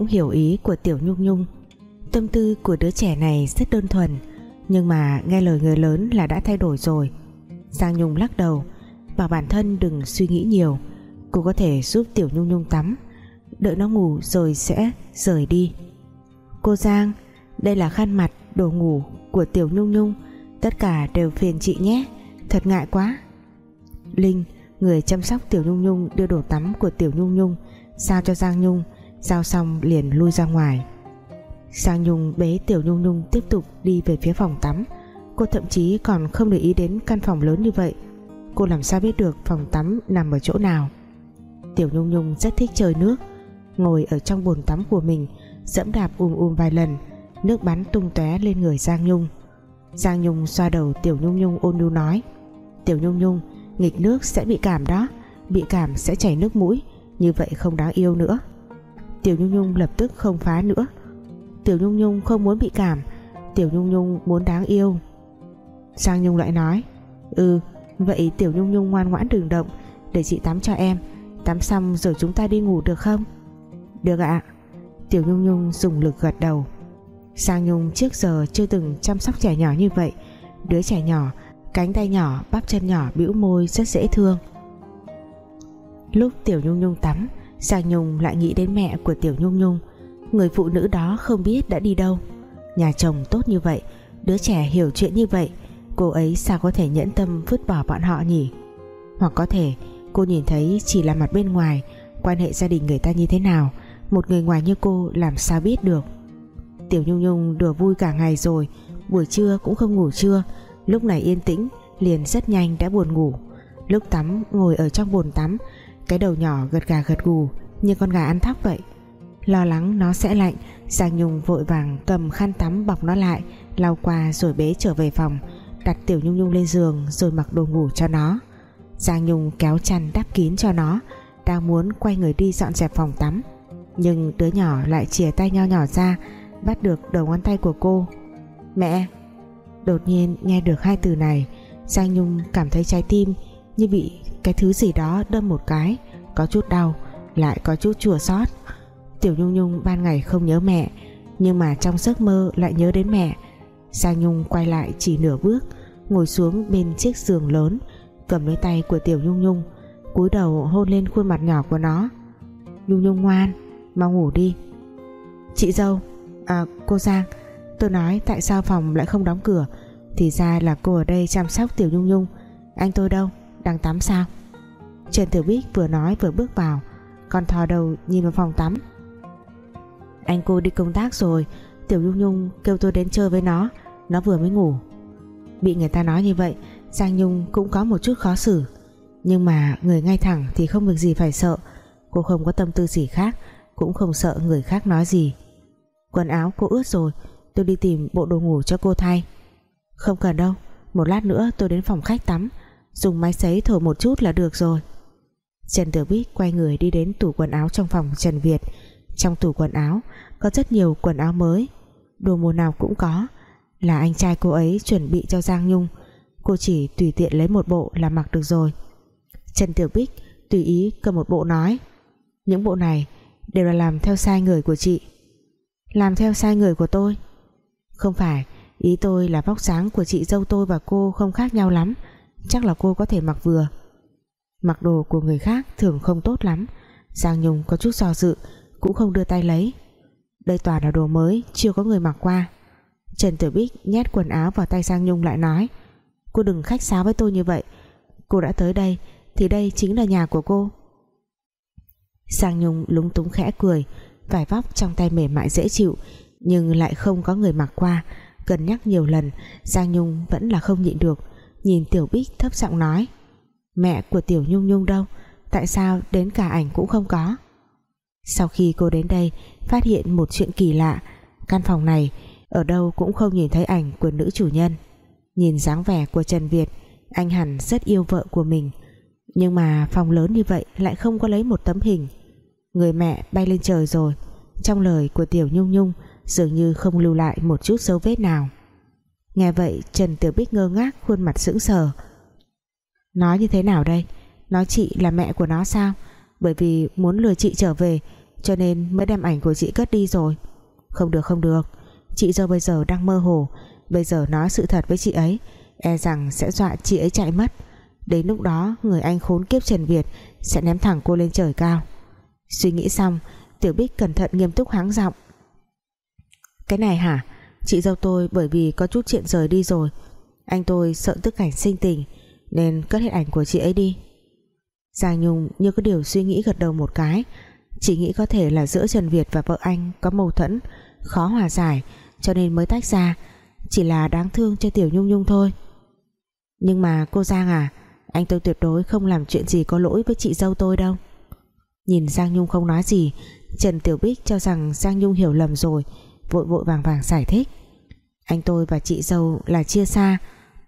cũng hiểu ý của Tiểu Nhung Nhung. Tâm tư của đứa trẻ này rất đơn thuần, Nhưng mà nghe lời người lớn là đã thay đổi rồi. Giang Nhung lắc đầu, Bảo bản thân đừng suy nghĩ nhiều, Cô có thể giúp Tiểu Nhung Nhung tắm. Đợi nó ngủ rồi sẽ rời đi. Cô Giang, Đây là khăn mặt, đồ ngủ của Tiểu Nhung Nhung. Tất cả đều phiền chị nhé, Thật ngại quá. Linh, Người chăm sóc Tiểu Nhung Nhung đưa đồ tắm của Tiểu Nhung Nhung sao cho Giang Nhung. Giao xong liền lui ra ngoài. Giang Nhung, bế Tiểu Nhung Nhung tiếp tục đi về phía phòng tắm. Cô thậm chí còn không để ý đến căn phòng lớn như vậy. Cô làm sao biết được phòng tắm nằm ở chỗ nào? Tiểu Nhung Nhung rất thích chơi nước. Ngồi ở trong bồn tắm của mình, Dẫm đạp um um vài lần, Nước bắn tung tóe lên người Giang Nhung. Giang Nhung xoa đầu Tiểu Nhung Nhung ôn nhu nói, Tiểu Nhung Nhung, nghịch nước sẽ bị cảm đó, Bị cảm sẽ chảy nước mũi, Như vậy không đáng yêu nữa. Tiểu Nhung Nhung lập tức không phá nữa. Tiểu Nhung Nhung không muốn bị cảm. Tiểu Nhung Nhung muốn đáng yêu. Giang Nhung lại nói Ừ vậy Tiểu Nhung Nhung ngoan ngoãn đừng động Để chị tắm cho em. Tắm xong rồi chúng ta đi ngủ được không? Được ạ. Tiểu Nhung Nhung dùng lực gật đầu. Giang Nhung trước giờ chưa từng chăm sóc trẻ nhỏ như vậy. Đứa trẻ nhỏ Cánh tay nhỏ, bắp chân nhỏ bĩu môi rất dễ thương. Lúc Tiểu Nhung Nhung tắm Giang Nhung lại nghĩ đến mẹ của Tiểu Nhung Nhung. Người phụ nữ đó không biết đã đi đâu. Nhà chồng tốt như vậy, Đứa trẻ hiểu chuyện như vậy, Cô ấy sao có thể nhẫn tâm vứt bỏ bọn họ nhỉ? Hoặc có thể Cô nhìn thấy chỉ là mặt bên ngoài, Quan hệ gia đình người ta như thế nào, Một người ngoài như cô làm sao biết được? Tiểu Nhung Nhung đùa vui cả ngày rồi, Buổi trưa cũng không ngủ trưa. Lúc này yên tĩnh, Liền rất nhanh đã buồn ngủ. Lúc tắm, ngồi ở trong bồn tắm cái đầu nhỏ gật gà gật gù Như con gà ăn thóc vậy. Lo lắng nó sẽ lạnh, Giang Nhung vội vàng cầm khăn tắm bọc nó lại, lau qua rồi bế trở về phòng, đặt Tiểu Nhung Nhung lên giường rồi mặc đồ ngủ cho nó. Giang Nhung kéo chăn đắp kín cho nó, đang muốn quay người đi dọn dẹp phòng tắm. Nhưng đứa nhỏ lại chìa tay nho nhỏ ra, bắt được đầu ngón tay của cô. Mẹ. Đột nhiên nghe được hai từ này, Giang Nhung cảm thấy trái tim như bị cái thứ gì đó đâm một cái, có chút đau, lại có chút chua xót. Tiểu Nhung Nhung ban ngày không nhớ mẹ, nhưng mà trong giấc mơ lại nhớ đến mẹ. Sang Nhung quay lại chỉ nửa bước, ngồi xuống bên chiếc giường lớn, cầm lấy tay của Tiểu Nhung Nhung, cúi đầu hôn lên khuôn mặt nhỏ của nó. Nhung Nhung ngoan, mau ngủ đi. Chị dâu à cô Giang, tôi nói tại sao phòng lại không đóng cửa, thì ra là cô ở đây chăm sóc Tiểu Nhung Nhung. Anh tôi đâu? Đang tắm sao? Trần Tiểu Bích vừa nói vừa bước vào, còn thò đầu nhìn vào phòng tắm. Anh cô đi công tác rồi, Tiểu Nhung Nhung kêu tôi đến chơi với nó Nó vừa mới ngủ. Bị người ta nói như vậy, Giang Nhung cũng có một chút khó xử. Nhưng mà người ngay thẳng thì không việc gì phải sợ, Cô không có tâm tư gì khác, Cũng không sợ người khác nói gì. Quần áo cô ướt rồi, Tôi đi tìm bộ đồ ngủ cho cô thay. Không cần đâu, Một lát nữa tôi đến phòng khách tắm. Dùng máy sấy thổi một chút là được rồi. Trần Tử Bích quay người đi đến tủ quần áo trong phòng Trần Việt. Trong tủ quần áo, có rất nhiều quần áo mới. Đồ mùa nào cũng có. Là anh trai cô ấy chuẩn bị cho Giang Nhung. Cô chỉ tùy tiện lấy một bộ là mặc được rồi. Trần Tiểu Bích tùy ý cầm một bộ nói, Những bộ này đều là làm theo sai người của chị. Làm theo sai người của tôi? Không phải, Ý tôi là vóc dáng của chị dâu tôi và cô không khác nhau lắm. Chắc là cô có thể mặc vừa. Mặc đồ của người khác thường không tốt lắm. Giang Nhung có chút do dự, Cũng không đưa tay lấy. Đây toàn là đồ mới, Chưa có người mặc qua. Trần Tử Bích nhét quần áo vào tay Giang Nhung lại nói, Cô đừng khách sáo với tôi như vậy. Cô đã tới đây, Thì đây chính là nhà của cô. Giang Nhung lúng túng khẽ cười, Vải vóc trong tay mềm mại dễ chịu, Nhưng lại không có người mặc qua. Cần nhắc nhiều lần, Giang Nhung vẫn là không nhịn được. Nhìn Tiểu Bích thấp giọng nói, Mẹ của Tiểu Nhung Nhung đâu? Tại sao đến cả ảnh cũng không có? Sau khi cô đến đây, Phát hiện một chuyện kỳ lạ. Căn phòng này ở đâu cũng không nhìn thấy ảnh của nữ chủ nhân. Nhìn dáng vẻ của Trần Việt, Anh hẳn rất yêu vợ của mình. Nhưng mà phòng lớn như vậy Lại không có lấy một tấm hình. Người mẹ bay lên trời rồi. Trong lời của Tiểu Nhung Nhung, Dường như không lưu lại một chút dấu vết nào. Nghe vậy, Trần Tiểu Bích ngơ ngác, Khuôn mặt sững sờ. Nói như thế nào đây? Nói chị là mẹ của nó sao? Bởi vì muốn lừa chị trở về, cho nên mới đem ảnh của chị cất đi rồi. Không được không được. Chị dâu bây giờ đang mơ hồ. Bây giờ nói sự thật với chị ấy e rằng sẽ dọa chị ấy chạy mất. Đến lúc đó, người anh khốn kiếp Trần Việt sẽ ném thẳng cô lên trời cao. Suy nghĩ xong, Tiểu Bích cẩn thận nghiêm túc háng giọng. Cái này hả? Chị dâu tôi bởi vì có chút chuyện rời đi rồi. Anh tôi sợ tức cảnh sinh tình, nên cất hết ảnh của chị ấy đi. Giang Nhung như có điều suy nghĩ gật đầu một cái. Chỉ nghĩ có thể là giữa Trần Việt và vợ anh có mâu thuẫn, khó hòa giải, cho nên mới tách ra. Chỉ là đáng thương cho Tiểu Nhung Nhung thôi. Nhưng mà cô Giang à anh tôi tuyệt đối không làm chuyện gì có lỗi với chị dâu tôi đâu. Nhìn Giang Nhung không nói gì, Trần Tiểu Bích cho rằng Giang Nhung hiểu lầm rồi vội vội vàng vàng giải thích. Anh tôi và chị dâu là chia xa,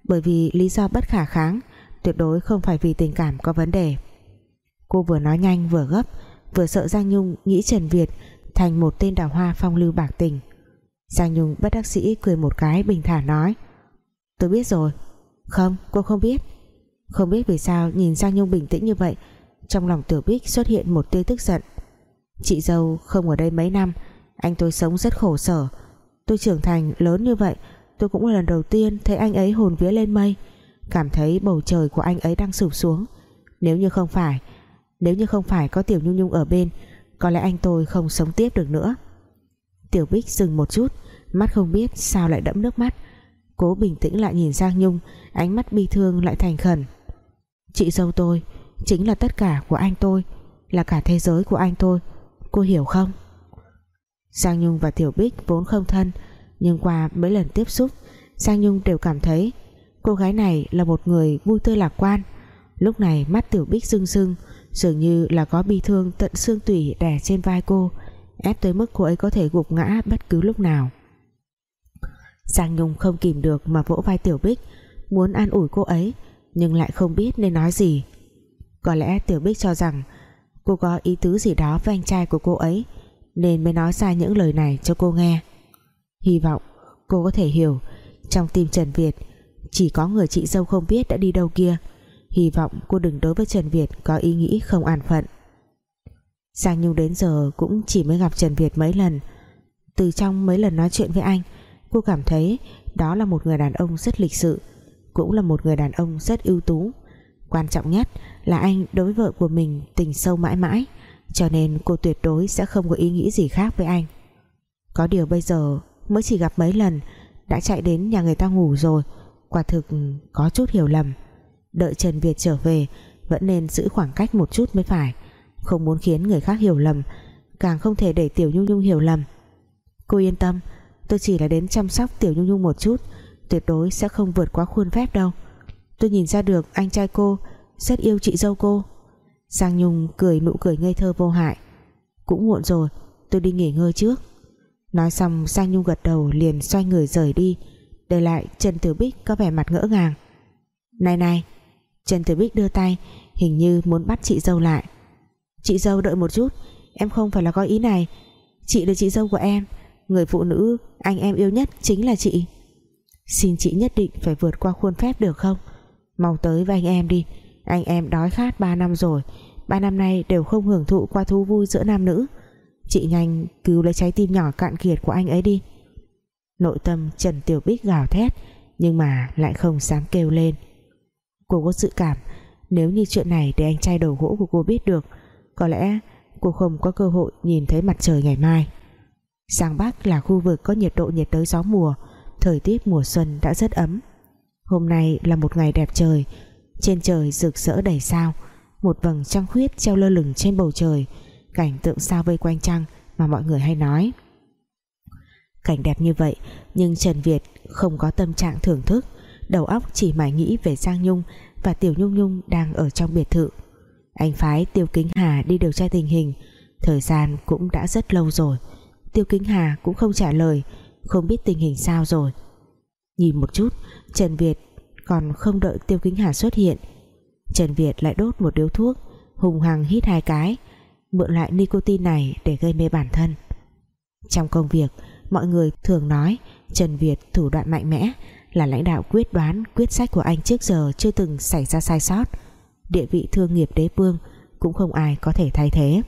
bởi vì lý do bất khả kháng, tuyệt đối không phải vì tình cảm có vấn đề. Cô vừa nói nhanh vừa gấp, vừa sợ Giang Nhung nghĩ Trần Việt thành một tên đào hoa phong lưu bạc tình. Giang Nhung bất đắc sĩ cười một cái bình thản nói, tôi biết rồi. Không, cô không biết. Không biết vì sao nhìn Giang Nhung bình tĩnh như vậy, trong lòng Tiểu Bích xuất hiện một tia tức giận. Chị dâu không ở đây mấy năm anh tôi sống rất khổ sở. Tôi trưởng thành lớn như vậy, tôi cũng là lần đầu tiên thấy anh ấy hồn vía lên mây. Cảm thấy bầu trời của anh ấy đang sụp xuống. Nếu như không phải, nếu như không phải có Tiểu Nhung Nhung ở bên, có lẽ anh tôi không sống tiếp được nữa. Tiểu Bích dừng một chút, mắt không biết sao lại đẫm nước mắt. Cố bình tĩnh lại nhìn Giang Nhung, ánh mắt bi thương lại thành khẩn. Chị dâu tôi, chính là tất cả của anh tôi, là cả thế giới của anh tôi, cô hiểu không? Giang Nhung và Tiểu Bích vốn không thân, nhưng qua mấy lần tiếp xúc, Giang Nhung đều cảm thấy cô gái này là một người vui tươi lạc quan. Lúc này mắt Tiểu Bích rưng rưng dường như là có bi thương tận xương tủy đè trên vai cô, ép tới mức cô ấy có thể gục ngã bất cứ lúc nào. Giang Nhung không kìm được mà vỗ vai Tiểu Bích, muốn an ủi cô ấy, nhưng lại không biết nên nói gì. Có lẽ Tiểu Bích cho rằng cô có ý tứ gì đó với anh trai của cô ấy nên mới nói ra những lời này cho cô nghe. Hy vọng cô có thể hiểu, trong tim Trần Việt, chỉ có người chị dâu không biết đã đi đâu kia. Hy vọng cô đừng đối với Trần Việt có ý nghĩ không an phận. Giang Nhung đến giờ cũng chỉ mới gặp Trần Việt mấy lần. Từ trong mấy lần nói chuyện với anh, cô cảm thấy đó là một người đàn ông rất lịch sự, cũng là một người đàn ông rất ưu tú. Quan trọng nhất là anh đối với vợ của mình tình sâu mãi mãi cho nên cô tuyệt đối sẽ không có ý nghĩ gì khác với anh. Có điều bây giờ, mới chỉ gặp mấy lần, đã chạy đến nhà người ta ngủ rồi. Quả thực có chút hiểu lầm. Đợi Trần Việt trở về, vẫn nên giữ khoảng cách một chút mới phải. Không muốn khiến người khác hiểu lầm, càng không thể để Tiểu Nhung Nhung hiểu lầm. Cô yên tâm, tôi chỉ là đến chăm sóc Tiểu Nhung Nhung một chút, tuyệt đối sẽ không vượt quá khuôn phép đâu. Tôi nhìn ra được anh trai cô rất yêu chị dâu cô. Giang Nhung cười nụ cười ngây thơ vô hại. Cũng muộn rồi, tôi đi nghỉ ngơi trước. Nói xong, Giang Nhung gật đầu liền xoay người rời đi, để lại Trần Tử Bích có vẻ mặt ngỡ ngàng. Này này, Trần Tử Bích đưa tay, hình như muốn bắt chị dâu lại. Chị dâu đợi một chút, em không phải là có ý này. Chị là chị dâu của em, người phụ nữ anh em yêu nhất chính là chị. Xin chị nhất định phải vượt qua khuôn phép được không? Mau tới với anh em đi anh em đói khát 3 năm rồi. 3 năm nay đều không hưởng thụ qua thú vui giữa nam nữ. Chị nhanh cứu lấy trái tim nhỏ cạn kiệt của anh ấy đi. Nội tâm Trần Tiểu Bích gào thét, nhưng mà lại không dám kêu lên. Cô có sự cảm, nếu như chuyện này để anh trai đầu gỗ của cô biết được, có lẽ cô không có cơ hội nhìn thấy mặt trời ngày mai. Giang Bắc là khu vực có nhiệt độ nhiệt đới gió mùa, thời tiết mùa xuân đã rất ấm. Hôm nay là một ngày đẹp trời trên trời rực rỡ đầy sao. Một vầng trăng khuyết treo lơ lửng trên bầu trời. Cảnh tượng sao vây quanh trăng mà mọi người hay nói. Cảnh đẹp như vậy, nhưng Trần Việt không có tâm trạng thưởng thức. Đầu óc chỉ mải nghĩ về Giang Nhung và Tiểu Nhung Nhung đang ở trong biệt thự. Anh phái Tiêu Kính Hà đi điều tra tình hình. Thời gian cũng đã rất lâu rồi. Tiêu Kính Hà cũng không trả lời, không biết tình hình sao rồi. Nhìn một chút, Trần Việt còn không đợi Tiêu Kính Hà xuất hiện. Trần Việt lại đốt một điếu thuốc, hùng hằng hít hai cái, mượn lại nicotine này để gây mê bản thân. Trong công việc, mọi người thường nói Trần Việt thủ đoạn mạnh mẽ là lãnh đạo quyết đoán, quyết sách của anh trước giờ chưa từng xảy ra sai sót. Địa vị thương nghiệp đế vương cũng không ai có thể thay thế.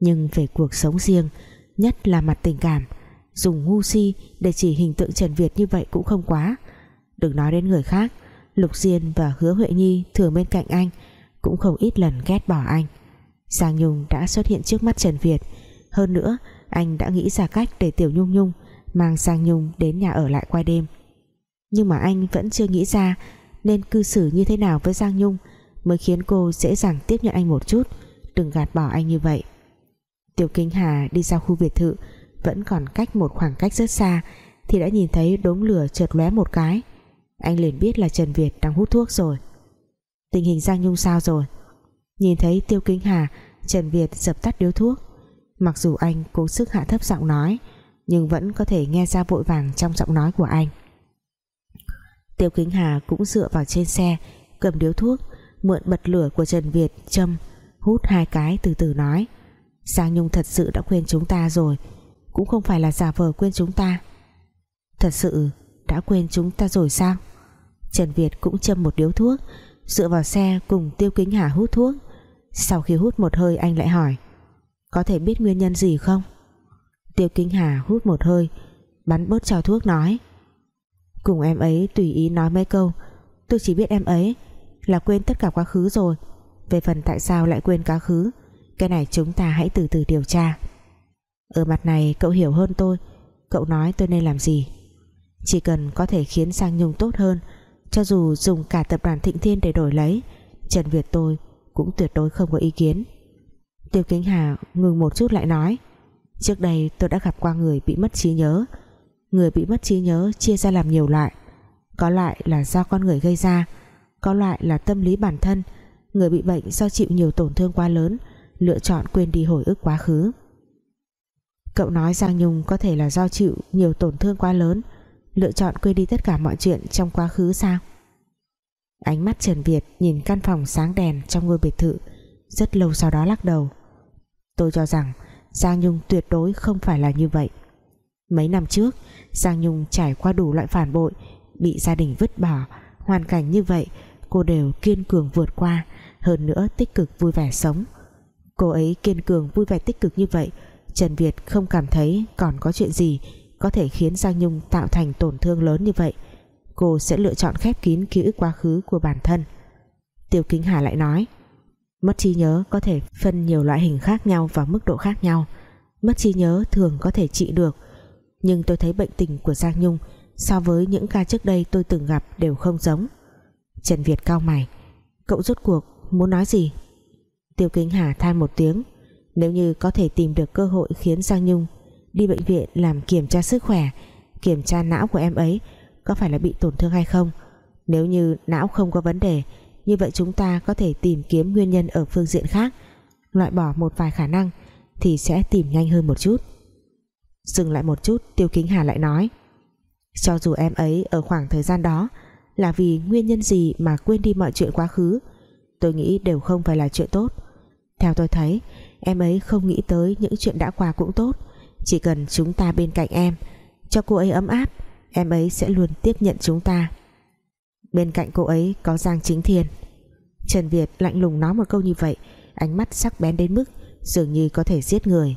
Nhưng về cuộc sống riêng, nhất là mặt tình cảm, dùng ngu si để chỉ hình tượng Trần Việt như vậy cũng không quá đừng nói đến người khác. Lục Diên và Hứa Huệ Nhi thường bên cạnh anh, cũng không ít lần ghét bỏ anh. Giang Nhung đã xuất hiện trước mắt Trần Việt. Hơn nữa, anh đã nghĩ ra cách để Tiểu Nhung Nhung mang Giang Nhung đến nhà ở lại qua đêm. Nhưng mà anh vẫn chưa nghĩ ra nên cư xử như thế nào với Giang Nhung mới khiến cô dễ dàng tiếp nhận anh một chút. Đừng gạt bỏ anh như vậy. Tiểu Kính Hà đi ra khu biệt thự, vẫn còn cách một khoảng cách rất xa, thì đã nhìn thấy đống lửa chợt lóe một cái anh liền biết là Trần Việt đang hút thuốc rồi. Tình hình Giang Nhung sao rồi? Nhìn thấy Tiêu Kính Hà, Trần Việt dập tắt điếu thuốc. Mặc dù anh cố sức hạ thấp giọng nói, nhưng vẫn có thể nghe ra vội vàng trong giọng nói của anh. Tiêu Kính Hà cũng dựa vào trên xe, cầm điếu thuốc, mượn bật lửa của Trần Việt châm, hút hai cái từ từ nói. Giang Nhung thật sự đã quên chúng ta rồi, cũng không phải là giả vờ quên chúng ta. Thật sự, đã quên chúng ta rồi sao? Trần Việt cũng châm một điếu thuốc, dựa vào xe cùng Tiêu Kính Hà hút thuốc. Sau khi hút một hơi, anh lại hỏi, có thể biết nguyên nhân gì không? Tiêu Kính Hà hút một hơi, bắn bớt trào thuốc nói, cùng em ấy tùy ý nói mấy câu. Tôi chỉ biết em ấy là quên tất cả quá khứ rồi. Về phần tại sao lại quên quá khứ, cái này chúng ta hãy từ từ điều tra. Ở mặt này cậu hiểu hơn tôi. Cậu nói tôi nên làm gì? Chỉ cần có thể khiến Sang Nhung tốt hơn cho dù dùng cả tập đoàn Thịnh Thiên để đổi lấy, Trần Việt tôi cũng tuyệt đối không có ý kiến. Tiêu Kính Hà ngừng một chút lại nói, Trước đây tôi đã gặp qua người bị mất trí nhớ. Người bị mất trí nhớ chia ra làm nhiều loại. Có loại là do con người gây ra, Có loại là tâm lý bản thân. Người bị bệnh do chịu nhiều tổn thương quá lớn, Lựa chọn quên đi hồi ức quá khứ. Cậu nói Giang Nhung có thể là do chịu nhiều tổn thương quá lớn Lựa chọn quên đi tất cả mọi chuyện trong quá khứ sao? Ánh mắt Trần Việt nhìn căn phòng sáng đèn trong ngôi biệt thự, Rất lâu sau đó lắc đầu. Tôi cho rằng Giang Nhung tuyệt đối không phải là như vậy. Mấy năm trước, Giang Nhung trải qua đủ loại phản bội, Bị gia đình vứt bỏ. Hoàn cảnh như vậy, cô đều kiên cường vượt qua, Hơn nữa tích cực vui vẻ sống. Cô ấy kiên cường vui vẻ tích cực như vậy, Trần Việt không cảm thấy còn có chuyện gì có thể khiến Giang Nhung tạo thành tổn thương lớn như vậy. Cô sẽ lựa chọn khép kín ký ức quá khứ của bản thân. Tiêu Kính Hà lại nói, mất trí nhớ có thể phân nhiều loại hình khác nhau và mức độ khác nhau. Mất trí nhớ thường có thể trị được, nhưng tôi thấy bệnh tình của Giang Nhung so với những ca trước đây tôi từng gặp đều không giống. Trần Việt cao mày, cậu rốt cuộc muốn nói gì? Tiêu Kính Hà than một tiếng, nếu như có thể tìm được cơ hội khiến Giang Nhung đi bệnh viện làm kiểm tra sức khỏe, kiểm tra não của em ấy có phải là bị tổn thương hay không? Nếu như não không có vấn đề, như vậy chúng ta có thể tìm kiếm nguyên nhân ở phương diện khác, loại bỏ một vài khả năng thì sẽ tìm nhanh hơn một chút. Dừng lại một chút, tiêu kính hà lại nói, cho dù em ấy ở khoảng thời gian đó là vì nguyên nhân gì mà quên đi mọi chuyện quá khứ, tôi nghĩ đều không phải là chuyện tốt. Theo tôi thấy, em ấy không nghĩ tới những chuyện đã qua cũng tốt chỉ cần chúng ta bên cạnh em. Cho cô ấy ấm áp, em ấy sẽ luôn tiếp nhận chúng ta. Bên cạnh cô ấy có Giang Chính Thiên. Trần Việt lạnh lùng nói một câu như vậy, ánh mắt sắc bén đến mức dường như có thể giết người.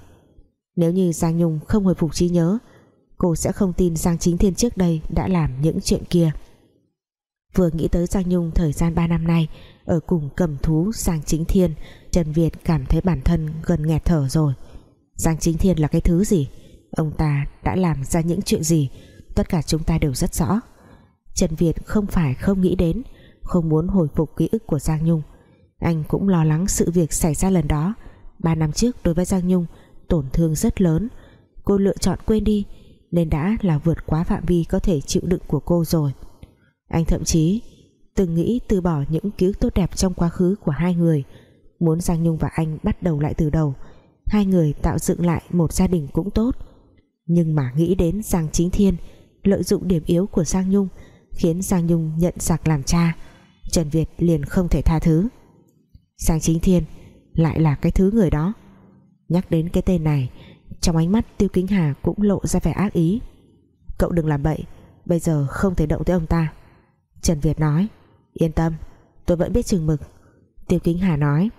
Nếu như Giang Nhung không hồi phục trí nhớ, cô sẽ không tin Giang Chính Thiên trước đây đã làm những chuyện kia. Vừa nghĩ tới Giang Nhung thời gian 3 năm nay, ở cùng cầm thú Giang Chính Thiên, Trần Việt cảm thấy bản thân gần nghẹt thở rồi. Giang Chính Thiên là cái thứ gì? Ông ta đã làm ra những chuyện gì? Tất cả chúng ta đều rất rõ. Trần Việt không phải không nghĩ đến, không muốn hồi phục ký ức của Giang Nhung. Anh cũng lo lắng sự việc xảy ra lần đó. Ba năm trước đối với Giang Nhung, tổn thương rất lớn. Cô lựa chọn quên đi, nên đã là vượt quá phạm vi có thể chịu đựng của cô rồi. Anh thậm chí từng nghĩ từ bỏ những ký ức tốt đẹp trong quá khứ của hai người. Muốn Giang Nhung và anh bắt đầu lại từ đầu hai người tạo dựng lại một gia đình cũng tốt. Nhưng mà nghĩ đến Giang Chính Thiên, lợi dụng điểm yếu của Giang Nhung, khiến Giang Nhung nhận giặc làm cha, Trần Việt liền không thể tha thứ. Giang Chính Thiên lại là cái thứ người đó. Nhắc đến cái tên này, trong ánh mắt Tiêu Kính Hà cũng lộ ra vẻ ác ý. Cậu đừng làm bậy, bây giờ không thể động tới ông ta. Trần Việt nói, yên tâm, tôi vẫn biết chừng mực. Tiêu Kính Hà nói,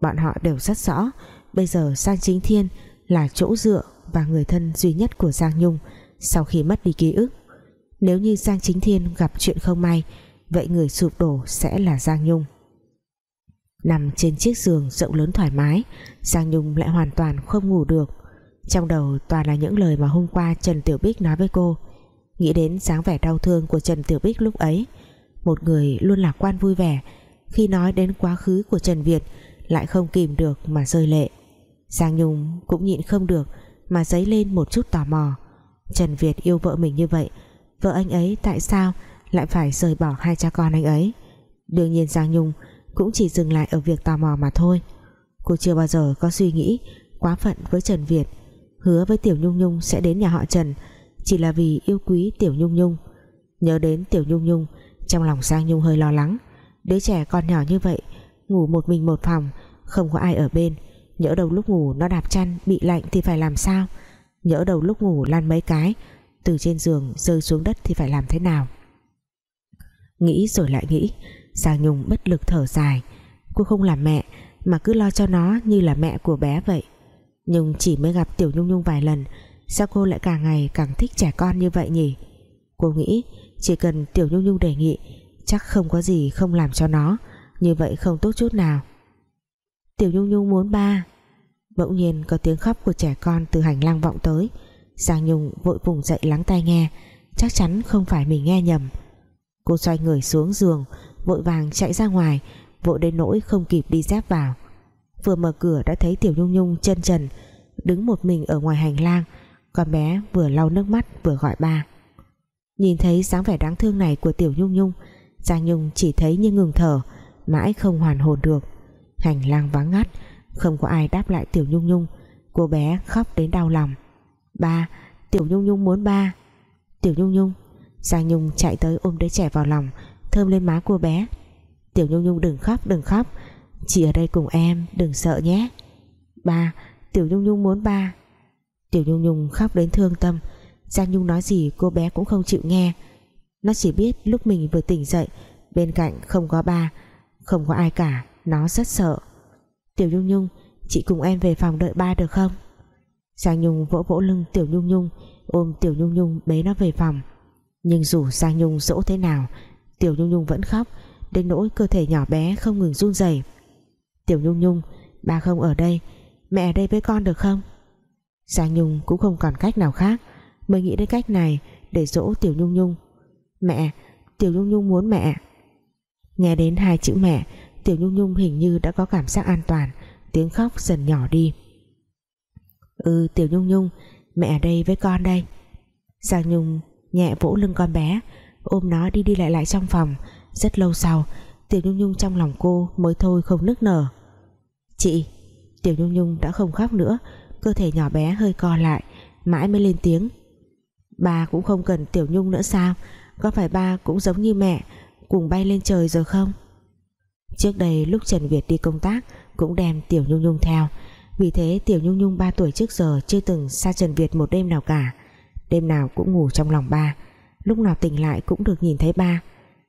bọn họ đều rất rõ bây giờ Giang Chính Thiên là chỗ dựa và người thân duy nhất của Giang Nhung sau khi mất đi ký ức. Nếu như Giang Chính Thiên gặp chuyện không may, vậy người sụp đổ sẽ là Giang Nhung. Nằm trên chiếc giường rộng lớn thoải mái, Giang Nhung lại hoàn toàn không ngủ được. Trong đầu toàn là những lời mà hôm qua Trần Tiểu Bích nói với cô. Nghĩ đến dáng vẻ đau thương của Trần Tiểu Bích lúc ấy, một người luôn lạc quan vui vẻ, khi nói đến quá khứ của Trần Việt lại không kìm được mà rơi lệ. Giang Nhung cũng nhịn không được mà dấy lên một chút tò mò. Trần Việt yêu vợ mình như vậy, vợ anh ấy tại sao lại phải rời bỏ hai cha con anh ấy? Đương nhiên Giang Nhung cũng chỉ dừng lại ở việc tò mò mà thôi. Cô chưa bao giờ có suy nghĩ quá phận với Trần Việt. Hứa với Tiểu Nhung Nhung sẽ đến nhà họ Trần, chỉ là vì yêu quý Tiểu Nhung Nhung. Nhớ đến Tiểu Nhung Nhung, trong lòng Giang Nhung hơi lo lắng. Đứa trẻ con nhỏ như vậy, ngủ một mình một phòng, không có ai ở bên nhỡ đầu lúc ngủ nó đạp chăn bị lạnh thì phải làm sao? Nhỡ đầu lúc ngủ lăn mấy cái, từ trên giường rơi xuống đất thì phải làm thế nào? Nghĩ rồi lại nghĩ, Giang Nhung bất lực thở dài. Cô không làm mẹ, mà cứ lo cho nó như là mẹ của bé vậy. Nhưng chỉ mới gặp Tiểu Nhung Nhung vài lần, sao cô lại càng ngày càng thích trẻ con như vậy nhỉ? Cô nghĩ chỉ cần Tiểu Nhung Nhung đề nghị, chắc không có gì không làm cho nó. Như vậy không tốt chút nào. Tiểu Nhung Nhung muốn ba bỗng nhiên có tiếng khóc của trẻ con từ hành lang vọng tới. Giang Nhung vội vùng dậy lắng tai nghe. Chắc chắn không phải mình nghe nhầm. Cô xoay người xuống giường, vội vàng chạy ra ngoài, vội đến nỗi không kịp đi dép vào. Vừa mở cửa đã thấy Tiểu Nhung Nhung chân trần, đứng một mình ở ngoài hành lang. Con bé vừa lau nước mắt vừa gọi ba. Nhìn thấy dáng vẻ đáng thương này của Tiểu Nhung Nhung, Giang Nhung chỉ thấy như ngừng thở, mãi không hoàn hồn được. Hành lang vắng ngắt không có ai đáp lại Tiểu Nhung Nhung. Cô bé khóc đến đau lòng. Ba, Tiểu Nhung Nhung muốn ba. Tiểu Nhung Nhung. Giang Nhung chạy tới ôm đứa trẻ vào lòng, thơm lên má cô bé. Tiểu Nhung Nhung đừng khóc đừng khóc. Chị ở đây cùng em, đừng sợ nhé. Ba, Tiểu Nhung Nhung muốn ba. Tiểu Nhung Nhung khóc đến thương tâm. Giang Nhung nói gì cô bé cũng không chịu nghe. Nó chỉ biết lúc mình vừa tỉnh dậy, Bên cạnh không có ba, Không có ai cả. Nó rất sợ. Tiểu Nhung Nhung, Chị cùng em về phòng đợi ba được không? Giang Nhung vỗ vỗ lưng Tiểu Nhung Nhung, Ôm Tiểu Nhung Nhung bế nó về phòng. Nhưng dù Giang Nhung dỗ thế nào, Tiểu Nhung Nhung vẫn khóc, Đến nỗi cơ thể nhỏ bé không ngừng run rẩy. Tiểu Nhung Nhung, Ba không ở đây, Mẹ ở đây với con được không? Giang Nhung cũng không còn cách nào khác, Mới nghĩ đến cách này để dỗ Tiểu Nhung Nhung. Mẹ, Tiểu Nhung Nhung muốn mẹ. Nghe đến hai chữ mẹ Tiểu Nhung Nhung hình như đã có cảm giác an toàn, Tiếng khóc dần nhỏ đi. Ừ Tiểu Nhung Nhung, Mẹ ở đây với con đây. Giang Nhung nhẹ vỗ lưng con bé, Ôm nó đi đi lại lại trong phòng. Rất lâu sau, Tiểu Nhung Nhung trong lòng cô mới thôi không nức nở. Chị, Tiểu Nhung Nhung đã không khóc nữa, Cơ thể nhỏ bé hơi co lại, Mãi mới lên tiếng. Ba cũng không cần Tiểu Nhung nữa sao? Có phải ba cũng giống như mẹ, Cùng bay lên trời rồi không? Trước đây lúc Trần Việt đi công tác Cũng đem Tiểu Nhung Nhung theo. Vì thế Tiểu Nhung Nhung 3 tuổi trước giờ Chưa từng xa Trần Việt một đêm nào cả. Đêm nào cũng ngủ trong lòng ba. Lúc nào tỉnh lại cũng được nhìn thấy ba.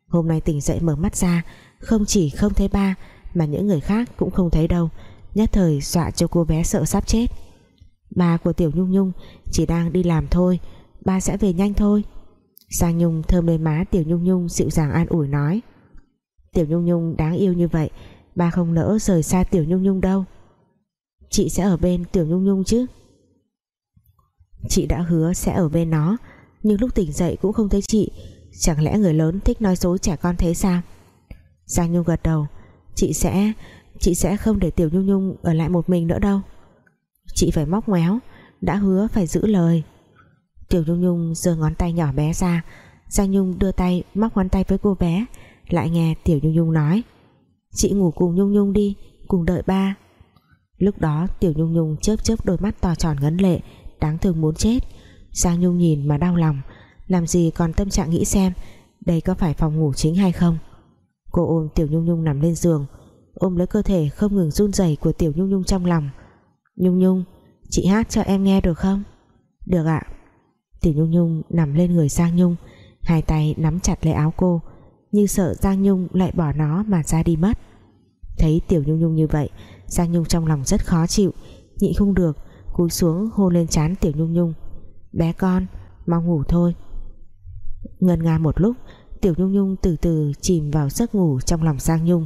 Hôm nay tỉnh dậy mở mắt ra, Không chỉ không thấy ba, Mà những người khác cũng không thấy đâu. Nhất thời dọa cho cô bé sợ sắp chết. Ba của Tiểu Nhung Nhung Chỉ đang đi làm thôi, Ba sẽ về nhanh thôi. Sang Nhung thơm lên má Tiểu Nhung Nhung dịu dàng an ủi nói. Tiểu Nhung Nhung đáng yêu như vậy, Ba không nỡ rời xa Tiểu Nhung Nhung đâu. Chị sẽ ở bên Tiểu Nhung Nhung chứ? Chị đã hứa sẽ ở bên nó, Nhưng lúc tỉnh dậy cũng không thấy chị. Chẳng lẽ người lớn thích nói dối trẻ con thế sao? Giang Nhung gật đầu, Chị sẽ Chị sẽ không để Tiểu Nhung Nhung ở lại một mình nữa đâu. Chị phải móc ngoéo Đã hứa phải giữ lời. Tiểu Nhung Nhung giơ ngón tay nhỏ bé ra, Giang Nhung đưa tay móc ngón tay với cô bé. Lại nghe Tiểu Nhung Nhung nói. Chị ngủ cùng Nhung Nhung đi, Cùng đợi ba. Lúc đó Tiểu Nhung Nhung chớp chớp đôi mắt to tròn ngấn lệ, Đáng thương muốn chết. Giang Nhung nhìn mà đau lòng. Làm gì còn tâm trạng nghĩ xem, Đây có phải phòng ngủ chính hay không? Cô ôm Tiểu Nhung Nhung nằm lên giường, Ôm lấy cơ thể không ngừng run rẩy của Tiểu Nhung Nhung trong lòng. Nhung Nhung, Chị hát cho em nghe được không? Được ạ. Tiểu Nhung Nhung nằm lên người Giang Nhung, Hai tay nắm chặt lấy áo cô như sợ Giang Nhung lại bỏ nó mà ra đi mất. Thấy Tiểu Nhung Nhung như vậy, Giang Nhung trong lòng rất khó chịu. Nhịn không được, Cúi xuống hôn lên trán Tiểu Nhung Nhung. Bé con, mau ngủ thôi. Ngân nga một lúc, Tiểu Nhung Nhung từ từ chìm vào giấc ngủ trong lòng Giang Nhung.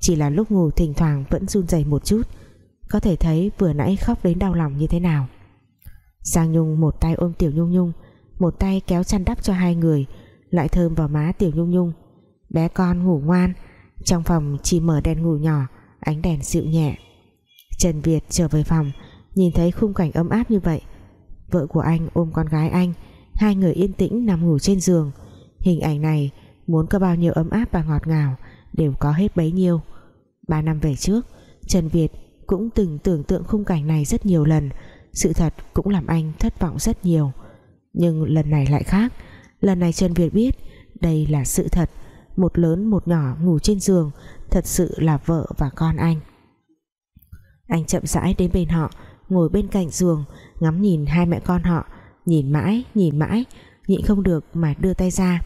Chỉ là lúc ngủ thỉnh thoảng vẫn run rẩy một chút, Có thể thấy vừa nãy khóc đến đau lòng như thế nào. Giang Nhung một tay ôm Tiểu Nhung Nhung, Một tay kéo chăn đắp cho hai người, Lại thơm vào má Tiểu Nhung Nhung. Bé con ngủ ngoan. Trong phòng chỉ mở đèn ngủ nhỏ, Ánh đèn dịu nhẹ. Trần Việt trở về phòng, Nhìn thấy khung cảnh ấm áp như vậy. Vợ của anh ôm con gái anh, Hai người yên tĩnh nằm ngủ trên giường. Hình ảnh này muốn có bao nhiêu ấm áp và ngọt ngào Đều có hết bấy nhiêu. Ba năm về trước, Trần Việt cũng từng tưởng tượng khung cảnh này rất nhiều lần. Sự thật cũng làm anh thất vọng rất nhiều. Nhưng lần này lại khác. Lần này Trần Việt biết Đây là sự thật. Một lớn một nhỏ ngủ trên giường, Thật sự là vợ và con anh. Anh chậm rãi đến bên họ, Ngồi bên cạnh giường, Ngắm nhìn hai mẹ con họ, Nhìn mãi nhìn mãi, Nhịn không được mà đưa tay ra.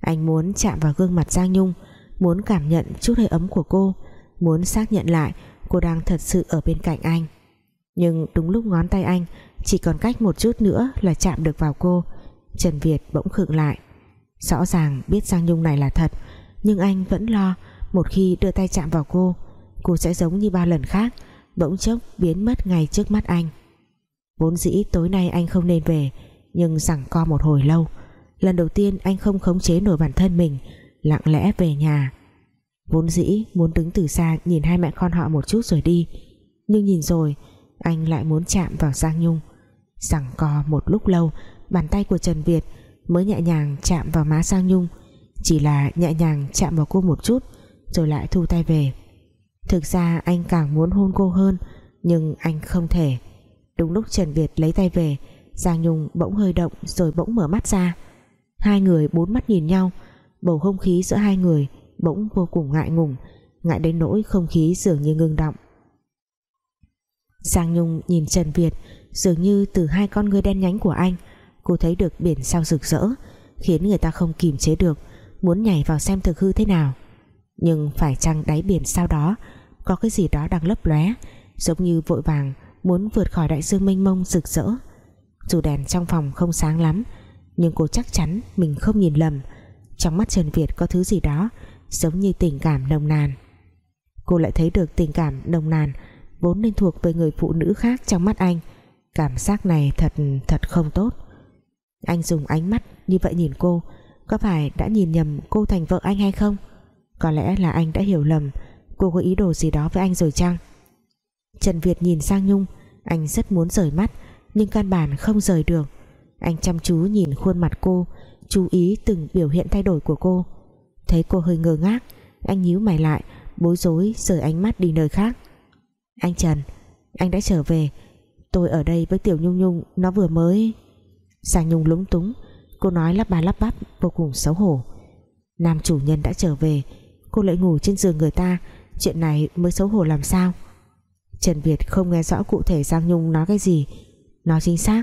Anh muốn chạm vào gương mặt Giang Nhung, Muốn cảm nhận chút hơi ấm của cô, Muốn xác nhận lại Cô đang thật sự ở bên cạnh anh. Nhưng đúng lúc ngón tay anh Chỉ còn cách một chút nữa là chạm được vào cô, Trần Việt bỗng khựng lại. Rõ ràng biết Giang Nhung này là thật, Nhưng anh vẫn lo Một khi đưa tay chạm vào cô Cô sẽ giống như ba lần khác, Bỗng chốc biến mất ngay trước mắt anh. Vốn dĩ tối nay anh không nên về, Nhưng rằng co một hồi lâu, Lần đầu tiên anh không khống chế nổi bản thân mình, Lặng lẽ về nhà. Vốn dĩ muốn đứng từ xa Nhìn hai mẹ con họ một chút rồi đi, Nhưng nhìn rồi, Anh lại muốn chạm vào Giang Nhung. Rằng co một lúc lâu, Bàn tay của Trần Việt Mới nhẹ nhàng chạm vào má Sang Nhung. Chỉ là nhẹ nhàng chạm vào cô một chút, Rồi lại thu tay về. Thực ra anh càng muốn hôn cô hơn, Nhưng anh không thể. Đúng lúc Trần Việt lấy tay về Giang Nhung bỗng hơi động rồi bỗng mở mắt ra. Hai người bốn mắt nhìn nhau, Bầu không khí giữa hai người Bỗng vô cùng ngại ngùng, Ngại đến nỗi không khí dường như ngưng động. Giang Nhung nhìn Trần Việt Dường như từ hai con ngươi đen nhánh của anh Cô thấy được biển sao rực rỡ, Khiến người ta không kìm chế được, Muốn nhảy vào xem thực hư thế nào. Nhưng phải chăng đáy biển sao đó Có cái gì đó đang lấp lóe, Giống như vội vàng muốn vượt khỏi đại dương mênh mông rực rỡ. Dù đèn trong phòng không sáng lắm, nhưng cô chắc chắn mình không nhìn lầm. Trong mắt Trần Việt có thứ gì đó giống như tình cảm nồng nàn. Cô lại thấy được tình cảm nồng nàn vốn nên thuộc về người phụ nữ khác trong mắt anh. Cảm giác này thật thật không tốt anh dùng ánh mắt như vậy nhìn cô, có phải đã nhìn nhầm cô thành vợ anh hay không? Có lẽ là anh đã hiểu lầm, cô có ý đồ gì đó với anh rồi chăng? Trần Việt nhìn sang Nhung, Anh rất muốn rời mắt, Nhưng căn bản không rời được. Anh chăm chú nhìn khuôn mặt cô, Chú ý từng biểu hiện thay đổi của cô. Thấy cô hơi ngơ ngác, Anh nhíu mày lại, Bối rối rời ánh mắt đi nơi khác. Anh Trần, Anh đã trở về. Tôi ở đây với Tiểu Nhung Nhung, Nó vừa mới Giang Nhung lúng túng. Cô nói lắp bà lắp bắp, vô cùng xấu hổ. Nam chủ nhân đã trở về. Cô lại ngủ trên giường người ta. Chuyện này mới xấu hổ làm sao? Trần Việt không nghe rõ cụ thể Giang Nhung nói cái gì. Nói chính xác.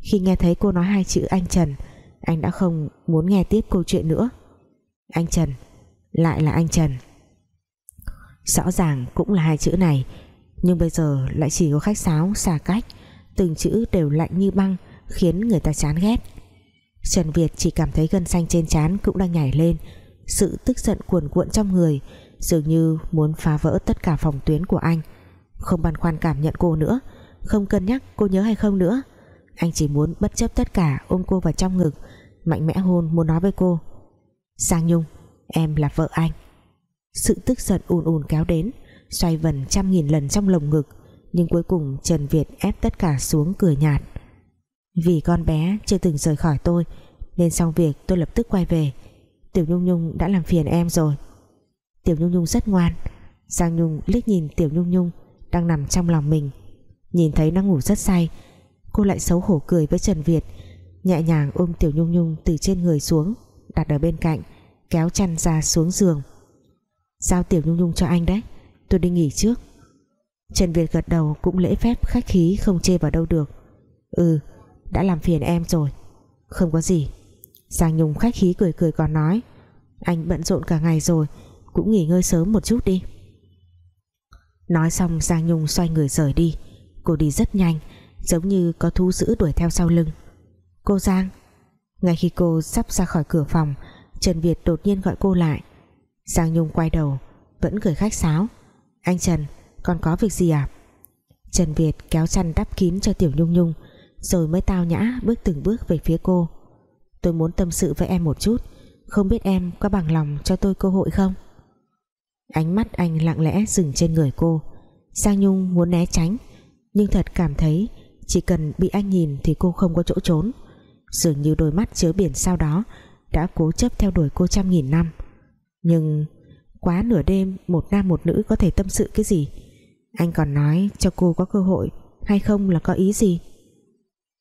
Khi nghe thấy cô nói hai chữ anh Trần, Anh đã không muốn nghe tiếp câu chuyện nữa. Anh Trần, Lại là anh Trần. Rõ ràng cũng là hai chữ này, Nhưng bây giờ lại chỉ có khách sáo xa cách. Từng chữ đều lạnh như băng. Khiến người ta chán ghét. Trần Việt chỉ cảm thấy gân xanh trên trán Cũng đang nhảy lên. Sự tức giận cuồn cuộn trong người Dường như muốn phá vỡ tất cả phòng tuyến của anh. Không băn khoăn cảm nhận cô nữa, không cân nhắc cô nhớ hay không nữa. Anh chỉ muốn bất chấp tất cả ôm cô vào trong ngực, mạnh mẽ hôn muốn nói với cô Sang Nhung, em là vợ anh. Sự tức giận ùn ùn kéo đến, xoay vần trăm nghìn lần trong lồng ngực, nhưng cuối cùng Trần Việt ép tất cả xuống cười nhạt vì con bé chưa từng rời khỏi tôi, nên xong việc tôi lập tức quay về, Tiểu Nhung Nhung đã làm phiền em rồi. Tiểu Nhung Nhung rất ngoan, Giang Nhung liếc nhìn Tiểu Nhung Nhung đang nằm trong lòng mình, nhìn thấy nó ngủ rất say. Cô lại xấu hổ cười với Trần Việt, nhẹ nhàng ôm Tiểu Nhung Nhung từ trên người xuống, đặt ở bên cạnh, kéo chăn ra xuống giường. Giao Tiểu Nhung Nhung cho anh đấy, tôi đi nghỉ trước. Trần Việt gật đầu cũng lễ phép khách khí không chê vào đâu được. Ừ đã làm phiền em rồi. Không có gì. Giang Nhung khách khí cười cười còn nói, anh bận rộn cả ngày rồi, cũng nghỉ ngơi sớm một chút đi. Nói xong, Giang Nhung xoay người rời đi. Cô đi rất nhanh, Giống như có thú dữ đuổi theo sau lưng. Cô Giang. Ngay khi cô sắp ra khỏi cửa phòng, Trần Việt đột nhiên gọi cô lại. Giang Nhung quay đầu, Vẫn cười khách sáo. Anh Trần, con có việc gì à? Trần Việt kéo chăn đắp kín cho Tiểu Nhung Nhung. Rồi mới tao nhã bước từng bước về phía cô. Tôi muốn tâm sự với em một chút. Không biết em có bằng lòng cho tôi cơ hội không? Ánh mắt anh lặng lẽ dừng trên người cô. Giang Nhung muốn né tránh, Nhưng thật cảm thấy Chỉ cần bị anh nhìn thì cô không có chỗ trốn. Dường như đôi mắt chứa biển sau đó Đã cố chấp theo đuổi cô trăm nghìn năm. Nhưng Quá nửa đêm Một nam một nữ có thể tâm sự cái gì? Anh còn nói cho cô có cơ hội Hay không là có ý gì?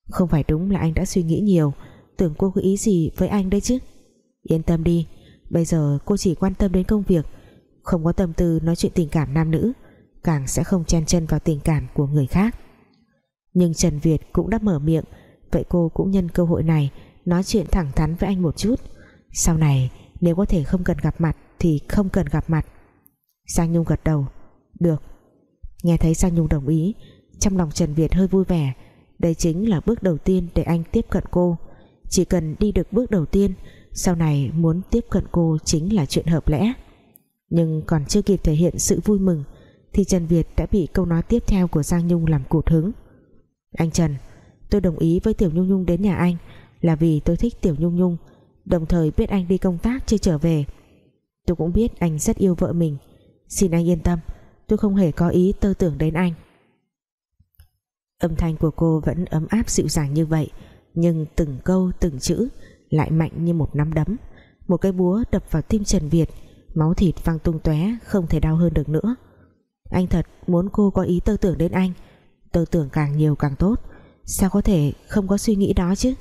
Không phải đúng là anh đã suy nghĩ nhiều. Tưởng cô có ý gì với anh đấy chứ? Yên tâm đi. Bây giờ cô chỉ quan tâm đến công việc. Không có tâm tư nói chuyện tình cảm nam nữ, Càng sẽ không chen chân vào tình cảm của người khác. Nhưng Trần Việt cũng đã mở miệng. Vậy cô cũng nhân cơ hội này Nói chuyện thẳng thắn với anh một chút. Sau này, nếu có thể không cần gặp mặt Thì không cần gặp mặt. Giang Nhung gật đầu. Được. Nghe thấy Giang Nhung đồng ý, Trong lòng Trần Việt hơi vui vẻ. Đây chính là bước đầu tiên để anh tiếp cận cô. Chỉ cần đi được bước đầu tiên, Sau này muốn tiếp cận cô Chính là chuyện hợp lẽ. Nhưng còn chưa kịp thể hiện sự vui mừng, Thì Trần Việt đã bị câu nói tiếp theo Của Giang Nhung làm cụt hứng. Anh Trần, Tôi đồng ý với Tiểu Nhung Nhung đến nhà anh Là vì tôi thích Tiểu Nhung Nhung, Đồng thời biết anh đi công tác chưa trở về. Tôi cũng biết anh rất yêu vợ mình. Xin anh yên tâm, Tôi không hề có ý tơ tưởng đến anh. Âm thanh của cô vẫn ấm áp dịu dàng như vậy, Nhưng từng câu, từng chữ Lại mạnh như một nắm đấm. Một cái búa đập vào tim Trần Việt, Máu thịt văng tung tóe, Không thể đau hơn được nữa. Anh thật muốn cô có ý tơ tưởng đến anh Tơ tưởng càng nhiều càng tốt. Sao có thể không có suy nghĩ đó chứ?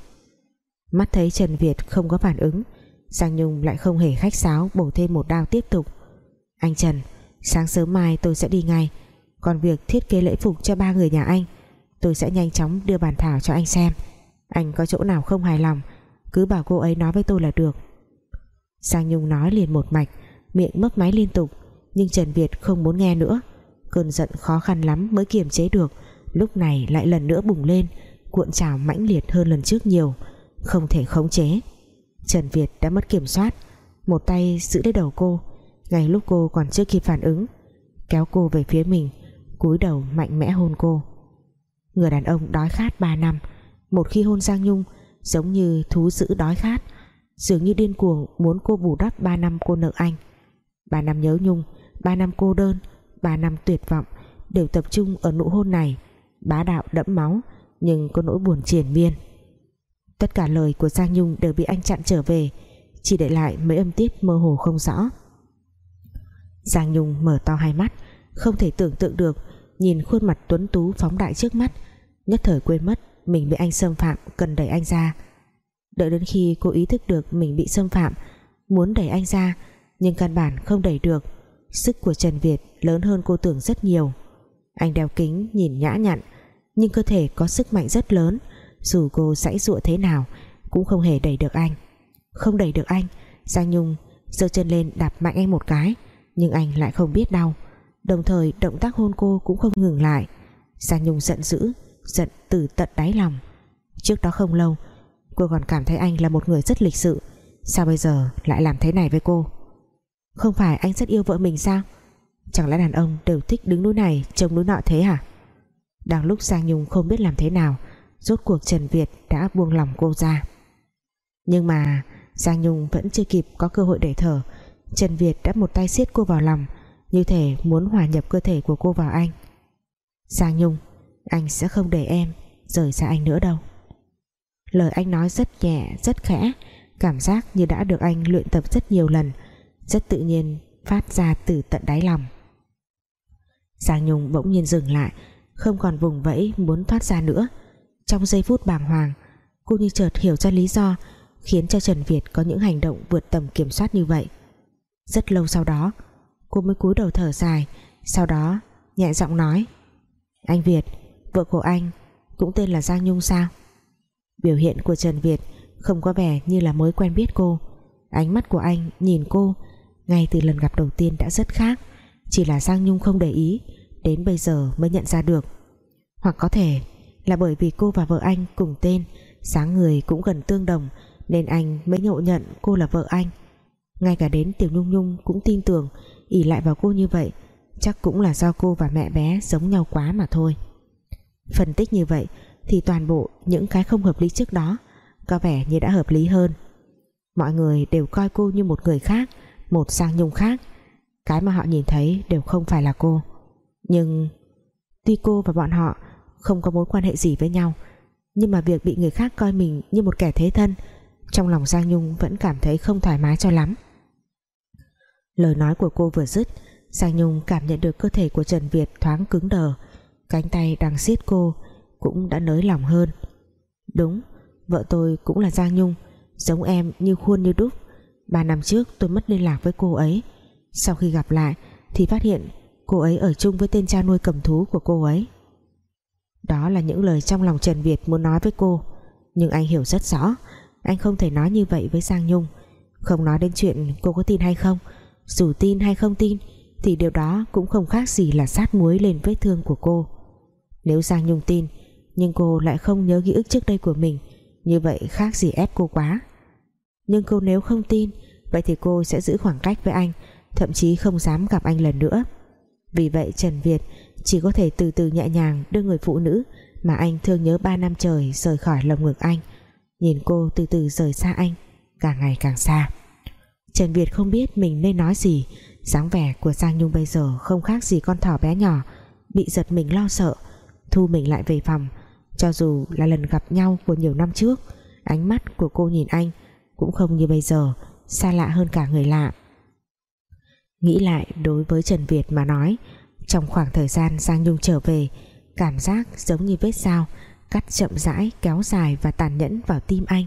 Mắt thấy Trần Việt không có phản ứng, Giang Nhung lại không hề khách sáo Bổ thêm một đao tiếp tục. Anh Trần, sáng sớm mai tôi sẽ đi ngay, Còn việc thiết kế lễ phục cho ba người nhà anh. Tôi sẽ nhanh chóng đưa bản thảo cho anh xem. Anh có chỗ nào không hài lòng, Cứ bảo cô ấy nói với tôi là được. Sang Nhung nói liền một mạch, Miệng mấp máy liên tục, Nhưng Trần Việt không muốn nghe nữa. Cơn giận khó khăn lắm mới kiềm chế được, Lúc này lại lần nữa bùng lên, Cuộn trào mãnh liệt hơn lần trước nhiều, Không thể khống chế. Trần Việt đã mất kiểm soát, Một tay giữ lấy đầu cô, Ngay lúc cô còn chưa kịp phản ứng, Kéo cô về phía mình, cúi đầu mạnh mẽ hôn cô. Người đàn ông đói khát 3 năm. Một khi hôn Giang Nhung, Giống như thú dữ đói khát. Dường như điên cuồng muốn cô bù đắp 3 năm cô nợ anh. 3 năm nhớ Nhung 3 năm cô đơn 3 năm tuyệt vọng Đều tập trung ở nụ hôn này. Bá đạo đẫm máu, Nhưng có nỗi buồn triền miên. Tất cả lời của Giang Nhung đều bị anh chặn trở về, Chỉ để lại mấy âm tiết mơ hồ không rõ. Giang Nhung mở to hai mắt, Không thể tưởng tượng được Nhìn khuôn mặt tuấn tú phóng đại trước mắt. Nhất thời quên mất Mình bị anh xâm phạm, cần đẩy anh ra. Đợi đến khi cô ý thức được Mình bị xâm phạm, Muốn đẩy anh ra, Nhưng căn bản không đẩy được. Sức của Trần Việt lớn hơn cô tưởng rất nhiều. Anh đeo kính, nhìn nhã nhặn, Nhưng cơ thể có sức mạnh rất lớn. Dù cô sãy dụa thế nào, cũng không hề đẩy được anh. Không đẩy được anh, Giang Nhung giơ chân lên đạp mạnh anh một cái, nhưng anh lại không biết đau đồng thời, động tác hôn cô cũng không ngừng lại. Giang Nhung giận dữ, giận từ tận đáy lòng. Trước đó không lâu, cô còn cảm thấy anh là một người rất lịch sự. Sao bây giờ lại làm thế này với cô? Không phải anh rất yêu vợ mình sao? Chẳng lẽ đàn ông đều thích đứng núi này, trông núi nọ thế hả? Đang lúc Giang Nhung không biết làm thế nào, rốt cuộc Trần Việt đã buông lòng cô ra. Nhưng mà Giang Nhung vẫn chưa kịp có cơ hội để thở. Trần Việt đã một tay siết cô vào lòng như thể muốn hòa nhập cơ thể của cô vào anh. Giang Nhung, anh sẽ không để em rời xa anh nữa đâu. Lời anh nói rất nhẹ, rất khẽ. Cảm giác như đã được anh luyện tập rất nhiều lần, rất tự nhiên phát ra từ tận đáy lòng. Giang Nhung bỗng nhiên dừng lại, không còn vùng vẫy muốn thoát ra nữa. Trong giây phút bàng hoàng, cô như chợt hiểu ra lý do khiến cho Trần Việt có những hành động vượt tầm kiểm soát như vậy. Rất lâu sau đó cô mới cúi đầu thở dài. Sau đó, nhẹ giọng nói. Anh Việt, vợ của anh cũng tên là Giang Nhung sao? Biểu hiện của Trần Việt không có vẻ như là mới quen biết cô. Ánh mắt của anh nhìn cô ngay từ lần gặp đầu tiên đã rất khác. Chỉ là Giang Nhung không để ý, Đến bây giờ mới nhận ra được. Hoặc có thể là bởi vì cô và vợ anh cùng tên Sáng người cũng gần tương đồng, Nên anh mới ngộ nhận cô là vợ anh. Ngay cả đến Tiểu Nhung Nhung cũng tin tưởng ỉ lại vào cô như vậy, Chắc cũng là do cô và mẹ bé giống nhau quá mà thôi. Phân tích như vậy Thì toàn bộ những cái không hợp lý trước đó Có vẻ như đã hợp lý hơn. Mọi người đều coi cô như một người khác, Một sang nhung khác. Cái mà họ nhìn thấy đều không phải là cô. Nhưng Tuy cô và bọn họ không có mối quan hệ gì với nhau, nhưng mà việc bị người khác coi mình như một kẻ thế thân, trong lòng Giang Nhung vẫn cảm thấy không thoải mái cho lắm lời nói của cô vừa dứt, Giang Nhung cảm nhận được cơ thể của Trần Việt thoáng cứng đờ. Cánh tay đang siết cô cũng đã nới lỏng hơn. Đúng, vợ tôi cũng là Giang Nhung, giống em như khuôn như đúc. Ba năm trước tôi mất liên lạc với cô ấy. Sau khi gặp lại thì phát hiện cô ấy ở chung với tên cha nuôi cầm thú của cô ấy. Đó là những lời trong lòng Trần Việt muốn nói với cô, nhưng anh hiểu rất rõ, anh không thể nói như vậy với Giang Nhung. Không nói đến chuyện cô có tin hay không dù tin hay không tin, thì điều đó cũng không khác gì là sát muối lên vết thương của cô. Nếu Giang Nhung tin, nhưng cô lại không nhớ ký ức trước đây của mình, như vậy khác gì ép cô quá. Nhưng cô nếu không tin, vậy thì cô sẽ giữ khoảng cách với anh, thậm chí không dám gặp anh lần nữa. Vì vậy Trần Việt chỉ có thể từ từ nhẹ nhàng đưa người phụ nữ mà anh thương nhớ 3 năm trời rời khỏi lồng ngực anh, nhìn cô từ từ rời xa anh, càng ngày càng xa. Trần Việt không biết mình nên nói gì. Dáng vẻ của Giang Nhung bây giờ không khác gì con thỏ bé nhỏ, bị giật mình lo sợ, thu mình lại về phòng. Cho dù là lần gặp nhau của nhiều năm trước, ánh mắt của cô nhìn anh cũng không như bây giờ, xa lạ hơn cả người lạ. Nghĩ lại đối với Trần Việt mà nói, trong khoảng thời gian Giang Nhung trở về, cảm giác giống như vết dao cắt chậm rãi, kéo dài và tàn nhẫn vào tim anh.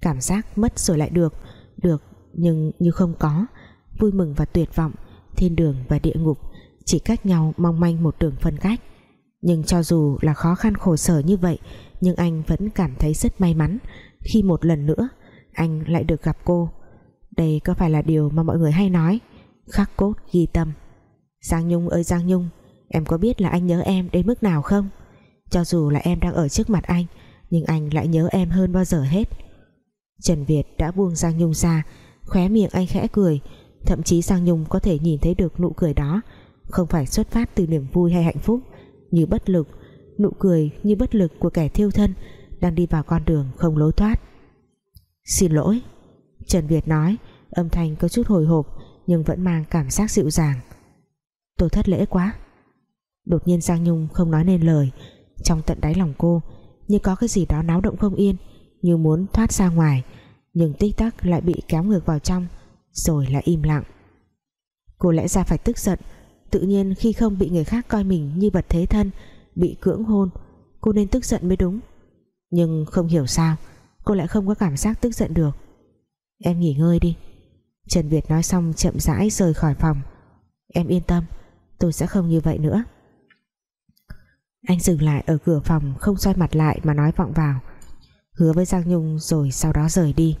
Cảm giác mất rồi lại được được nhưng như không có, vui mừng và tuyệt vọng, thiên đường và địa ngục chỉ cách nhau mong manh một đường phân cách. Nhưng cho dù là khó khăn khổ sở như vậy, nhưng anh vẫn cảm thấy rất may mắn khi một lần nữa anh lại được gặp cô. Đây có phải là điều mà mọi người hay nói, khắc cốt ghi tâm. Giang Nhung ơi Giang Nhung, Em có biết là anh nhớ em đến mức nào không? Cho dù là em đang ở trước mặt anh, Nhưng anh lại nhớ em hơn bao giờ hết. Trần Việt đã buông Giang Nhung ra Khóe miệng anh khẽ cười, Thậm chí Giang Nhung có thể nhìn thấy được nụ cười đó. Không phải xuất phát từ niềm vui hay hạnh phúc, Như bất lực, Nụ cười như bất lực của kẻ thiêu thân Đang đi vào con đường không lối thoát. Xin lỗi, Trần Việt nói, Âm thanh có chút hồi hộp Nhưng vẫn mang cảm giác dịu dàng. Tôi thất lễ quá. Đột nhiên Giang Nhung không nói nên lời. Trong tận đáy lòng cô, như có cái gì đó náo động không yên, như muốn thoát ra ngoài nhưng tích tắc lại bị kéo ngược vào trong, rồi lại im lặng. Cô lẽ ra phải tức giận, tự nhiên khi không bị người khác coi mình như vật thế thân, bị cưỡng hôn, cô nên tức giận mới đúng. Nhưng không hiểu sao, cô lại không có cảm giác tức giận được. Em nghỉ ngơi đi. Trần Việt nói xong chậm rãi rời khỏi phòng. Em yên tâm, tôi sẽ không như vậy nữa. Anh dừng lại ở cửa phòng, không xoay mặt lại mà nói vọng vào hứa với Giang Nhung rồi sau đó rời đi.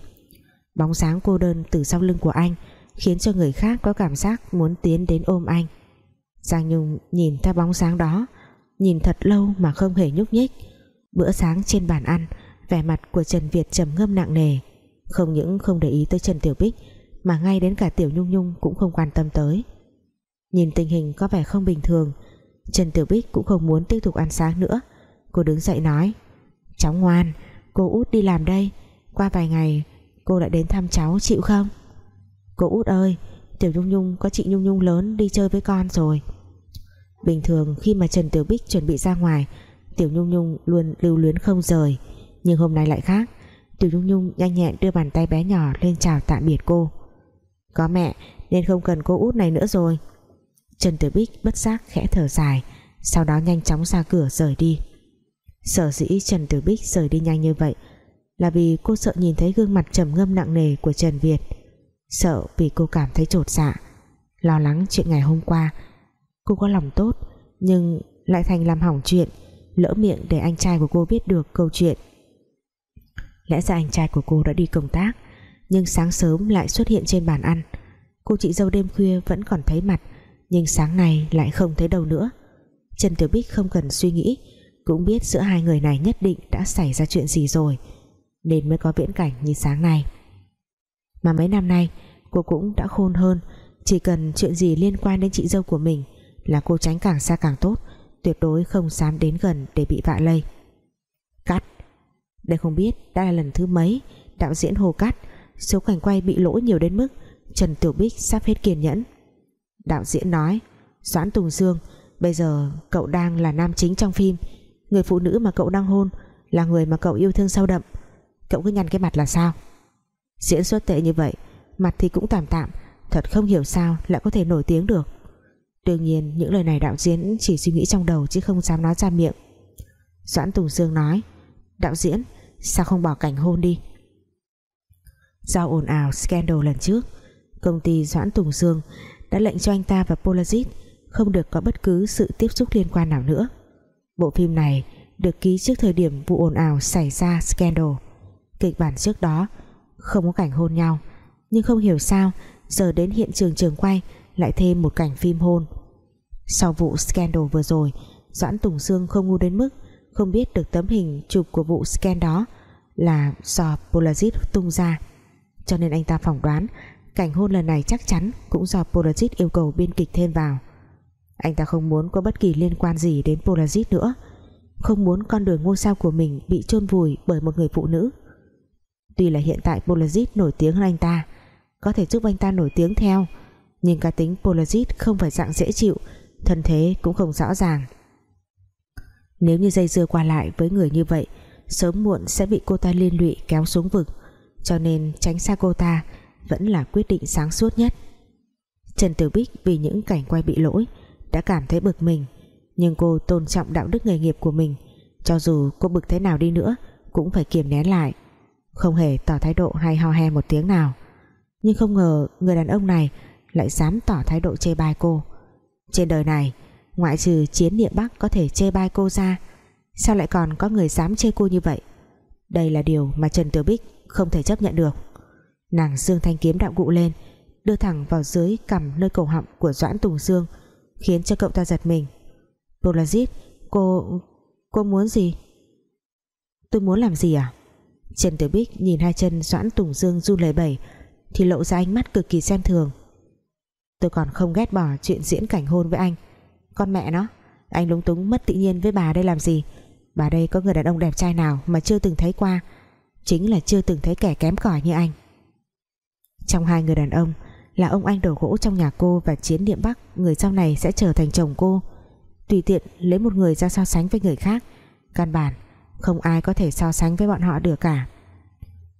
Bóng sáng cô đơn từ sau lưng của anh khiến cho người khác có cảm giác muốn tiến đến ôm anh. Giang Nhung nhìn theo bóng sáng đó, nhìn thật lâu mà không hề nhúc nhích. Bữa sáng trên bàn ăn, vẻ mặt của Trần Việt trầm ngâm nặng nề. Không những không để ý tới Trần Tiểu Bích, mà ngay đến cả Tiểu Nhung Nhung cũng không quan tâm tới. Nhìn tình hình có vẻ không bình thường, Trần Tiểu Bích cũng không muốn tiếp tục ăn sáng nữa. Cô đứng dậy nói, Cháu ngoan Cô út đi làm đây. Qua vài ngày, cô lại đến thăm cháu, chịu không? Cô út ơi, Tiểu Nhung Nhung, có chị Nhung Nhung lớn đi chơi với con rồi. Bình thường khi mà Trần Tiểu Bích chuẩn bị ra ngoài, Tiểu Nhung Nhung luôn lưu luyến không rời. Nhưng hôm nay lại khác. Tiểu Nhung Nhung nhanh nhẹn đưa bàn tay bé nhỏ lên chào tạm biệt cô. Có mẹ, nên không cần cô út này nữa rồi. Trần Tiểu Bích bất giác khẽ thở dài, Sau đó nhanh chóng ra cửa rời đi. Sở dĩ Trần Tử Bích rời đi nhanh như vậy Là vì cô sợ nhìn thấy gương mặt trầm ngâm nặng nề của Trần Việt. Sợ vì cô cảm thấy trột dạ Lo lắng chuyện ngày hôm qua. Cô có lòng tốt, Nhưng lại thành làm hỏng chuyện, Lỡ miệng để anh trai của cô biết được câu chuyện. Lẽ ra anh trai của cô đã đi công tác, Nhưng sáng sớm lại xuất hiện trên bàn ăn. Cô chị dâu đêm khuya vẫn còn thấy mặt, nhưng sáng nay lại không thấy đâu nữa. Trần Tiểu Bích không cần suy nghĩ cũng biết giữa hai người này nhất định đã xảy ra chuyện gì rồi, nên mới có viễn cảnh như sáng nay. Mà mấy năm nay, cô cũng đã khôn hơn, chỉ cần chuyện gì liên quan đến chị dâu của mình là cô tránh càng xa càng tốt, tuyệt đối không dám đến gần để bị vạ lây. Cắt! Đây không biết đã là lần thứ mấy đạo diễn hồ cắt số cảnh quay bị lỗi nhiều đến mức Trần Tiểu Bích sắp hết kiên nhẫn. Đạo diễn nói, Doãn Tùng Dương, bây giờ cậu đang là nam chính trong phim người phụ nữ mà cậu đang hôn là người mà cậu yêu thương sâu đậm. Cậu cứ nhăn cái mặt là sao? Diễn xuất tệ như vậy, mặt thì cũng tạm tạm, thật không hiểu sao lại có thể nổi tiếng được. Đương nhiên, những lời này đạo diễn chỉ suy nghĩ trong đầu chứ không dám nói ra miệng. Doãn Tùng Dương nói, đạo diễn, sao không bỏ cảnh hôn đi? Do ồn ào scandal lần trước, công ty Doãn Tùng Dương đã lệnh cho anh ta và polazit không được có bất cứ sự tiếp xúc liên quan nào nữa bộ phim này được ký trước thời điểm vụ ồn ào xảy ra scandal. Kịch bản trước đó không có cảnh hôn nhau, nhưng không hiểu sao giờ đến hiện trường trường quay lại thêm một cảnh phim hôn. Sau vụ scandal vừa rồi, Doãn Tùng Sương không ngu đến mức không biết được tấm hình chụp của vụ scandal đó là do Polaroid tung ra. Cho nên anh ta phỏng đoán cảnh hôn lần này chắc chắn cũng do Polaroid yêu cầu biên kịch thêm vào anh ta không muốn có bất kỳ liên quan gì đến Polaris nữa. Không muốn con đường ngôi sao của mình bị chôn vùi bởi một người phụ nữ. Tuy là hiện tại Polaris nổi tiếng hơn anh ta, có thể giúp anh ta nổi tiếng theo, nhưng cá tính Polaris không phải dạng dễ chịu, thân thế cũng không rõ ràng. Nếu như dây dưa qua lại với người như vậy, sớm muộn sẽ bị cô ta liên lụy kéo xuống vực, cho nên tránh xa cô ta vẫn là quyết định sáng suốt nhất. Trần Tử Bích vì những cảnh quay bị lỗi đã cảm thấy bực mình. Nhưng cô tôn trọng đạo đức nghề nghiệp của mình. Cho dù cô bực thế nào đi nữa, cũng phải kiềm nén lại. Không hề tỏ thái độ hay ho he một tiếng nào. Nhưng không ngờ người đàn ông này lại dám tỏ thái độ chê bai cô. Trên đời này, ngoại trừ chiến niệm bắc có thể chê bai cô ra, sao lại còn có người dám chê cô như vậy? Đây là điều mà Trần Tiểu Bích không thể chấp nhận được. Nàng dương thanh kiếm đạo cụ lên, đưa thẳng vào dưới cầm nơi cổ họng của Doãn Tùng Dương khiến cho cậu ta giật mình. Polazit, cô cô muốn gì? Tôi muốn làm gì à? Trần Tiểu Bích nhìn hai chân Doãn Tùng Dương run lời bẩy, thì lộ ra ánh mắt cực kỳ xem thường. Tôi còn không ghét bỏ chuyện diễn cảnh hôn với anh. Con mẹ nó, anh lúng túng mất tự nhiên với bà đây làm gì? Bà đây có người đàn ông đẹp trai nào mà chưa từng thấy qua? Chính là chưa từng thấy kẻ kém cỏi như anh. Trong hai người đàn ông là ông anh đầu gỗ trong nhà cô và chiến niệm bắc, người sau này sẽ trở thành chồng cô. Tùy tiện, lấy một người ra so sánh với người khác. Căn bản, không ai có thể so sánh với bọn họ được cả.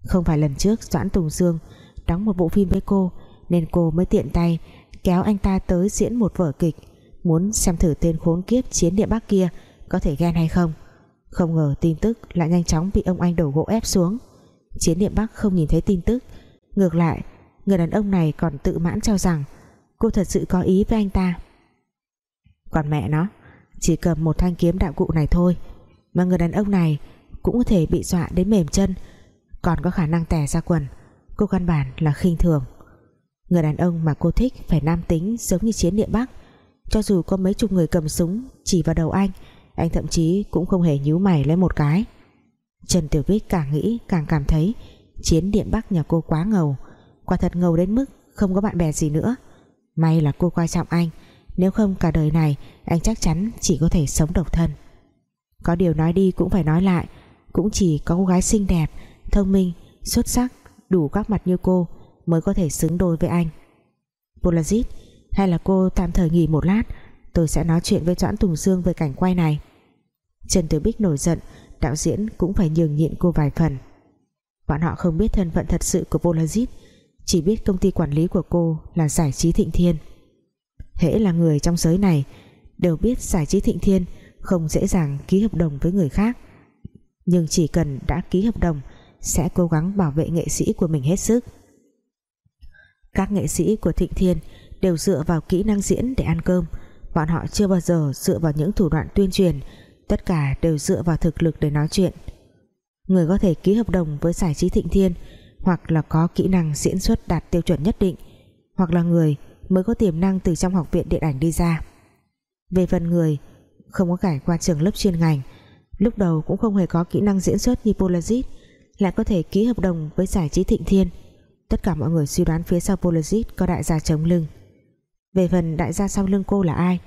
Không phải lần trước Doãn Tùng Dương đóng một bộ phim với cô, nên cô mới tiện tay kéo anh ta tới diễn một vở kịch, muốn xem thử tên khốn kiếp chiến địa bắc kia có thể ghen hay không. Không ngờ tin tức lại nhanh chóng bị ông anh đầu gỗ ép xuống. Chiến địa bắc không nhìn thấy tin tức, ngược lại người đàn ông này còn tự mãn cho rằng cô thật sự có ý với anh ta. Còn mẹ nó, chỉ cầm một thanh kiếm đạo cụ này thôi, mà người đàn ông này cũng có thể bị dọa đến mềm chân, còn có khả năng tè ra quần. Cô căn bản là khinh thường. Người đàn ông mà cô thích phải nam tính giống như chiến địa bắc. Cho dù có mấy chục người cầm súng chỉ vào đầu anh anh thậm chí cũng không hề nhíu mày lấy một cái. Trần Tiểu Bích càng nghĩ càng cảm thấy chiến điện bắc nhà cô quá ngầu quả thật ngầu đến mức không có bạn bè gì nữa. May là cô coi trọng anh, nếu không cả đời này, anh chắc chắn chỉ có thể sống độc thân. Có điều nói đi cũng phải nói lại, cũng chỉ có cô gái xinh đẹp, thông minh, xuất sắc, đủ các mặt như cô mới có thể xứng đôi với anh. Polazit, hay là cô tạm thời nghỉ một lát, tôi sẽ nói chuyện với Doãn Tùng Dương về cảnh quay này. Trần Tử Bích nổi giận, đạo diễn cũng phải nhường nhịn cô vài phần. Bọn họ không biết thân phận thật sự của Polazit chỉ biết công ty quản lý của cô là giải trí thịnh thiên. Hễ là người trong giới này, đều biết giải trí thịnh thiên không dễ dàng ký hợp đồng với người khác. Nhưng chỉ cần đã ký hợp đồng, sẽ cố gắng bảo vệ nghệ sĩ của mình hết sức. Các nghệ sĩ của thịnh thiên đều dựa vào kỹ năng diễn để ăn cơm. Bọn họ chưa bao giờ dựa vào những thủ đoạn tuyên truyền, tất cả đều dựa vào thực lực để nói chuyện. Người có thể ký hợp đồng với giải trí thịnh thiên hoặc là có kỹ năng diễn xuất đạt tiêu chuẩn nhất định, hoặc là người mới có tiềm năng từ trong học viện điện ảnh đi ra. Về phần người không có cải qua trường lớp chuyên ngành, lúc đầu cũng không hề có kỹ năng diễn xuất như Polaris lại có thể ký hợp đồng với giải trí Thịnh Thiên. Tất cả mọi người suy đoán phía sau Polaris có đại gia chống lưng. Về phần đại gia sau lưng cô là ai?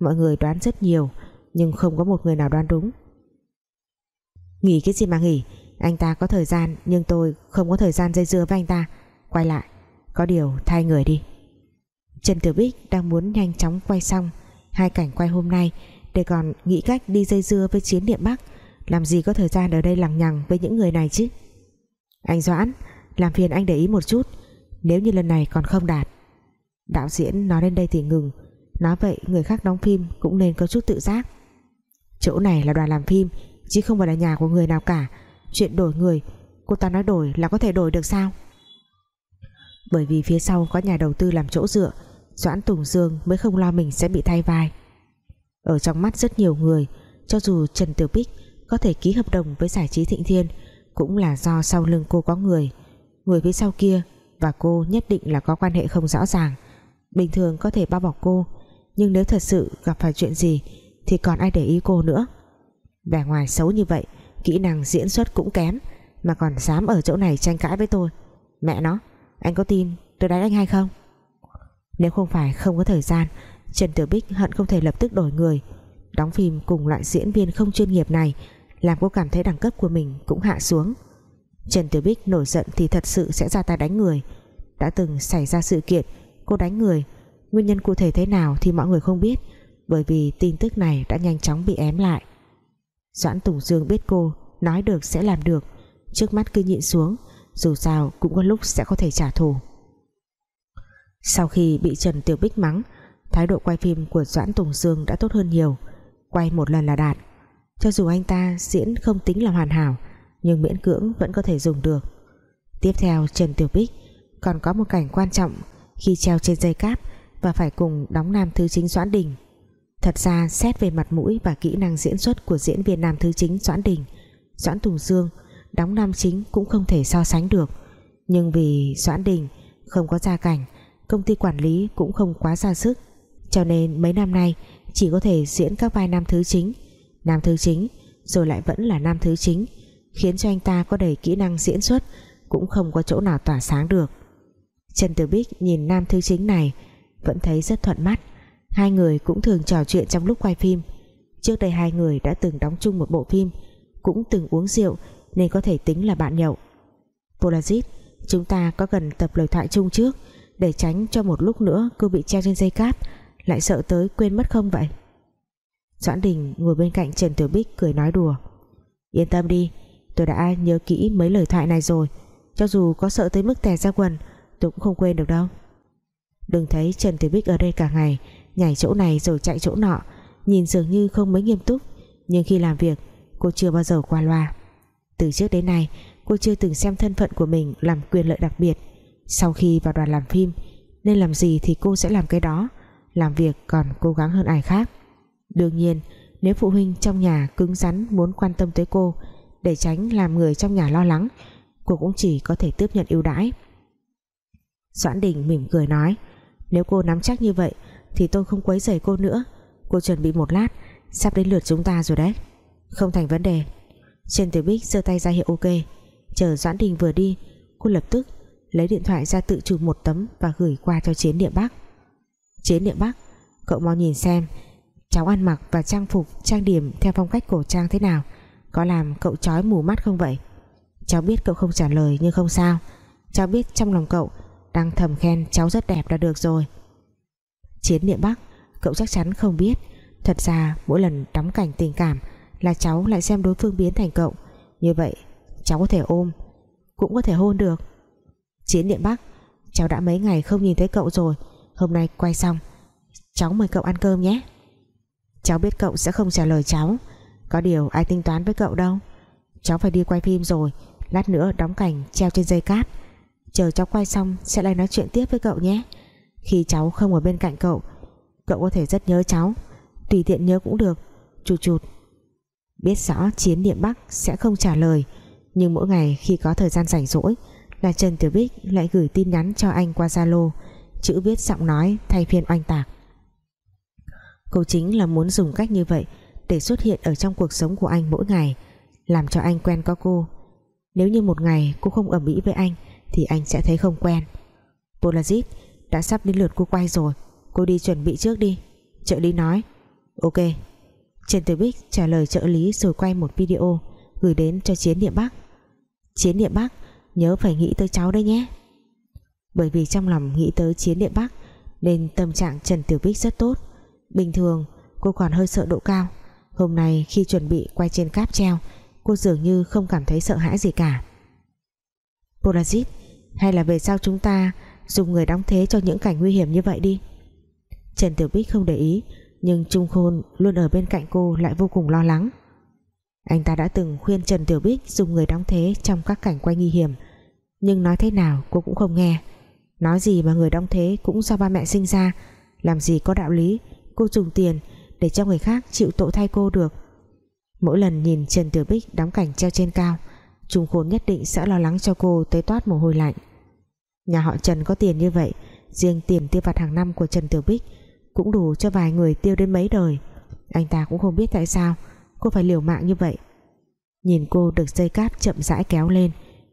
Mọi người đoán rất nhiều, nhưng không có một người nào đoán đúng. Nghỉ cái gì mà nghỉ? Anh ta có thời gian, nhưng tôi không có thời gian dây dưa với anh ta. Quay lại, có điều thay người đi. Trần Tử Bích đang muốn nhanh chóng quay xong hai cảnh quay hôm nay, để còn nghĩ cách đi dây dưa với chiến điện Bắc. Làm gì có thời gian ở đây lằng nhằng với những người này chứ? Anh Doãn, làm phiền anh để ý một chút, nếu như lần này còn không đạt. Đạo diễn nói đến đây thì ngừng. Nói vậy, người khác đóng phim cũng nên có chút tự giác. Chỗ này là đoàn làm phim, chứ không phải là nhà của người nào cả chuyện đổi người, cô ta nói đổi là có thể đổi được sao? Bởi vì phía sau có nhà đầu tư làm chỗ dựa, Doãn Tùng Dương mới không lo mình sẽ bị thay vai. Ở trong mắt rất nhiều người, cho dù Trần Tiểu Bích có thể ký hợp đồng với giải trí Thịnh Thiên cũng là do sau lưng cô có người. Người phía sau kia và cô nhất định là có quan hệ không rõ ràng. Bình thường có thể bao bọc cô, nhưng nếu thật sự gặp phải chuyện gì thì còn ai để ý cô nữa? Vẻ ngoài xấu như vậy kỹ năng diễn xuất cũng kém, mà còn dám ở chỗ này tranh cãi với tôi. Mẹ nó, anh có tin tôi đánh anh hay không? Nếu không phải không có thời gian, Trần Tiểu Bích hận không thể lập tức đổi người. Đóng phim cùng loại diễn viên không chuyên nghiệp này, làm cô cảm thấy đẳng cấp của mình cũng hạ xuống. Trần Tiểu Bích nổi giận thì thật sự sẽ ra tay đánh người. Đã từng xảy ra sự kiện, cô đánh người. Nguyên nhân cụ thể thế nào thì mọi người không biết, bởi vì tin tức này đã nhanh chóng bị ém lại. Doãn Tùng Dương biết cô nói được sẽ làm được. Trước mắt cứ nhịn xuống, dù sao cũng có lúc sẽ có thể trả thù. Sau khi bị Trần Tiểu Bích mắng, thái độ quay phim của Doãn Tùng Dương đã tốt hơn nhiều. Quay một lần là đạt. Cho dù anh ta diễn không tính là hoàn hảo, nhưng miễn cưỡng vẫn có thể dùng được. Tiếp theo, Trần Tiểu Bích còn có một cảnh quan trọng khi treo trên dây cáp và phải cùng đóng nam thứ chính Doãn Đình thật ra, xét về mặt mũi và kỹ năng diễn xuất của diễn viên nam thứ chính Doãn Đình, Doãn Tùng Dương đóng nam chính cũng không thể so sánh được. Nhưng vì Doãn Đình không có gia cảnh, công ty quản lý cũng không quá ra sức. Cho nên mấy năm nay, chỉ có thể diễn các vai nam thứ chính. Nam thứ chính, rồi lại vẫn là nam thứ chính, khiến cho anh ta có đầy kỹ năng diễn xuất cũng không có chỗ nào tỏa sáng được. Trần Tử Bích nhìn nam thứ chính này, vẫn thấy rất thuận mắt hai người cũng thường trò chuyện trong lúc quay phim. Trước đây hai người đã từng đóng chung một bộ phim, cũng từng uống rượu nên có thể tính là bạn nhậu. Polazit chúng ta có cần tập lời thoại chung trước để tránh cho một lúc nữa cô bị treo trên dây cáp, lại sợ tới quên mất không vậy? Doãn Đình ngồi bên cạnh Trần Tiểu Bích cười nói đùa. Yên tâm đi, tôi đã nhớ kỹ mấy lời thoại này rồi. Cho dù có sợ tới mức tè ra quần, tôi cũng không quên được đâu. Đừng thấy Trần Tiểu Bích ở đây cả ngày nhảy chỗ này rồi chạy chỗ nọ. Nhìn dường như không mấy nghiêm túc, nhưng khi làm việc, cô chưa bao giờ qua loa. Từ trước đến nay, cô chưa từng xem thân phận của mình làm quyền lợi đặc biệt. Sau khi vào đoàn làm phim, nên làm gì thì cô sẽ làm cái đó. Làm việc còn cố gắng hơn ai khác. Đương nhiên, nếu phụ huynh trong nhà cứng rắn muốn quan tâm tới cô, để tránh làm người trong nhà lo lắng, cô cũng chỉ có thể tiếp nhận ưu đãi. Doãn Đình mỉm cười nói, nếu cô nắm chắc như vậy thì tôi không quấy rầy cô nữa. Cô chuẩn bị một lát, sắp đến lượt chúng ta rồi đấy. Không thành vấn đề. Trên Tiểu Bích giơ tay ra hiệu ok. Chờ Doãn Đình vừa đi, cô lập tức lấy điện thoại ra tự chụp một tấm và gửi qua cho Chiến Địa Bắc. Chiến Địa Bắc, cậu mau nhìn xem cháu ăn mặc và trang phục, trang điểm theo phong cách cổ trang thế nào. Có làm cậu chói mù mắt không vậy? Cháu biết cậu không trả lời nhưng không sao. Cháu biết trong lòng cậu đang thầm khen cháu rất đẹp là được rồi. Chiến Địa Bắc cậu chắc chắn không biết. Thật ra, mỗi lần đóng cảnh tình cảm là cháu lại xem đối phương biến thành cậu. Như vậy, cháu có thể ôm, cũng có thể hôn được. Chiến Điện Bắc cháu đã mấy ngày không nhìn thấy cậu rồi. Hôm nay quay xong, cháu mời cậu ăn cơm nhé. Cháu biết cậu sẽ không trả lời cháu. Có điều ai tính toán với cậu đâu. Cháu phải đi quay phim rồi, lát nữa đóng cảnh treo trên dây cáp. Chờ cháu quay xong, sẽ lại nói chuyện tiếp với cậu nhé khi cháu không ở bên cạnh cậu cậu có thể rất nhớ cháu. Tùy tiện nhớ cũng được. Chụt chụt. Biết rõ chiến Niệm Bắc sẽ không trả lời, nhưng mỗi ngày khi có thời gian rảnh rỗi, là Trần Tiểu Bích lại gửi tin nhắn cho anh qua Zalo, chữ viết giọng nói thay phiên oanh tạc. Cô chính là muốn dùng cách như vậy để xuất hiện ở trong cuộc sống của anh mỗi ngày, làm cho anh quen có cô. Nếu như một ngày cô không ẩm ĩ với anh, thì anh sẽ thấy không quen. Polazit đã sắp đến lượt cô quay rồi. Cô đi chuẩn bị trước đi. Trợ lý nói. Ok. Trần Tử Bích trả lời trợ lý rồi quay một video gửi đến cho Chiến Niệm Bắc. Chiến Niệm Bắc, nhớ phải nghĩ tới cháu đấy nhé. Bởi vì trong lòng nghĩ tới Chiến Niệm Bắc nên tâm trạng Trần Tiểu Bích rất tốt. Bình thường, cô còn hơi sợ độ cao. Hôm nay khi chuẩn bị quay trên cáp treo, cô dường như không cảm thấy sợ hãi gì cả. Polazit hay là về sau chúng ta dùng người đóng thế cho những cảnh nguy hiểm như vậy đi. Trần Tiểu Bích không để ý, nhưng Trung Khôn luôn ở bên cạnh cô lại vô cùng lo lắng. Anh ta đã từng khuyên Trần Tiểu Bích dùng người đóng thế trong các cảnh quay nguy hiểm, nhưng nói thế nào cô cũng không nghe. Nói gì mà người đóng thế cũng do ba mẹ sinh ra, làm gì có đạo lý, cô dùng tiền để cho người khác chịu tội thay cô được. Mỗi lần nhìn Trần Tiểu Bích đóng cảnh treo trên cao, Trung Khôn nhất định sẽ lo lắng cho cô tới toát mồ hôi lạnh nhà họ Trần có tiền như vậy, riêng tiền tiêu vặt hàng năm của Trần Tiểu Bích cũng đủ cho vài người tiêu đến mấy đời. Anh ta cũng không biết tại sao cô phải liều mạng như vậy. Nhìn cô được dây cáp chậm rãi kéo lên,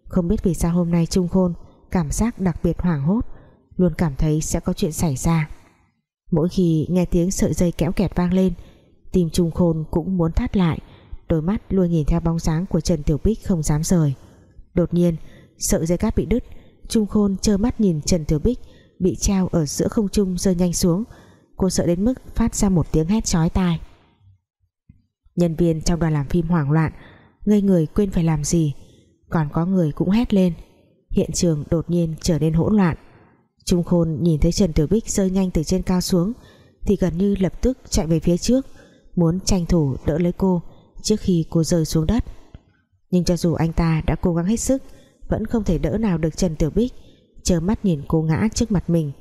không biết vì sao hôm nay Trung Khôn cảm giác đặc biệt hoảng hốt, luôn cảm thấy sẽ có chuyện xảy ra. Mỗi khi nghe tiếng sợi dây kéo kẹt vang lên, tim Trung Khôn cũng muốn thắt lại, đôi mắt luôn nhìn theo bóng dáng của Trần Tiểu Bích không dám rời. Đột nhiên, sợi dây cáp bị đứt Trung Khôn trơ mắt nhìn Trần Tiểu Bích, bị treo ở giữa không trung rơi nhanh xuống. Cô sợ đến mức phát ra một tiếng hét chói tai. Nhân viên trong đoàn làm phim hoảng loạn, ngây người quên phải làm gì. Còn có người cũng hét lên. Hiện trường đột nhiên trở nên hỗn loạn. Trung Khôn nhìn thấy Trần Tiểu Bích rơi nhanh từ trên cao xuống, thì gần như lập tức chạy về phía trước, muốn tranh thủ đỡ lấy cô trước khi cô rơi xuống đất. Nhưng cho dù anh ta đã cố gắng hết sức vẫn không thể đỡ nào được Trần Tiểu Bích. Chờ mắt nhìn cô ngã trước mặt mình.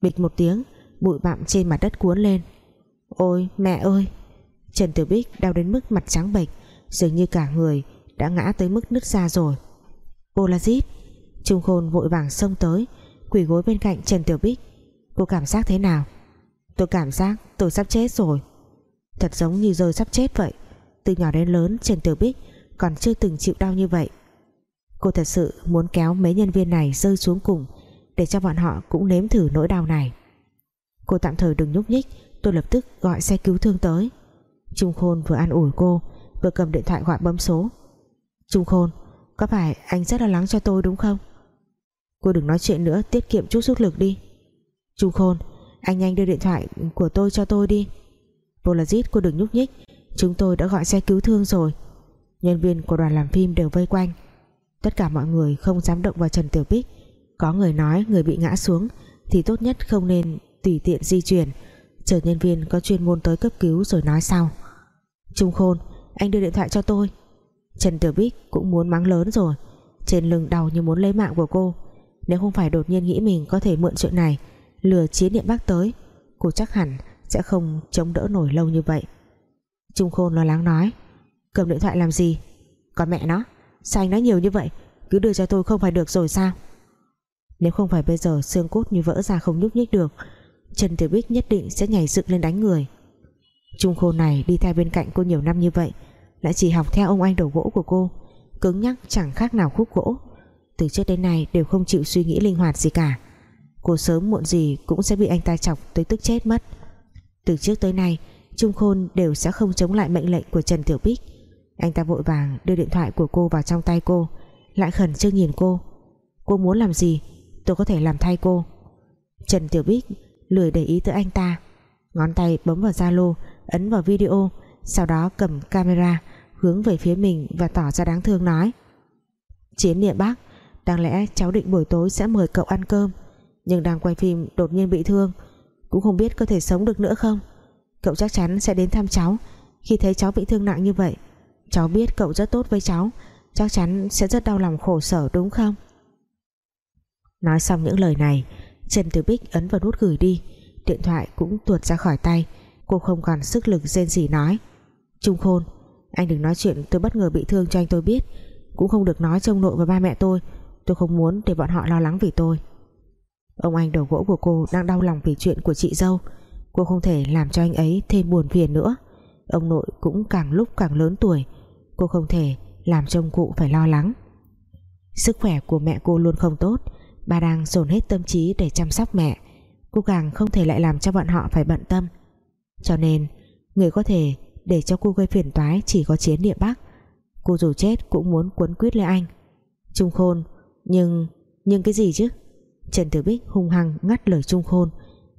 Bịch một tiếng, bụi bặm trên mặt đất cuốn lên. Ôi, mẹ ơi! Trần Tiểu Bích đau đến mức mặt trắng bệch, dường như cả người đã ngã tới mức nứt ra rồi. Cô là dít. Trung Khôn vội vàng xông tới, quỳ gối bên cạnh Trần Tiểu Bích. Cô cảm giác thế nào? Tôi cảm giác tôi sắp chết rồi. Thật giống như rơi sắp chết vậy. Từ nhỏ đến lớn, Trần Tiểu Bích còn chưa từng chịu đau như vậy cô thật sự muốn kéo mấy nhân viên này rơi xuống cùng để cho bọn họ cũng nếm thử nỗi đau này. Cô tạm thời đừng nhúc nhích, tôi lập tức gọi xe cứu thương tới. Trung Khôn vừa an ủi cô, vừa cầm điện thoại gọi bấm số. Trung Khôn, có phải anh rất lo lắng cho tôi đúng không? Cô đừng nói chuyện nữa, tiết kiệm chút sức lực đi. Trung Khôn, anh nhanh đưa điện thoại của tôi cho tôi đi. Vô là giết cô đừng nhúc nhích, chúng tôi đã gọi xe cứu thương rồi. Nhân viên của đoàn làm phim đều vây quanh tất cả mọi người không dám động vào Trần Tiểu Bích. Có người nói người bị ngã xuống thì tốt nhất không nên tùy tiện di chuyển. Chờ nhân viên có chuyên môn tới cấp cứu rồi nói sau. Trung Khôn, anh đưa điện thoại cho tôi. Trần Tiểu Bích cũng muốn mắng lớn rồi. Trên lưng đau như muốn lấy mạng của cô. Nếu không phải đột nhiên nghĩ mình có thể mượn chuyện này, lừa chiến điện bác tới, cô chắc hẳn sẽ không chống đỡ nổi lâu như vậy. Trung Khôn lo lắng nói, cầm điện thoại làm gì? Còn mẹ nó sao anh nói nhiều như vậy? Cứ đưa cho tôi không phải được rồi sao? Nếu không phải bây giờ xương cốt như vỡ ra không nhúc nhích được, Trần Tiểu Bích nhất định sẽ nhảy dựng lên đánh người. Trung Khôn này đi theo bên cạnh cô nhiều năm như vậy, lại chỉ học theo ông anh đầu gỗ của cô, cứng nhắc chẳng khác nào khúc gỗ. Từ trước đến nay đều không chịu suy nghĩ linh hoạt gì cả. Cô sớm muộn gì cũng sẽ bị anh ta chọc tới tức chết mất. Từ trước tới nay, Trung Khôn đều sẽ không chống lại mệnh lệnh của Trần Tiểu Bích anh ta vội vàng đưa điện thoại của cô vào trong tay cô, lại khẩn trương nhìn cô. Cô muốn làm gì, tôi có thể làm thay cô. Trần Tiểu Bích lười để ý tới anh ta. Ngón tay bấm vào Zalo, ấn vào video, sau đó cầm camera, hướng về phía mình và tỏ ra đáng thương nói. Chiến niệm bác Đáng lẽ cháu định buổi tối sẽ mời cậu ăn cơm, Nhưng đang quay phim đột nhiên bị thương, Cũng không biết có thể sống được nữa không? Cậu chắc chắn sẽ đến thăm cháu Khi thấy cháu bị thương nặng như vậy. Cháu biết cậu rất tốt với cháu. Chắc chắn sẽ rất đau lòng khổ sở, đúng không? Nói xong những lời này, Trần Tử Bích ấn vào nút gửi đi. Điện thoại cũng tuột ra khỏi tay. Cô không còn sức lực rên gì nói. Trung Khôn, Anh đừng nói chuyện tôi bất ngờ bị thương cho anh tôi biết. Cũng không được nói cho ông nội và ba mẹ tôi. Tôi không muốn để bọn họ lo lắng vì tôi. Ông anh đầu gỗ của cô đang đau lòng vì chuyện của chị dâu. Cô không thể làm cho anh ấy thêm buồn phiền nữa. Ông nội cũng càng lúc càng lớn tuổi cô không thể làm cho ông cụ phải lo lắng. Sức khỏe của mẹ cô luôn không tốt, bà đang dồn hết tâm trí để chăm sóc mẹ. Cô càng không thể lại làm cho bọn họ phải bận tâm. Cho nên, người có thể để cho cô gây phiền toái chỉ có chiến địa Bắc. Cô dù chết cũng muốn quấn quýt lấy anh. Trung Khôn, nhưng nhưng cái gì chứ? Trần Tử Bích hung hăng ngắt lời Trung Khôn,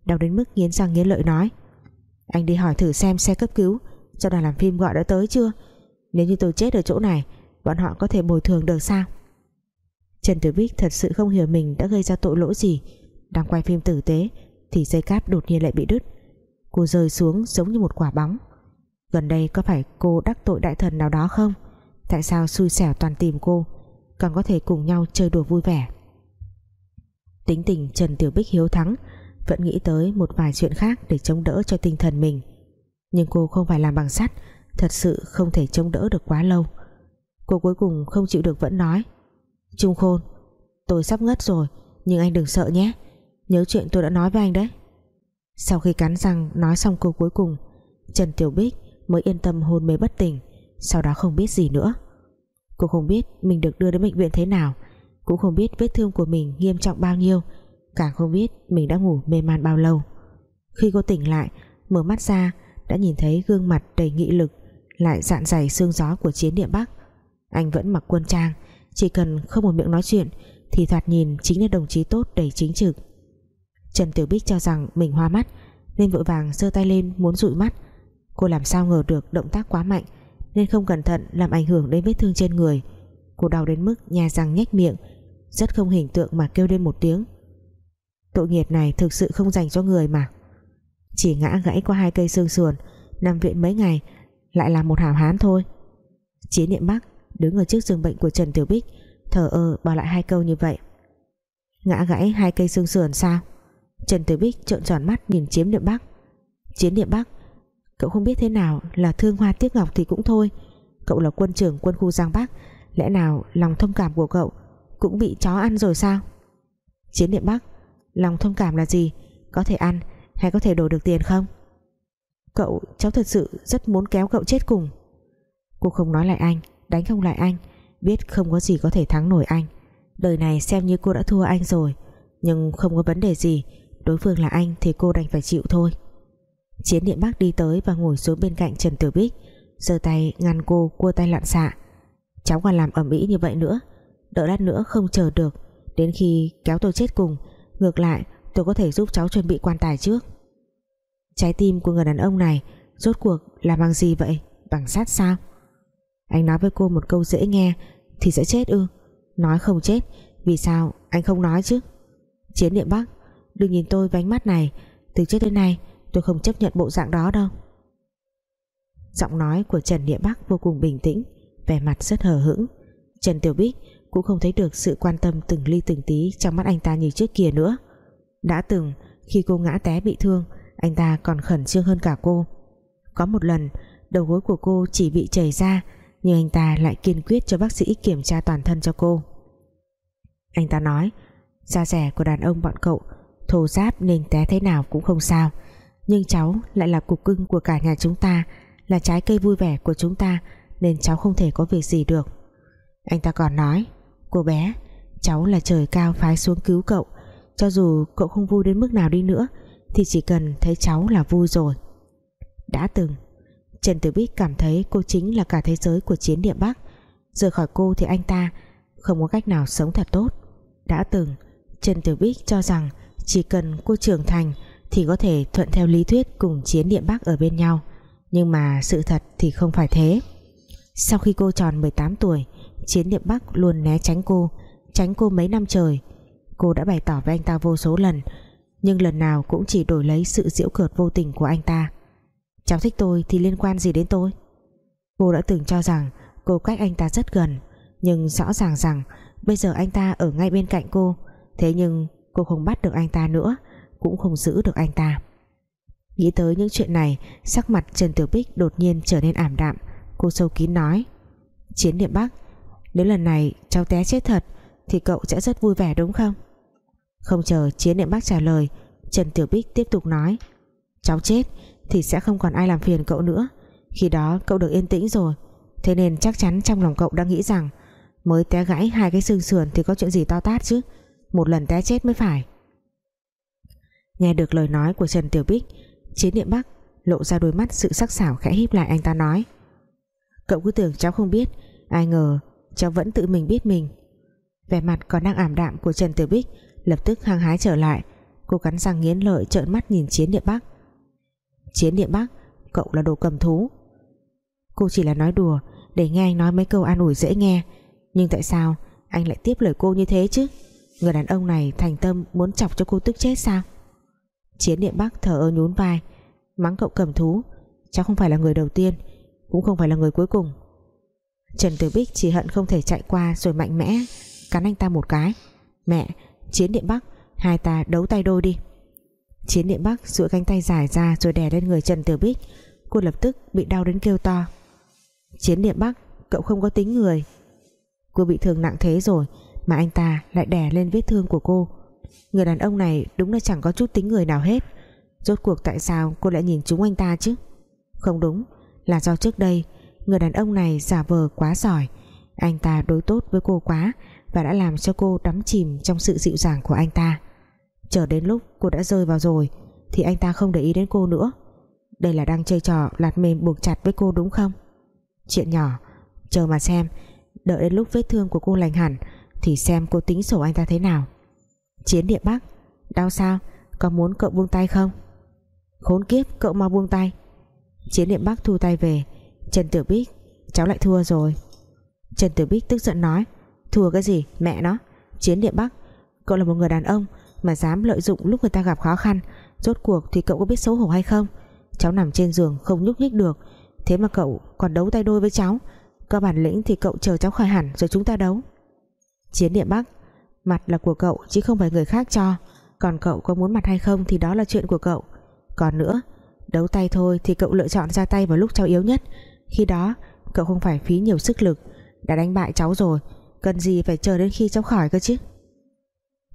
đau đến mức nghiến răng nghiến lợi nói. Anh đi hỏi thử xem xe cấp cứu, cho đoàn làm phim gọi đã tới chưa? Nếu như tôi chết ở chỗ này, bọn họ có thể bồi thường được sao? Trần Tử Bích thật sự không hiểu mình đã gây ra tội lỗi gì. Đang quay phim tử tế, thì dây cáp đột nhiên lại bị đứt. Cô rơi xuống giống như một quả bóng. Gần đây có phải cô đắc tội đại thần nào đó không? Tại sao xui xẻo toàn tìm cô, còn có thể cùng nhau chơi đùa vui vẻ? Tính tình Trần Tiểu Bích hiếu thắng, vẫn nghĩ tới một vài chuyện khác để chống đỡ cho tinh thần mình. Nhưng cô không phải làm bằng sắt thật sự không thể chống đỡ được quá lâu. Cô cuối cùng không chịu được vẫn nói, Trung Khôn, tôi sắp ngất rồi, nhưng anh đừng sợ nhé. Nhớ chuyện tôi đã nói với anh đấy. Sau khi cắn răng nói xong câu cuối cùng, Trần Tiểu Bích mới yên tâm hôn mê bất tỉnh, sau đó không biết gì nữa. Cô không biết mình được đưa đến bệnh viện thế nào, cũng không biết vết thương của mình nghiêm trọng bao nhiêu, càng không biết mình đã ngủ mê man bao lâu. Khi cô tỉnh lại, mở mắt ra, đã nhìn thấy gương mặt đầy nghị lực lại dạn dày xương gió của chiến địa Bắc. Anh vẫn mặc quân trang, chỉ cần không một miệng nói chuyện thì thoạt nhìn chính là đồng chí tốt đầy chính trực. Trần Tiểu Bích cho rằng mình hoa mắt, nên vội vàng giơ tay lên muốn dụi mắt. Cô làm sao ngờ được động tác quá mạnh, nên không cẩn thận làm ảnh hưởng đến vết thương trên người. Cô đau đến mức nhà răng nhếch miệng, rất không hình tượng mà kêu lên một tiếng. Tội nghiệp này thực sự không dành cho người mà. Chỉ ngã gãy qua hai cây xương sườn, nằm viện mấy ngày lại là một hảo hán thôi. Chiến niệm bắc đứng ở trước giường bệnh của Trần Tiểu Bích thở ơ bỏ lại hai câu như vậy. Ngã gãy hai cây xương sườn sao? Trần Tiểu Bích trợn tròn mắt nhìn chiến niệm bắc. Chiến niệm bắc, cậu không biết thế nào là thương hoa tiếc ngọc thì cũng thôi. Cậu là quân trưởng quân khu Giang Bắc, lẽ nào lòng thông cảm của cậu cũng bị chó ăn rồi sao? Chiến niệm bắc, lòng thông cảm là gì? Có thể ăn hay có thể đổi được tiền không? Cậu, cháu thật sự rất muốn kéo cậu chết cùng. Cô không nói lại anh, đánh không lại anh, biết không có gì có thể thắng nổi anh. Đời này xem như cô đã thua anh rồi, nhưng không có vấn đề gì, đối phương là anh thì cô đành phải chịu thôi. Chiến điện bác đi tới và ngồi xuống bên cạnh Trần Tử Bích, giơ tay ngăn cô cua tay lặn xạ. Cháu còn làm ẩm ĩ như vậy nữa, đợi lát nữa không chờ được. Đến khi kéo tôi chết cùng, ngược lại, tôi có thể giúp cháu chuẩn bị quan tài trước trái tim của người đàn ông này, rốt cuộc là bằng gì vậy? Bằng sắt sao? Anh nói với cô một câu dễ nghe, thì sẽ chết ư? Nói không chết, vì sao anh không nói chứ? Chiến niệm bắc, đừng nhìn tôi với ánh mắt này. Từ trước đến nay, tôi không chấp nhận bộ dạng đó đâu. Giọng nói của Trần Địa Bắc vô cùng bình tĩnh, vẻ mặt rất hờ hững. Trần Tiểu Bích cũng không thấy được sự quan tâm từng ly từng tí trong mắt anh ta như trước kia nữa. Đã từng, khi cô ngã té bị thương anh ta còn khẩn trương hơn cả cô. Có một lần, đầu gối của cô chỉ bị chảy ra, nhưng anh ta lại kiên quyết cho bác sĩ kiểm tra toàn thân cho cô. Anh ta nói, da rẻ của đàn ông bọn cậu, thô giáp nên té thế nào cũng không sao. Nhưng cháu lại là cục cưng của cả nhà chúng ta, là trái cây vui vẻ của chúng ta, nên cháu không thể có việc gì được. Anh ta còn nói, cô bé, cháu là trời cao phái xuống cứu cậu. Cho dù cậu không vui đến mức nào đi nữa thì chỉ cần thấy cháu là vui rồi. Đã từng, Trần Tử Bích cảm thấy cô chính là cả thế giới của chiến địa Bắc. Rời khỏi cô thì anh ta không có cách nào sống thật tốt. Đã từng, Trần Tử Bích cho rằng chỉ cần cô trưởng thành thì có thể thuận theo lý thuyết cùng chiến địa Bắc ở bên nhau. Nhưng mà sự thật thì không phải thế. Sau khi cô tròn 18 tuổi, chiến địa Bắc luôn né tránh cô tránh cô mấy năm trời. Cô đã bày tỏ với anh ta vô số lần nhưng lần nào cũng chỉ đổi lấy sự diễu cợt vô tình của anh ta. Cháu thích tôi thì liên quan gì đến tôi? Cô đã từng cho rằng cô cách anh ta rất gần, nhưng rõ ràng rằng bây giờ anh ta ở ngay bên cạnh cô. Thế nhưng cô không bắt được anh ta nữa, cũng không giữ được anh ta. Nghĩ tới những chuyện này, sắc mặt Trần Tiểu Bích đột nhiên trở nên ảm đạm. Cô sâu kín nói, chiến điện Bắc, nếu lần này cháu té chết thật thì cậu sẽ rất vui vẻ đúng không? Không chờ chiến niệm Bắc trả lời, Trần Tiểu Bích tiếp tục nói, cháu chết thì sẽ không còn ai làm phiền cậu nữa. Khi đó cậu được yên tĩnh rồi. Thế nên chắc chắn trong lòng cậu đang nghĩ rằng, Mới té gãy hai cái xương sườn Thì có chuyện gì to tát chứ. Một lần té chết mới phải. Nghe được lời nói của Trần Tiểu Bích, Chiến niệm Bắc lộ ra đôi mắt sự sắc sảo khẽ híp lại anh ta nói, Cậu cứ tưởng cháu không biết, Ai ngờ cháu vẫn tự mình biết mình. Vẻ mặt còn đang ảm đạm của Trần Tiểu Bích Lập tức hăng hái trở lại. Cô cắn răng nghiến lợi, trợn mắt nhìn Chiến địa Bắc. Chiến địa Bắc, Cậu là đồ cầm thú. Cô chỉ là nói đùa, Để nghe anh nói mấy câu an ủi dễ nghe. Nhưng tại sao anh lại tiếp lời cô như thế chứ? Người đàn ông này thành tâm Muốn chọc cho cô tức chết sao? Chiến địa Bắc thở ơ nhún vai. Mắng cậu cầm thú, Cháu không phải là người đầu tiên, Cũng không phải là người cuối cùng. Trần Tử Bích chỉ hận không thể chạy qua Rồi mạnh mẽ cắn anh ta một cái. Mẹ Chiến Điện Bắc. Hai ta đấu tay đôi đi. Chiến Điện Bắc duỗi cánh tay dài ra Rồi đè lên người Trần Tiểu Bích. Cô lập tức bị đau đến kêu to. Chiến Điện Bắc, Cậu không có tính người. Cô bị thương nặng thế rồi Mà anh ta lại đè lên vết thương của cô. Người đàn ông này đúng là chẳng có chút tính người nào hết. Rốt cuộc tại sao cô lại nhìn chúng anh ta chứ? Không đúng, Là do trước đây Người đàn ông này giả vờ quá giỏi. Anh ta đối tốt với cô quá và đã làm cho cô đắm chìm trong sự dịu dàng của anh ta. Chờ đến lúc cô đã rơi vào rồi, Thì anh ta không để ý đến cô nữa. Đây là đang chơi trò lạt mềm buộc chặt với cô đúng không? Chuyện nhỏ, Chờ mà xem. Đợi đến lúc vết thương của cô lành hẳn, Thì xem cô tính sổ anh ta thế nào. Chiến địa Bắc Đau sao? Có muốn cậu buông tay không? Khốn kiếp, cậu mau buông tay. Chiến địa Bắc thu tay về. Trần Tử Bích, cháu lại thua rồi. Trần Tử Bích tức giận nói Thua cái gì? Mẹ nó, Chiến địa Bắc. Cậu là một người đàn ông Mà dám lợi dụng lúc người ta gặp khó khăn. Rốt cuộc thì cậu có biết xấu hổ hay không? Cháu nằm trên giường không nhúc nhích được. Thế mà cậu còn đấu tay đôi với cháu. Có bản lĩnh thì cậu chờ cháu khỏi hẳn Rồi chúng ta đấu. Chiến địa Bắc, Mặt là của cậu chứ không phải người khác cho. Còn cậu có muốn mặt hay không thì đó là chuyện của cậu. Còn nữa, Đấu tay thôi thì cậu lựa chọn ra tay vào lúc cháu yếu nhất. Khi đó, cậu không phải phí nhiều sức lực. Đã đánh bại cháu rồi Cần gì phải chờ đến khi cháu khỏi cơ chứ?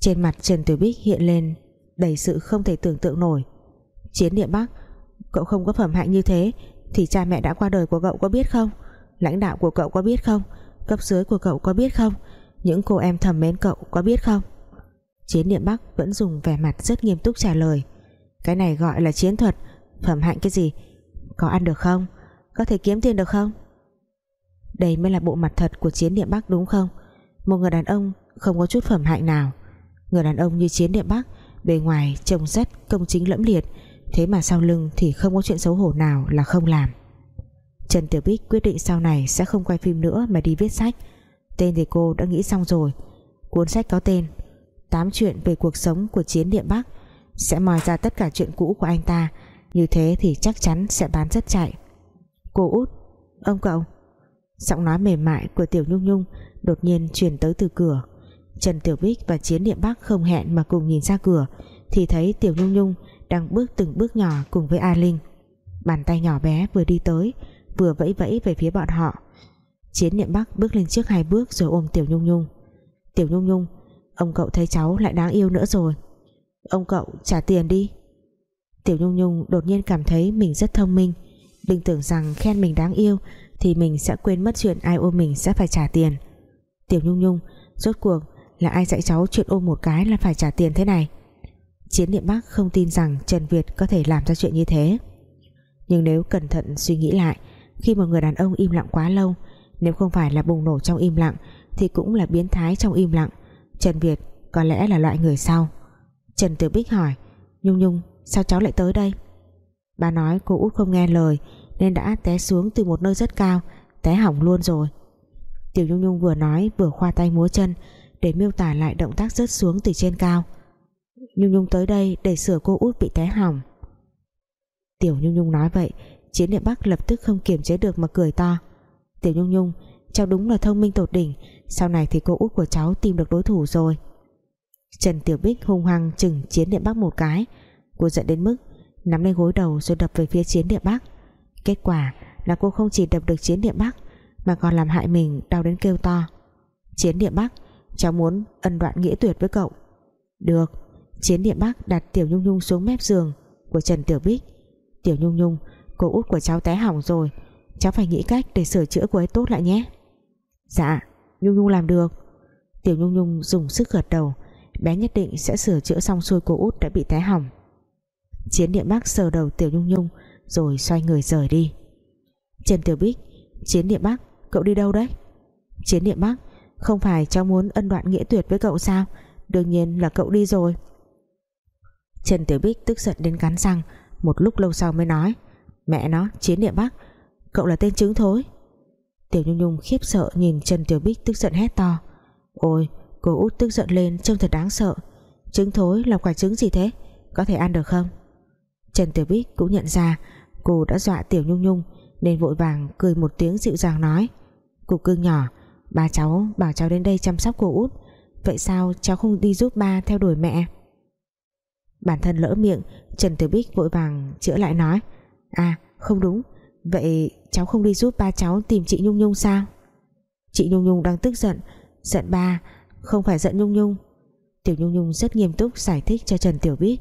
Trên mặt Trần Tiểu Bích hiện lên Đầy sự không thể tưởng tượng nổi. Chiến địa Bắc Cậu không có phẩm hạnh như thế, Thì cha mẹ đã qua đời của cậu có biết không? Lãnh đạo của cậu có biết không? Cấp dưới của cậu có biết không? Những cô em thầm mến cậu có biết không? Chiến niệm Bắc vẫn dùng vẻ mặt rất nghiêm túc trả lời, cái này gọi là chiến thuật. Phẩm hạnh cái gì? Có ăn được không? Có thể kiếm tiền được không? Đây mới là bộ mặt thật của chiến niệm Bắc đúng không? Một người đàn ông không có chút phẩm hạnh nào. Người đàn ông như chiến địa Bắc, Bề ngoài trông rất công chính lẫm liệt, Thế mà sau lưng thì không có chuyện xấu hổ nào là không làm. Trần Tiểu Bích quyết định sau này sẽ không quay phim nữa mà đi viết sách. Tên thì cô đã nghĩ xong rồi. Cuốn sách có tên Tám chuyện về cuộc sống của chiến địa Bắc. Sẽ moi ra tất cả chuyện cũ của anh ta. Như thế thì chắc chắn sẽ bán rất chạy. Cô út, ông cậu. Giọng nói mềm mại của tiểu nhung nhung đột nhiên truyền tới từ cửa. Trần tiểu bích và chiến niệm bắc không hẹn mà cùng nhìn ra cửa, thì thấy tiểu nhung nhung đang bước từng bước nhỏ cùng với a linh. Bàn tay nhỏ bé vừa đi tới, vừa vẫy vẫy về phía bọn họ. Chiến niệm bắc bước lên trước hai bước rồi ôm tiểu nhung nhung. Tiểu nhung nhung, ông cậu thấy cháu lại đáng yêu nữa rồi. Ông cậu trả tiền đi. Tiểu Nhung Nhung đột nhiên cảm thấy mình rất thông minh, Đừng tưởng rằng khen mình đáng yêu Thì mình sẽ quên mất chuyện ai ôm mình sẽ phải trả tiền. Tiểu Nhung Nhung, Rốt cuộc là ai dạy cháu chuyện ôm một cái là phải trả tiền thế này? Chiến điện Bắc không tin rằng Trần Việt có thể làm ra chuyện như thế. Nhưng nếu cẩn thận suy nghĩ lại, Khi một người đàn ông im lặng quá lâu, Nếu không phải là bùng nổ trong im lặng, Thì cũng là biến thái trong im lặng. Trần Việt có lẽ là loại người sau. Trần Tiểu Bích hỏi, Nhung Nhung, sao cháu lại tới đây? Bà nói cô út không nghe lời, Nên đã té xuống từ một nơi rất cao, Té hỏng luôn rồi. Tiểu Nhung Nhung vừa nói, vừa khoa tay múa chân, Để miêu tả lại động tác rớt xuống từ trên cao. Nhung Nhung tới đây Để sửa cô út bị té hỏng. Tiểu Nhung Nhung nói vậy, Chiến địa Bắc lập tức không kiềm chế được mà cười to. Tiểu Nhung Nhung, Cháu đúng là thông minh tột đỉnh, Sau này thì cô út của cháu tìm được đối thủ rồi. Trần Tiểu Bích hung hăng chừng chiến địa Bắc một cái. Cô giận đến mức Nắm lên gối đầu rồi đập về phía chiến địa Bắc. Kết quả là cô không chỉ đập được chiến địa Bắc mà còn làm hại mình đau đến kêu to. Chiến địa Bắc, Cháu muốn ân đoạn nghĩa tuyệt với cậu. Được, Chiến địa Bắc đặt Tiểu Nhung Nhung xuống mép giường Của Trần Tiểu Bích. Tiểu Nhung Nhung, Cô út của cháu té hỏng rồi, Cháu phải nghĩ cách để sửa chữa cô ấy tốt lại nhé. Dạ Nhung Nhung làm được. Tiểu Nhung Nhung dùng sức gật đầu, Bé nhất định sẽ sửa chữa xong xuôi cô út đã bị té hỏng. Chiến địa Bắc sờ đầu Tiểu Nhung Nhung Rồi xoay người rời đi. Trần Tiểu Bích, Chiến địa Bắc cậu đi đâu đấy? Chiến địa Bắc, Không phải cháu muốn ân đoạn nghĩa tuyệt với cậu sao? Đương nhiên là cậu đi rồi. Trần Tiểu Bích tức giận đến cắn răng, Một lúc lâu sau mới nói, Mẹ nó, Chiến địa Bắc, Cậu là tên trứng thối. Tiểu Nhung Nhung khiếp sợ nhìn Trần Tiểu Bích tức giận hét to, Ôi, cô út tức giận lên trông thật đáng sợ. Trứng thối là quả trứng gì thế? Có thể ăn được không? Trần Tiểu Bích cũng nhận ra Cô đã dọa Tiểu Nhung Nhung, Nên vội vàng cười một tiếng dịu dàng nói cụ cưng nhỏ. Ba cháu bảo cháu đến đây chăm sóc cô út. Vậy sao cháu không đi giúp ba theo đuổi mẹ? Bản thân lỡ miệng, Trần Tiểu Bích vội vàng chữa lại nói. À không đúng. Vậy cháu không đi giúp ba cháu tìm chị Nhung Nhung sao? Chị Nhung Nhung đang tức giận. Giận ba, Không phải giận Nhung Nhung. Tiểu Nhung Nhung rất nghiêm túc giải thích cho Trần Tiểu Bích.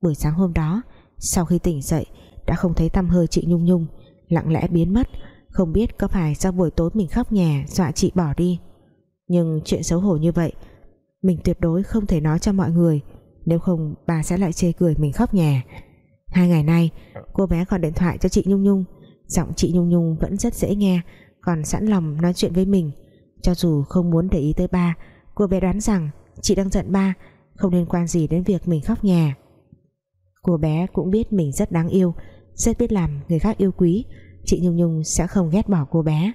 Buổi sáng hôm đó, Sau khi tỉnh dậy, Đã không thấy tăm hơi chị Nhung Nhung. Lặng lẽ biến mất. Không biết có phải do buổi tối mình khóc nhè, Dọa chị bỏ đi. Nhưng chuyện xấu hổ như vậy, Mình tuyệt đối không thể nói cho mọi người. Nếu không, bà sẽ lại chê cười mình khóc nhè. Hai ngày nay, cô bé gọi điện thoại cho chị Nhung Nhung. Giọng chị Nhung Nhung vẫn rất dễ nghe, Còn sẵn lòng nói chuyện với mình. Cho dù không muốn để ý tới ba, Cô bé đoán rằng chị đang giận ba, Không liên quan gì đến việc mình khóc nhè. Cô bé cũng biết mình rất đáng yêu, Rất biết làm người khác yêu quý. Chị Nhung Nhung sẽ không ghét bỏ cô bé.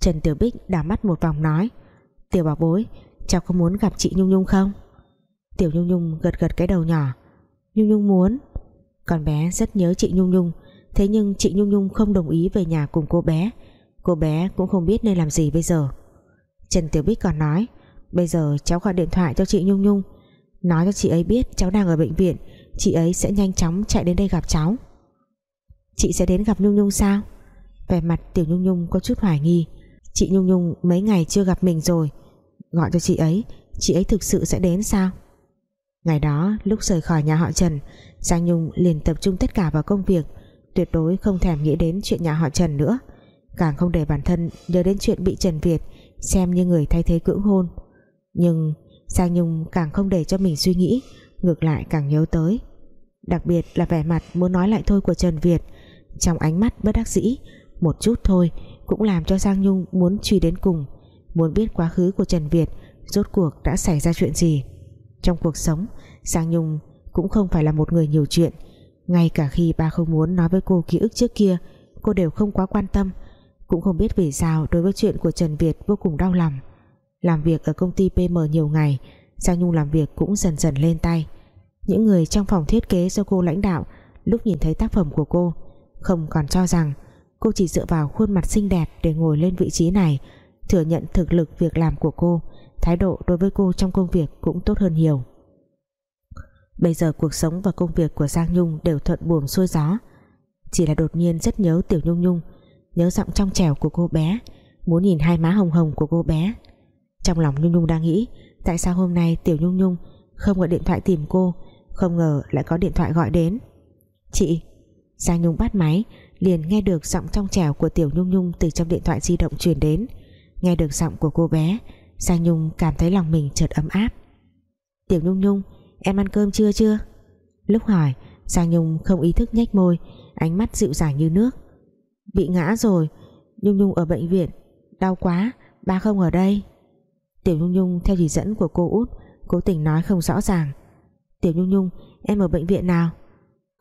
Trần Tiểu Bích đảo mắt một vòng nói, Tiểu bảo bối, Cháu có muốn gặp chị Nhung Nhung không? Tiểu Nhung Nhung gật gật cái đầu nhỏ, Nhung Nhung muốn. Con bé rất nhớ chị Nhung Nhung, Thế nhưng chị Nhung Nhung không đồng ý về nhà cùng cô bé. Cô bé cũng không biết nên làm gì bây giờ. Trần Tiểu Bích còn nói, Bây giờ cháu gọi điện thoại cho chị Nhung Nhung, Nói cho chị ấy biết cháu đang ở bệnh viện, Chị ấy sẽ nhanh chóng chạy đến đây gặp cháu. Chị sẽ đến gặp Nhung Nhung sao? Về mặt Tiểu Nhung Nhung có chút hoài nghi. Chị Nhung Nhung mấy ngày chưa gặp mình rồi. Gọi cho chị ấy Chị ấy thực sự sẽ đến sao? Ngày đó, lúc rời khỏi nhà họ Trần, Giang Nhung liền tập trung tất cả vào công việc, Tuyệt đối không thèm nghĩ đến chuyện nhà họ Trần nữa. Càng không để bản thân nhớ đến chuyện bị Trần Việt, Xem như người thay thế cưỡng hôn. Nhưng Giang Nhung càng không để cho mình suy nghĩ, Ngược lại càng nhớ tới. Đặc biệt là vẻ mặt muốn nói lại thôi của Trần Việt trong ánh mắt bất đắc dĩ, Một chút thôi, Cũng làm cho Giang Nhung muốn truy đến cùng, Muốn biết quá khứ của Trần Việt Rốt cuộc đã xảy ra chuyện gì. Trong cuộc sống, Giang Nhung cũng không phải là một người nhiều chuyện. Ngay cả khi ba không muốn nói với cô ký ức trước kia, cô đều không quá quan tâm, cũng không biết vì sao đối với chuyện của Trần Việt vô cùng đau lòng. Làm việc ở công ty PM nhiều ngày, Giang Nhung làm việc cũng dần dần lên tay. Những người trong phòng thiết kế do cô lãnh đạo lúc nhìn thấy tác phẩm của cô không còn cho rằng cô chỉ dựa vào khuôn mặt xinh đẹp để ngồi lên vị trí này, thừa nhận thực lực việc làm của cô, thái độ đối với cô trong công việc cũng tốt hơn nhiều. Bây giờ cuộc sống và công việc của Giang Nhung đều thuận buồm xuôi gió. Chỉ là đột nhiên rất nhớ Tiểu Nhung Nhung, nhớ giọng trong trẻo của cô bé, muốn nhìn hai má hồng hồng của cô bé. Trong lòng Nhung Nhung đang nghĩ, tại sao hôm nay Tiểu Nhung Nhung không gọi điện thoại tìm cô, không ngờ lại có điện thoại gọi đến. Chị Giang Nhung bắt máy, liền nghe được giọng trong trẻo của Tiểu Nhung Nhung từ trong điện thoại di động truyền đến. Nghe được giọng của cô bé, Giang Nhung cảm thấy lòng mình chợt ấm áp. Tiểu Nhung Nhung, Em ăn cơm chưa chưa? Lúc hỏi, Giang Nhung không ý thức nhếch môi, Ánh mắt dịu dàng như nước. Bị ngã rồi, Nhung Nhung ở bệnh viện, Đau quá, Ba không ở đây. Tiểu Nhung Nhung theo chỉ dẫn của cô út, Cố tình nói không rõ ràng. Tiểu Nhung Nhung, em ở bệnh viện nào?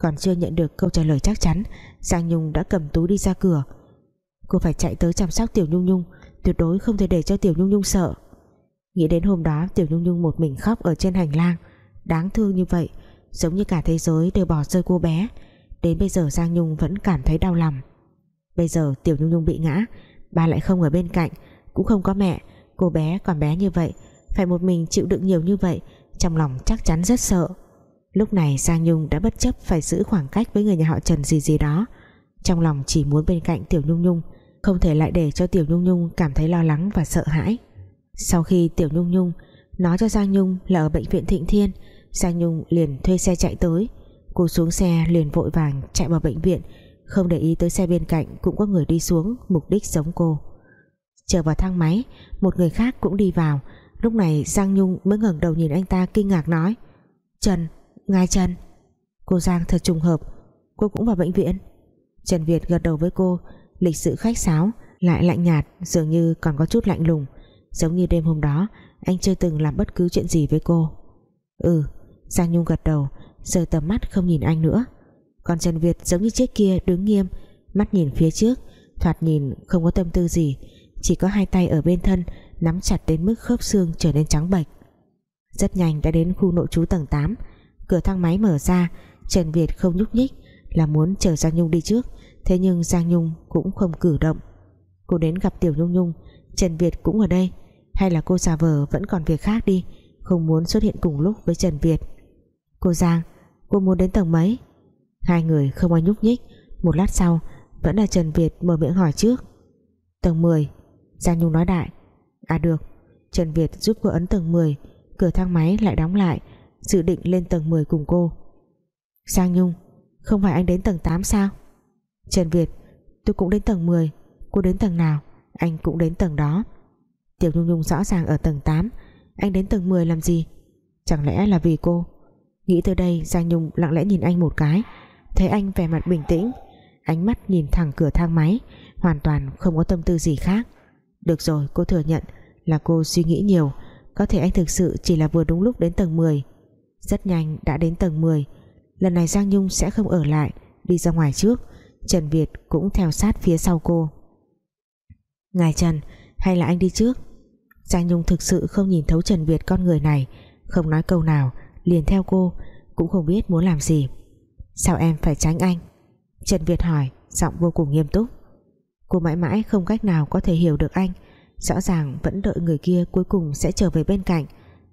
Còn chưa nhận được câu trả lời chắc chắn, Giang Nhung đã cầm túi đi ra cửa. Cô phải chạy tới chăm sóc Tiểu Nhung Nhung, Tuyệt đối không thể để cho Tiểu Nhung Nhung sợ. Nghĩ đến hôm đó Tiểu Nhung Nhung một mình khóc ở trên hành lang, Đáng thương như vậy, Giống như cả thế giới đều bỏ rơi cô bé. Đến bây giờ Giang Nhung vẫn cảm thấy đau lòng. Bây giờ Tiểu Nhung Nhung bị ngã, Ba lại không ở bên cạnh, Cũng không có mẹ, Cô bé còn bé như vậy, Phải một mình chịu đựng nhiều như vậy, Trong lòng chắc chắn rất sợ. Lúc này Giang Nhung đã bất chấp phải giữ khoảng cách Với người nhà họ Trần gì gì đó. Trong lòng chỉ muốn bên cạnh Tiểu Nhung Nhung Không thể lại để cho Tiểu Nhung Nhung cảm thấy lo lắng và sợ hãi. Sau khi Tiểu Nhung Nhung nói cho Giang Nhung là ở bệnh viện Thịnh Thiên Giang Nhung liền thuê xe chạy tới. Cô xuống xe liền vội vàng chạy vào bệnh viện Không để ý tới xe bên cạnh Cũng có người đi xuống mục đích giống cô. Chờ vào thang máy Một người khác cũng đi vào. Lúc này Giang Nhung mới ngẩng đầu nhìn anh ta kinh ngạc nói Trần, ngài Trần. Cô Giang thật trùng hợp, Cô cũng vào bệnh viện. Trần Việt gật đầu với cô, Lịch sự khách sáo, Lại lạnh nhạt, dường như còn có chút lạnh lùng. Giống như đêm hôm đó, Anh chưa từng làm bất cứ chuyện gì với cô. Ừ Giang Nhung gật đầu Rời tầm mắt không nhìn anh nữa. Còn Trần Việt giống như chiếc kia đứng nghiêm, Mắt nhìn phía trước, Thoạt nhìn không có tâm tư gì, Chỉ có hai tay ở bên thân, Nắm chặt đến mức khớp xương trở nên trắng bệch. Rất nhanh đã đến khu nội trú tầng 8 Cửa thang máy mở ra, Trần Việt không nhúc nhích Là muốn chờ Giang Nhung đi trước. Thế nhưng Giang Nhung cũng không cử động. Cô đến gặp Tiểu Nhung Nhung, Trần Việt cũng ở đây. Hay là cô giả vờ vẫn còn việc khác đi, Không muốn xuất hiện cùng lúc với Trần Việt. Cô Giang, Cô muốn đến tầng mấy? Hai người không ai nhúc nhích. Một lát sau, vẫn là Trần Việt mở miệng hỏi trước. Tầng 10 Giang Nhung nói đại. À được, Trần Việt giúp cô ấn tầng 10 Cửa thang máy lại đóng lại. Dự định lên tầng 10 cùng cô. Giang Nhung, Không phải anh đến tầng 8 sao? Trần Việt, Tôi cũng đến tầng 10 Cô đến tầng nào, Anh cũng đến tầng đó. Tiểu Nhung Nhung rõ ràng ở tầng 8 Anh đến tầng 10 làm gì? Chẳng lẽ là vì cô? Nghĩ tới đây, Giang Nhung lặng lẽ nhìn anh một cái, Thấy anh vẻ mặt bình tĩnh, Ánh mắt nhìn thẳng cửa thang máy, Hoàn toàn không có tâm tư gì khác. Được rồi, cô thừa nhận là cô suy nghĩ nhiều, Có thể anh thực sự chỉ là vừa đúng lúc đến tầng 10 rất nhanh đã đến tầng 10 Lần này Giang Nhung sẽ không ở lại, Đi ra ngoài trước. Trần Việt cũng theo sát phía sau cô. Ngài Trần, Hay là anh đi trước? Giang Nhung thực sự không nhìn thấu Trần Việt con người này. Không nói câu nào, Liền theo cô, Cũng không biết muốn làm gì. Sao em phải tránh anh? Trần Việt hỏi, Giọng vô cùng nghiêm túc. Cô mãi mãi không cách nào có thể hiểu được anh. Rõ ràng vẫn đợi người kia cuối cùng sẽ trở về bên cạnh,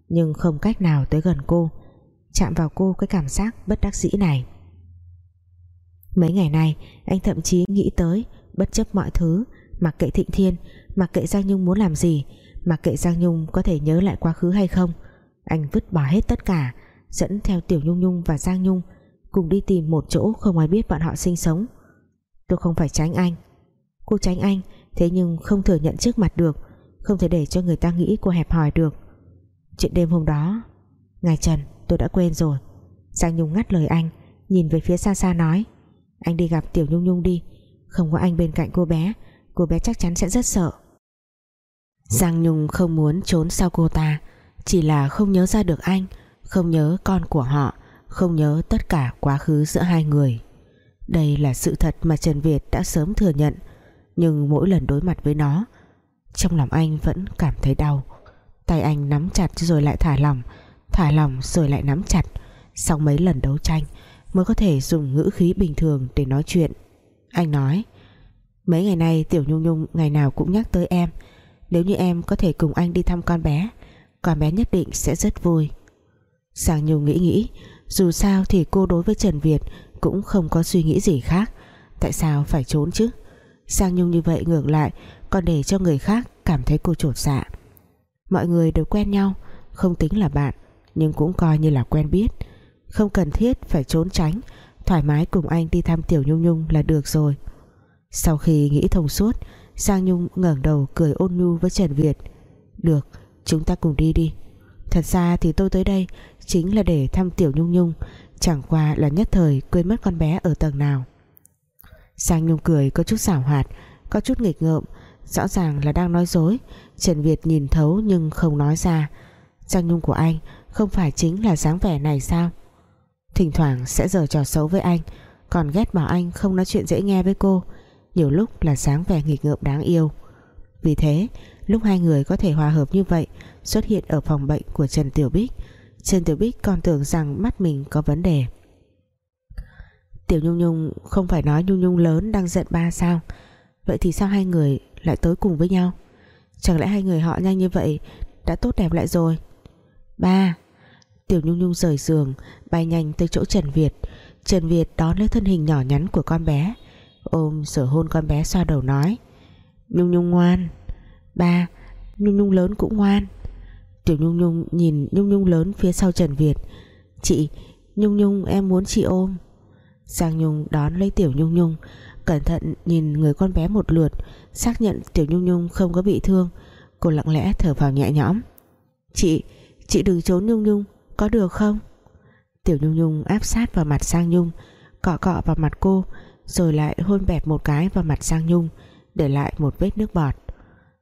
Nhưng không cách nào tới gần cô. Chạm vào cô cái cảm giác bất đắc dĩ này. Mấy ngày nay, Anh thậm chí nghĩ tới Bất chấp mọi thứ, Mặc kệ Thịnh Thiên, Mặc kệ Giang Nhung muốn làm gì, Mặc kệ Giang Nhung có thể nhớ lại quá khứ hay không, Anh vứt bỏ hết tất cả, Dẫn theo Tiểu Nhung Nhung và Giang Nhung Cùng đi tìm một chỗ không ai biết bọn họ sinh sống. Tôi không phải tránh anh. Cô tránh anh, Thế nhưng không thừa nhận trước mặt được, Không thể để cho người ta nghĩ cô hẹp hòi được. Chuyện đêm hôm đó, Ngài Trần tôi đã quên rồi. Giang Nhung ngắt lời anh, Nhìn về phía xa xa nói, Anh đi gặp Tiểu Nhung Nhung đi, Không có anh bên cạnh cô bé Cô bé chắc chắn sẽ rất sợ. Giang Nhung không muốn trốn sau cô ta, Chỉ là không nhớ ra được anh, Không nhớ con của họ, Không nhớ tất cả quá khứ giữa hai người. Đây là sự thật mà Trần Việt đã sớm thừa nhận, Nhưng mỗi lần đối mặt với nó, Trong lòng anh vẫn cảm thấy đau. Tay anh nắm chặt rồi lại thả lỏng Thả lòng rồi lại nắm chặt. Sau mấy lần đấu tranh, Mới có thể dùng ngữ khí bình thường để nói chuyện. Anh nói, Mấy ngày nay Tiểu Nhung Nhung ngày nào cũng nhắc tới em. Nếu như em có thể cùng anh đi thăm con bé Con bé nhất định sẽ rất vui. Giang Nhung nghĩ nghĩ, Dù sao thì cô đối với Trần Việt Cũng không có suy nghĩ gì khác. Tại sao phải trốn chứ? Giang Nhung như vậy ngược lại, Còn để cho người khác cảm thấy cô trột dạ. Mọi người đều quen nhau, Không tính là bạn. Nhưng cũng coi như là quen biết. Không cần thiết phải trốn tránh, Thoải mái cùng anh đi thăm Tiểu Nhung Nhung là được rồi. Sau khi nghĩ thông suốt, Giang Nhung ngẩng đầu cười ôn nhu với Trần Việt. Được, chúng ta cùng đi đi. Thật ra thì tôi tới đây Chính là để thăm Tiểu Nhung Nhung, Chẳng qua là nhất thời quên mất con bé ở tầng nào. Giang Nhung cười có chút xảo hoạt, Có chút nghịch ngợm, Rõ ràng là đang nói dối. Trần Việt nhìn thấu nhưng không nói ra. Giang Nhung của anh không phải chính là dáng vẻ này sao? Thỉnh thoảng sẽ giở trò xấu với anh, Còn ghét bỏ anh không nói chuyện dễ nghe với cô, Nhiều lúc là dáng vẻ nghịch ngợm đáng yêu. Vì thế, Lúc hai người có thể hòa hợp như vậy, Xuất hiện ở phòng bệnh của Trần Tiểu Bích, Trần Tiểu Bích còn tưởng rằng mắt mình có vấn đề. Tiểu Nhung Nhung, không phải nói Nhung Nhung lớn đang giận ba sao? Vậy thì sao hai người lại tới cùng với nhau? Chẳng lẽ hai người họ nhanh như vậy Đã tốt đẹp lại rồi? Ba Tiểu Nhung Nhung rời giường Bay nhanh tới chỗ Trần Việt. Trần Việt đón lấy thân hình nhỏ nhắn của con bé Ôm sửa hôn con bé xoa đầu nói Nhung Nhung ngoan. Ba Nhung Nhung lớn cũng ngoan. Tiểu Nhung Nhung nhìn Nhung Nhung lớn phía sau Trần Việt Chị Nhung Nhung em muốn chị ôm. Giang Nhung đón lấy Tiểu Nhung Nhung Cẩn thận nhìn người con bé một lượt Xác nhận Tiểu Nhung Nhung không có bị thương. Cô lặng lẽ thở vào nhẹ nhõm Chị, chị đừng trốn Nhung Nhung. Có được không? Tiểu Nhung Nhung áp sát vào mặt sang Nhung, Cọ cọ vào mặt cô, Rồi lại hôn bẹp một cái vào mặt sang Nhung, Để lại một vết nước bọt.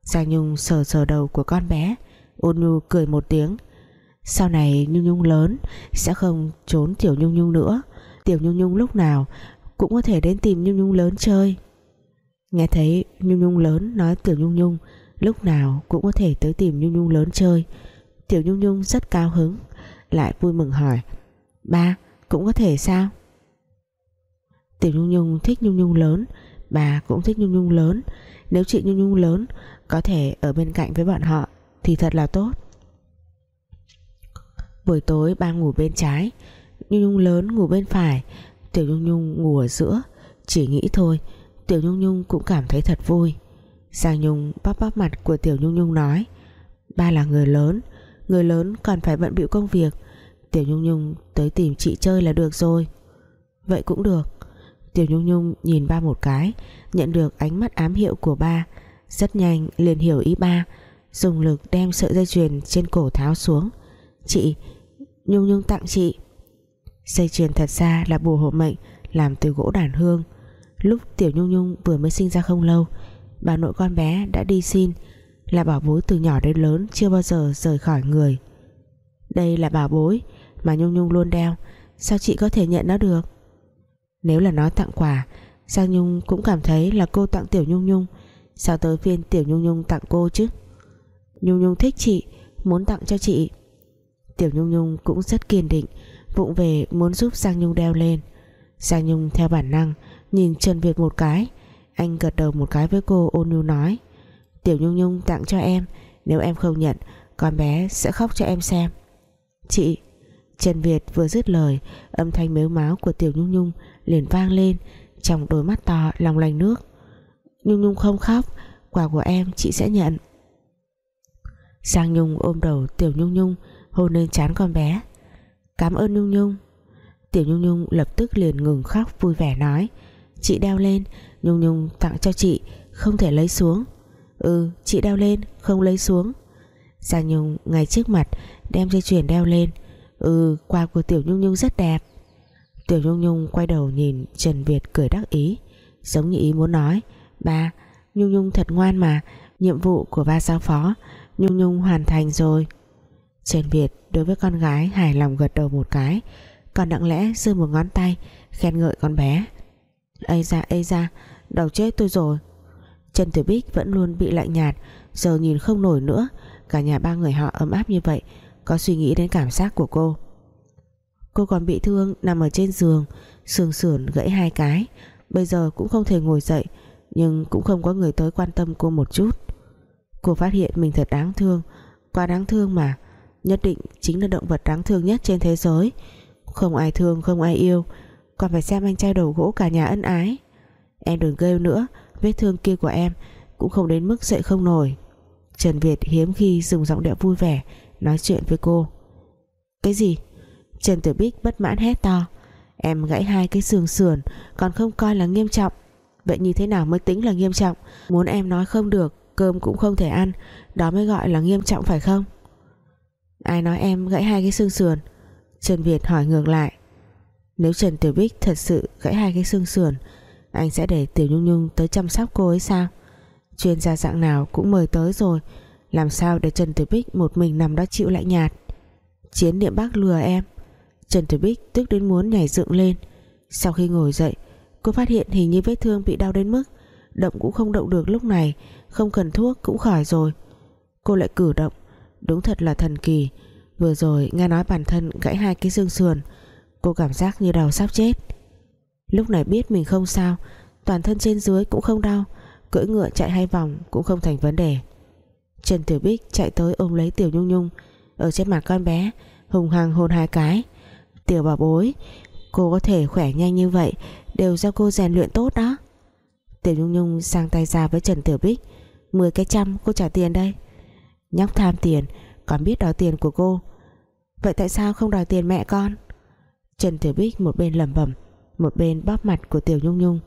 Sang Nhung sờ sờ đầu của con bé, Ôn nhu cười một tiếng. Sau này Nhung Nhung lớn, Sẽ không trốn Tiểu Nhung Nhung nữa. Tiểu Nhung Nhung lúc nào Cũng có thể đến tìm Nhung Nhung lớn chơi. Nghe thấy Nhung Nhung lớn nói Tiểu Nhung Nhung, Lúc nào cũng có thể tới tìm Nhung Nhung lớn chơi. Tiểu Nhung Nhung rất cao hứng. Lại vui mừng hỏi, Ba, cũng có thể sao? Tiểu Nhung Nhung thích Nhung Nhung lớn, Bà cũng thích Nhung Nhung lớn. Nếu chị Nhung Nhung lớn, Có thể ở bên cạnh với bọn họ Thì thật là tốt. Buổi tối ba ngủ bên trái, Nhung Nhung lớn ngủ bên phải, Tiểu Nhung Nhung ngủ ở giữa. Chỉ nghĩ thôi, Tiểu Nhung Nhung cũng cảm thấy thật vui. Giang Nhung bóp bóp mặt của Tiểu Nhung Nhung nói, Ba là người lớn Người lớn còn phải bận bịu công việc Tiểu Nhung Nhung tới tìm chị chơi là được rồi. Vậy cũng được. Tiểu Nhung Nhung nhìn ba một cái, Nhận được ánh mắt ám hiệu của ba. Rất nhanh liền hiểu ý ba, Dùng lực đem sợi dây chuyền trên cổ tháo xuống. Chị, Nhung Nhung tặng chị. Dây chuyền thật ra là bùa hộ mệnh, Làm từ gỗ đàn hương. Lúc Tiểu Nhung Nhung vừa mới sinh ra không lâu, Bà nội con bé đã đi xin. Là bảo bối từ nhỏ đến lớn Chưa bao giờ rời khỏi người. Đây là bảo bối mà Nhung Nhung luôn đeo. Sao chị có thể nhận nó được? Nếu là nó tặng quà, Giang Nhung cũng cảm thấy là cô tặng Tiểu Nhung Nhung. Sao tới phiên Tiểu Nhung Nhung tặng cô chứ? Nhung Nhung thích chị, Muốn tặng cho chị. Tiểu Nhung Nhung cũng rất kiên định, Vụng về muốn giúp Giang Nhung đeo lên. Giang Nhung theo bản năng, Nhìn Trần Việt một cái. Anh gật đầu một cái với cô ôn nhu nói, Tiểu Nhung Nhung tặng cho em, Nếu em không nhận, Con bé sẽ khóc cho em xem. Chị Trần Việt vừa dứt lời, Âm thanh mếu máu của Tiểu Nhung Nhung liền vang lên, Trong đôi mắt to lòng lành nước. Nhung Nhung không khóc Quà của em chị sẽ nhận. Giang Nhung ôm đầu Tiểu Nhung Nhung, Hôn lên chán con bé. Cảm ơn Nhung Nhung. Tiểu Nhung Nhung lập tức liền ngừng khóc vui vẻ nói, Chị đeo lên, Nhung Nhung tặng cho chị, Không thể lấy xuống. Ừ chị đeo lên, không lấy xuống. Giang Nhung ngay trước mặt, Đem dây chuyền đeo lên Ừ quà của Tiểu Nhung Nhung rất đẹp. Tiểu Nhung Nhung quay đầu nhìn Trần Việt cười đắc ý, Giống như ý muốn nói, Ba, Nhung Nhung thật ngoan mà, Nhiệm vụ của ba sao phó, Nhung Nhung hoàn thành rồi. Trần Việt đối với con gái hài lòng gật đầu một cái, Còn đặng lẽ giơ một ngón tay, Khen ngợi con bé. Ây ra ây ra Đầu chết tôi rồi. Trần Tử Bích vẫn luôn bị lạnh nhạt, Giờ nhìn không nổi nữa, Cả nhà ba người họ ấm áp như vậy có suy nghĩ đến cảm giác của cô. Cô còn bị thương nằm ở trên giường, Sườn sườn gãy hai cái. Bây giờ cũng không thể ngồi dậy, Nhưng cũng không có người tới quan tâm cô một chút. Cô phát hiện mình thật đáng thương, Quá đáng thương mà. Nhất định chính là động vật đáng thương nhất trên thế giới. Không ai thương, không ai yêu, Còn phải xem anh trai đầu gỗ cả nhà ân ái. Em đừng kêu nữa, Vết thương kia của em Cũng không đến mức dậy không nổi. Trần Việt hiếm khi dùng giọng điệu vui vẻ Nói chuyện với cô. Cái gì? Trần Tử Bích bất mãn hét to. Em gãy hai cái xương sườn, Còn không coi là nghiêm trọng. Vậy như thế nào mới tính là nghiêm trọng? Muốn em nói không được, Cơm cũng không thể ăn, Đó mới gọi là nghiêm trọng phải không? Ai nói em gãy hai cái xương sườn? Trần Việt hỏi ngược lại. Nếu Trần Tiểu Bích thật sự gãy hai cái xương sườn, Anh sẽ để Tiểu Nhung Nhung tới chăm sóc cô ấy sao? Chuyên gia dạng nào cũng mời tới rồi làm sao để Trần Tử Bích một mình nằm đó chịu lạnh nhạt? Chiến niệm bác lừa em. Trần Tử Bích tức đến muốn nhảy dựng lên. Sau khi ngồi dậy, Cô phát hiện hình như vết thương bị đau đến mức Động cũng không động được lúc này, Không cần thuốc cũng khỏi rồi. Cô lại cử động. Đúng thật là thần kỳ. Vừa rồi nghe nói bản thân gãy hai cái xương sườn, Cô cảm giác như đầu sắp chết. Lúc này biết mình không sao, Toàn thân trên dưới cũng không đau, Cưỡi ngựa chạy hai vòng cũng không thành vấn đề. Trần Tiểu Bích chạy tới ôm lấy Tiểu Nhung Nhung. Ở trên mặt con bé, Hùng hăng hôn hai cái. Tiểu bảo bối, Cô có thể khỏe nhanh như vậy Đều do cô rèn luyện tốt đó. Tiểu Nhung Nhung sang tay ra với Trần Tiểu Bích. 10 cái trăm, cô trả tiền đây. Nhóc tham tiền, Còn biết đòi tiền của cô. Vậy tại sao không đòi tiền mẹ con? Trần Tiểu Bích một bên lẩm bẩm, Một bên bóp mặt của Tiểu Nhung Nhung.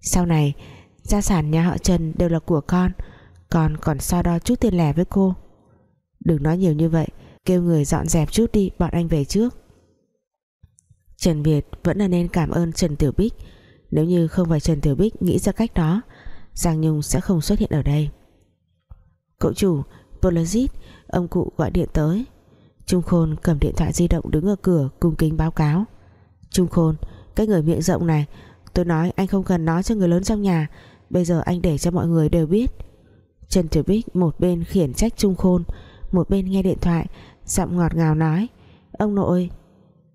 Sau này, Gia sản nhà họ Trần đều là của con Con còn so đo chút tiền lẻ với cô. Đừng nói nhiều như vậy, Kêu người dọn dẹp chút đi, Bọn anh về trước. Trần Việt vẫn là nên cảm ơn Trần Tiểu Bích. Nếu như không phải Trần Tiểu Bích nghĩ ra cách đó, Giang Nhung sẽ không xuất hiện ở đây. Cậu chủ, Polozit, Ông cụ gọi điện tới. Trung Khôn cầm điện thoại di động đứng ở cửa cung kính báo cáo. Trung Khôn, Cái người miệng rộng này, Tôi nói anh không cần nói cho người lớn trong nhà. Bây giờ anh để cho mọi người đều biết. Trần Tiểu Bích một bên khiển trách Trung Khôn, Một bên nghe điện thoại, Giọng ngọt ngào nói, Ông nội,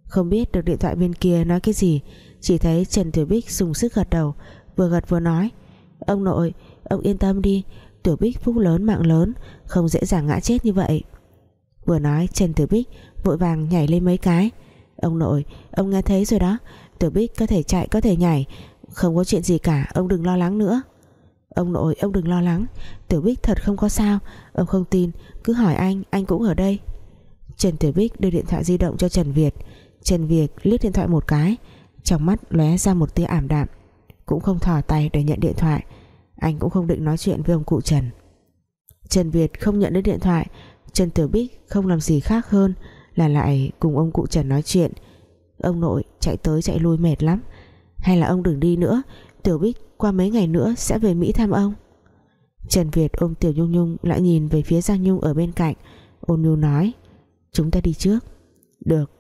Không biết được điện thoại bên kia nói cái gì. Chỉ thấy Trần Tiểu Bích dùng sức gật đầu, Vừa gật vừa nói, Ông nội, Ông yên tâm đi Tiểu Bích phúc lớn mạng lớn, Không dễ dàng ngã chết như vậy. Vừa nói, Trần Tiểu Bích vội vàng nhảy lên mấy cái, Ông nội, Ông nghe thấy rồi đó Tiểu Bích có thể chạy, có thể nhảy, Không có chuyện gì cả, Ông đừng lo lắng nữa. Ông nội, ông đừng lo lắng. Tiểu Bích thật không có sao. Ông không tin. Cứ hỏi anh Anh cũng ở đây. Trần Tiểu Bích đưa điện thoại di động cho Trần Việt. Trần Việt liếc điện thoại một cái. Trong mắt lóe ra một tia ảm đạm. Cũng không thò tay để nhận điện thoại. Anh cũng không định nói chuyện với ông cụ Trần. Trần Việt không nhận được điện thoại. Trần Tiểu Bích không làm gì khác hơn Là lại cùng ông cụ Trần nói chuyện. Ông nội chạy tới chạy lui mệt lắm. Hay là ông đừng đi nữa. Tiểu Bích qua mấy ngày nữa sẽ về Mỹ thăm ông. Trần Việt ôm Tiểu Nhung Nhung lại nhìn về phía Giang Nhung ở bên cạnh. Ôn nhu nói, Chúng ta đi trước. Được.